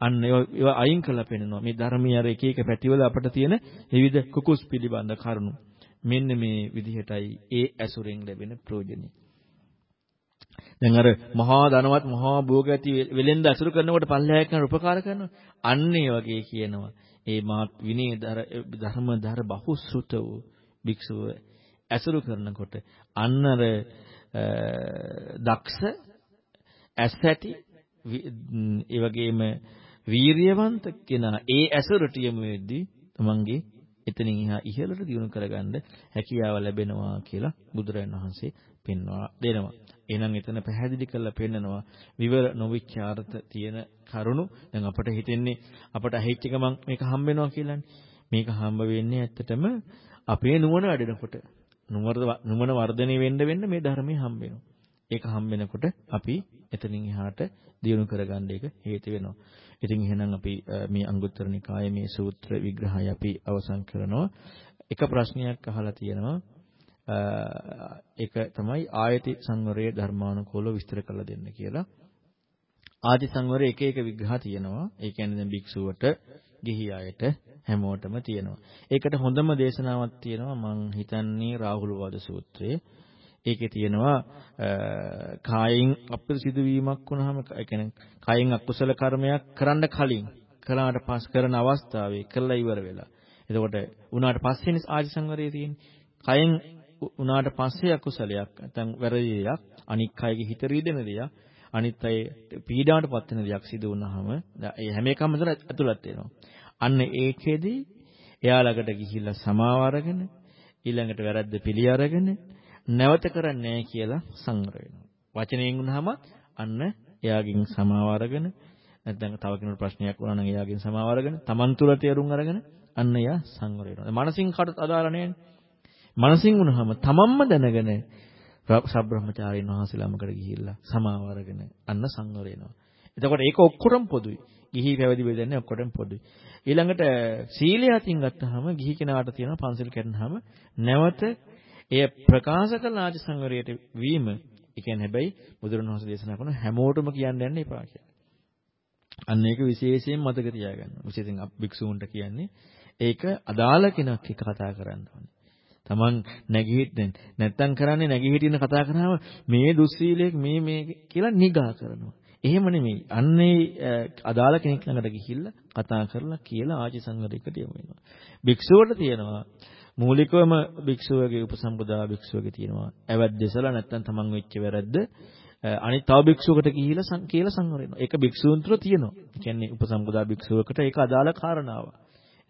අන්න ඒවා අයින් කළා පෙන්නනවා. මේ ධර්මයේ අර එක එක පැතිවල අපට තියෙන විවිධ කුකුස් පිළිබඳ කරුණු. මෙන්න මේ විදිහටයි ඒ ඇසුරෙන් ලැබෙන ප්‍රයෝජනෙ. දැන් අර මහා ධනවත් මහා භෝග ඇති වෙලෙන්ද අසුරු කරනකොට පල්ලෙහායක් කරන උපකාර කරනවා. අන්න ඒ වගේ කියනවා. ඒ මා විනේදර ධර්මදර බහුසුත වූ භික්ෂුව ඇසුරු කරනකොට අන්නර දක්ෂ ඇස් ඇති ඒ වගේම වීරියවන්ත කෙනා ඒ ඇසුරට යමු වෙද්දී තමන්ගේ එතනින් එහා ඉහළට දියුණු කරගන්න හැකියාව ලැබෙනවා කියලා බුදුරජාණන් වහන්සේ පෙන්වා දෙනවා. එහෙනම් එතන පැහැදිලි කරලා පෙන්නනවා විවර නොවිච්ච අර්ථ තියෙන කරුණු දැන් අපට හිතෙන්නේ අපට ඇහිච්ච ගමන් මේක හම්බ වෙනවා කියලානේ. මේක හම්බ වෙන්නේ ඇත්තටම අපේ නුවණ වැඩෙනකොට නුවණ වර්ධනය වෙන්න වෙන්න මේ ධර්මයේ හම්බ වෙනවා. ඒක හම්බ වෙනකොට අපි එතනින් එහාට දියුණු කරගන්න එක හේතු වෙනවා. ඉතින් එහෙනම් අපි මේ අංගුත්තර නිකායේ මේ සූත්‍ර විග්‍රහය අපි අවසන් කරනවා. එක ප්‍රශ්නයක් අහලා තියෙනවා. ඒක තමයි ආයති සංවරයේ ධර්මානුකූලව විස්තර කරලා දෙන්න කියලා. ආදි සංවරයේ එක එක විග්‍රහ තියෙනවා. ඒ කියන්නේ දැන් භික්ෂුවට, ගිහි අයට හැමෝටම තියෙනවා. ඒකට හොඳම දේශනාවක් තියෙනවා මං හිතන්නේ රාහුල වද සූත්‍රයේ. ඒකේ තියෙනවා කායෙන් අපිරිසිදු වීමක් වුණාම ඒ කියන්නේ කායෙන් අකුසල කර්මයක් කරන්න කලින් කළාට පස් කරන අවස්ථාවේ කළා ඉවර වෙලා. එතකොට උනාට පස්සේනේ ආදි සංවරයේ තියෙන්නේ. කයෙන් උනාට පස්සේ අකුසලයක් නැත්නම් වැරදි දෙයක් අනික් අයගේ හිත රීදෙන දෙයක් අනිත් අය පීඩාවට පත් වෙන දෙයක් සිදු වුණාම ඒ හැම එකම මෙතන ඇතුළත් වෙනවා. අන්න ඒකෙදී එයා ළඟට ගිහිල්ලා සමාව අරගෙන ඊළඟට වැරද්ද පිළි අරගෙන නැවත කරන්නේ නැහැ කියලා සංවර වෙනවා. වචනයෙන් වුණාම අන්න එයාගෙන් සමාව අරගෙන නැත්නම් තව කෙනෙකුට ප්‍රශ්නයක් වුණා නම් එයාගෙන් සමාව අරගෙන Taman තුල තේරුම් අරගෙන අන්න එයා සංවර වෙනවා. මනසින් කාටත් අදාළ නැහැ. මනසින් වුණාම තමන්ම දැනගෙන සබ්‍රහ්මචාරීන් වහන්සේලාමකට ගිහිල්ලා සමාව අරගෙන අන්න සංවර වෙනවා. එතකොට ඒක ඔක්කොටම පොදුයි. ගිහි පැවිදි බෙදන්නේ ඔක්කොටම පොදුයි. ඊළඟට සීලය අතින් ගත්තාම ගිහි කෙනාට තියෙන පන්සල් කරනහම නැවත එය ප්‍රකාශ කළ ආජ සංවරයට වීම ඒ කියන්නේ හැබැයි බුදුරණවහන්සේ දේශනා කරන හැමෝටම කියන්න යන්න එපා කියලා. අන්න ඒක විශේෂයෙන් මතක තියාගන්න. විශේෂයෙන් භික්ෂූන්ට කියන්නේ ඒක අදාළ කෙනෙක් එක්ක කතා කරන්න ඕනේ. Taman නැගිහිටින්න නැත්තම් කරන්නේ නැගිහිටින්න කතා කරාම මේ දුස්සීලයක් මේ මේ කියලා නිගා කරනවා. එහෙම නෙමෙයි. අන්නේ අදාළ කෙනෙක් ළඟට ගිහිල්ලා කතා කරලා කියලා ආචි සංගරයකට යමු වෙනවා. භික්ෂුවට තියෙනවා මූලිකවම භික්ෂුවගේ උපසම්පදා භික්ෂුවගේ තියෙනවා. ඇවැත් දෙසලා නැත්තම් තමන් වෙච්ච වැරද්ද අනිත් තව භික්ෂුවකට ගිහිලා කියලා සංවර වෙනවා. ඒක භික්ෂූන් තුළ තියෙනවා. ඒ කියන්නේ උපසම්පදා භික්ෂුවකට ඒක අදාළ කාරණාවක්.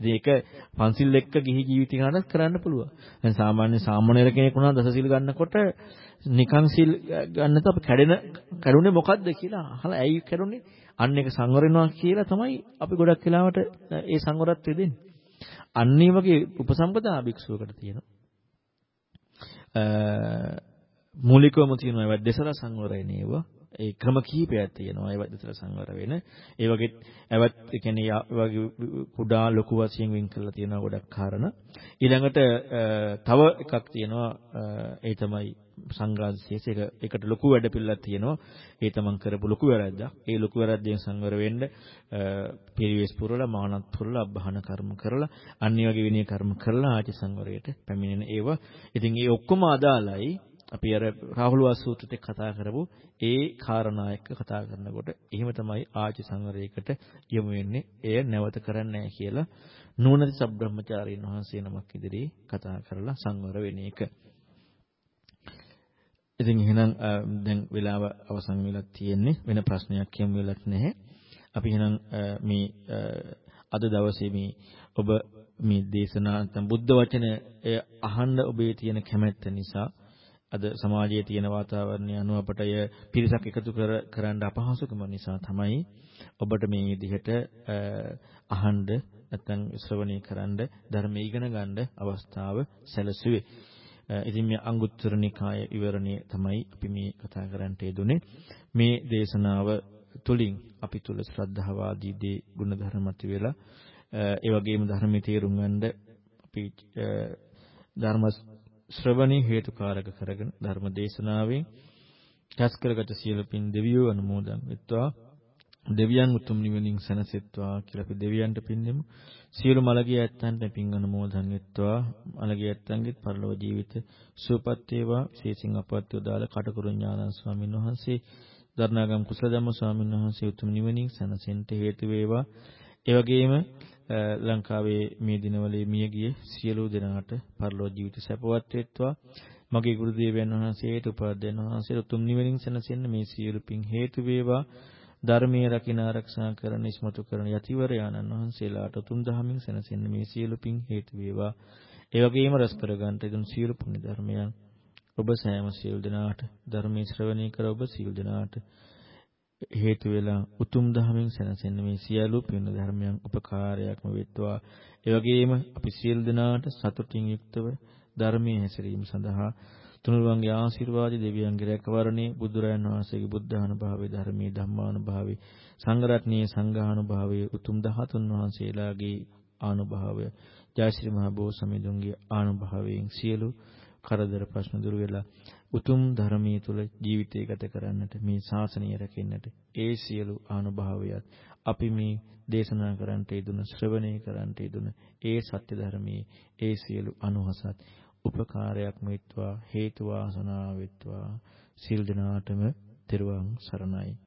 ඉතින් ඒක පන්සිල් එක්ක ගිහි ජීවිතයකට කරන්න පුළුවන්. දැන් සාමාන්‍ය සාමාන්‍යර කෙනෙක් වුණා දසසිල් ගන්නකොට නිකන් සිල් ගන්නත් අප කැඩෙන කැඩුනේ මොකද්ද කියලා අහලා ඇයි කැඩුනේ? අන්න ඒක සංවර වෙනවා කියලා තමයි අපි ගොඩක් වෙලාවට ඒ සංවරත්වය දෙන්නේ. අන්න ඒ වගේ උපසම්පදා භික්ෂුවකට තියෙනවා. මූලිකවම තියෙනවා ඒවා දෙසලා සංවරය නේවා. ඒ ක්‍රම කීපයක් තියෙනවා ඒවත් දෙතර සංවර වෙන. ඒ වගේ ඒවත් ඒ කියන්නේ වගේ කුඩා ලොකු වශයෙන් වෙන් කරලා තියෙනවා ගොඩක් කාරණා. ඊළඟට තව එකක් තියෙනවා ඒ තමයි සංඝාංශයේ ඒක ඒකට ලොකු වැඩ පිළිලක් තියෙනවා. ඒ තමන් කරපු ලොකු වැරද්දක්. ඒ ලොකු වැරද්දෙන් සංවර වෙන්න පිරිවෙස් පුරලා මානත් පුරලා අබ්බහන කර්ම කරලා අනිත් වගේ විනය කර්ම කරලා ආචි සංවරයට පැමිණෙන ඒවා. ඉතින් ඒ ඔක්කොම අදාළයි අපි අර රාහුල වාසූත්‍රයේ කතා කරපු ඒ කාරණා එක්ක කතා කරනකොට එහෙම තමයි ආචි සංවරයකට යොමු වෙන්නේ. එය නැවත කරන්නේ නැහැ කියලා නුවණති සබ්‍රහ්මචාරීන් වහන්සේ නමක් ඉදිරියේ කතා කරලා සංවර වෙන එක. ඉතින් එහෙනම් දැන් වෙලාව අවසන් වෙලා තියෙන්නේ වෙන ප්‍රශ්නයක් යමු වෙලත් නැහැ. අපි එහෙනම් මේ අද දවසේ මේ ඔබ මේ දේශනා නැත්නම් බුද්ධ වචනය අහන්න ඔබේ තියෙන කැමැත්ත නිසා අද සමාජයේ තියෙන වාතාවරණය අනුව අපට ය පිරිසක් එකතු කර කරන්න අපහසුකම නිසා තමයි ඔබට මේ විදිහට අහන්න නැත්නම් ශ්‍රවණය කරන්න ධර්ම ඉගෙන ගන්න අවස්ථාව සැලසුවේ. ඉතින් මේ අංගුත්තර නිකාය විවරණය තමයි අපි මේ කතා කරන්නට යෙදුනේ. මේ දේශනාව තුලින් අපි තුල ශ්‍රද්ධාව ආදී දේ ගුණ ධර්මත් වෙලා ඒ වගේම ධර්මයේ තේරුම් ගන්න අපි ධර්ම ශ්‍රවණේ හේතුකාරක කරගෙන ධර්ම දේශනාවෙන් රැස් කරගත සියලු පින් දෙවියෝ අනුමෝදන් වෙත්වා දෙවියන් උතුම් නිවනින් සැනසෙත්වා කියලා අපි දෙවියන්ට පින් දෙමු. සියලු මළගිය ඇත්තන්ට පින් අනුමෝදන් වෙත්වා. මළගිය ඇත්තන්ගේත් පරලෝක ජීවිත සුවපත් වේවා. විශේෂයෙන් අපවත් යොදාල කටකරු ඥානන් ස්වාමීන් වහන්සේ දරණාගම් කුසලධම්ම ස්වාමීන් වහන්සේ උතුම් නිවනින් සැනසෙන්න හේතු වේවා. ඒ වගේම ලංකාවේ මේ දිනවලේ මියගිය සියලු දෙනාට පරලෝක ජීවිත සැපවත් වෙත්වා. මගේ ගුරු දේවයන් වහන්සේට උපාධ්‍යයන් වහන්සේට උතුම් නිවනින් සැනසෙන්න මේ සියලු පින් හේතු වේවා. ධර්මයේ රකින්න ආරක්ෂා කරන ඉස්මතු කරන යතිවරයාණන් වහන්සේලාට උතුම් දහමින් සැනසෙන්න මේ සියලු පින් හේතු වේවා. ඒ වගේම රස කර ගන්නට ඉදුණු සියලු පුණ්‍ය ධර්මයන් ඔබ සෑම සියලු දෙනාට ධර්මයේ ශ්‍රවණය කර ඔබ සියලු දෙනාට හේතු වෙලා උතුම් දහමින් සැනසෙන්න මේ සියලු පුණ්‍ය ධර්මයන් උපකාරයක්ම වෙත්වා. ඒ වගේම අපි සියලු දෙනාට සතුටින් යුක්තව ධර්මයේ හැසිරීම සඳහා තුනුරුවන්ගේ ආශිර්වාද දෙවියන්ගේ රැකවරණේ බුදුරයන් වහන්සේගේ බුද්ධානුභාවයේ ධර්මයේ ධම්මානුභාවයේ සංඝරත්නයේ සංඝානුභාවයේ උතුම් 13 වහන්සේලාගේ ආනුභාවය ජයශ්‍රී මහ බෝසමිඳුන්ගේ ආනුභාවයෙන් සියලු කරදර ප්‍රශ්න දුරු වෙලා උතුම් ධර්මයේ තුල ජීවිතය ගත කරන්නට මේ ශාසනය රැකෙන්නට ඒ සියලු ආනුභාවයත් අපි මේ දේශනා කරන්නට යෙදුන ශ්‍රවණය කරන්නට යෙදුන ඒ සත්‍ය ධර්මයේ ඒ සියලු අනුහසත් උපකාරයක් වෙත්වා හේතු වාසනා වෙත්වා. සිල් දනාටම තෙරුවන් සරණයි.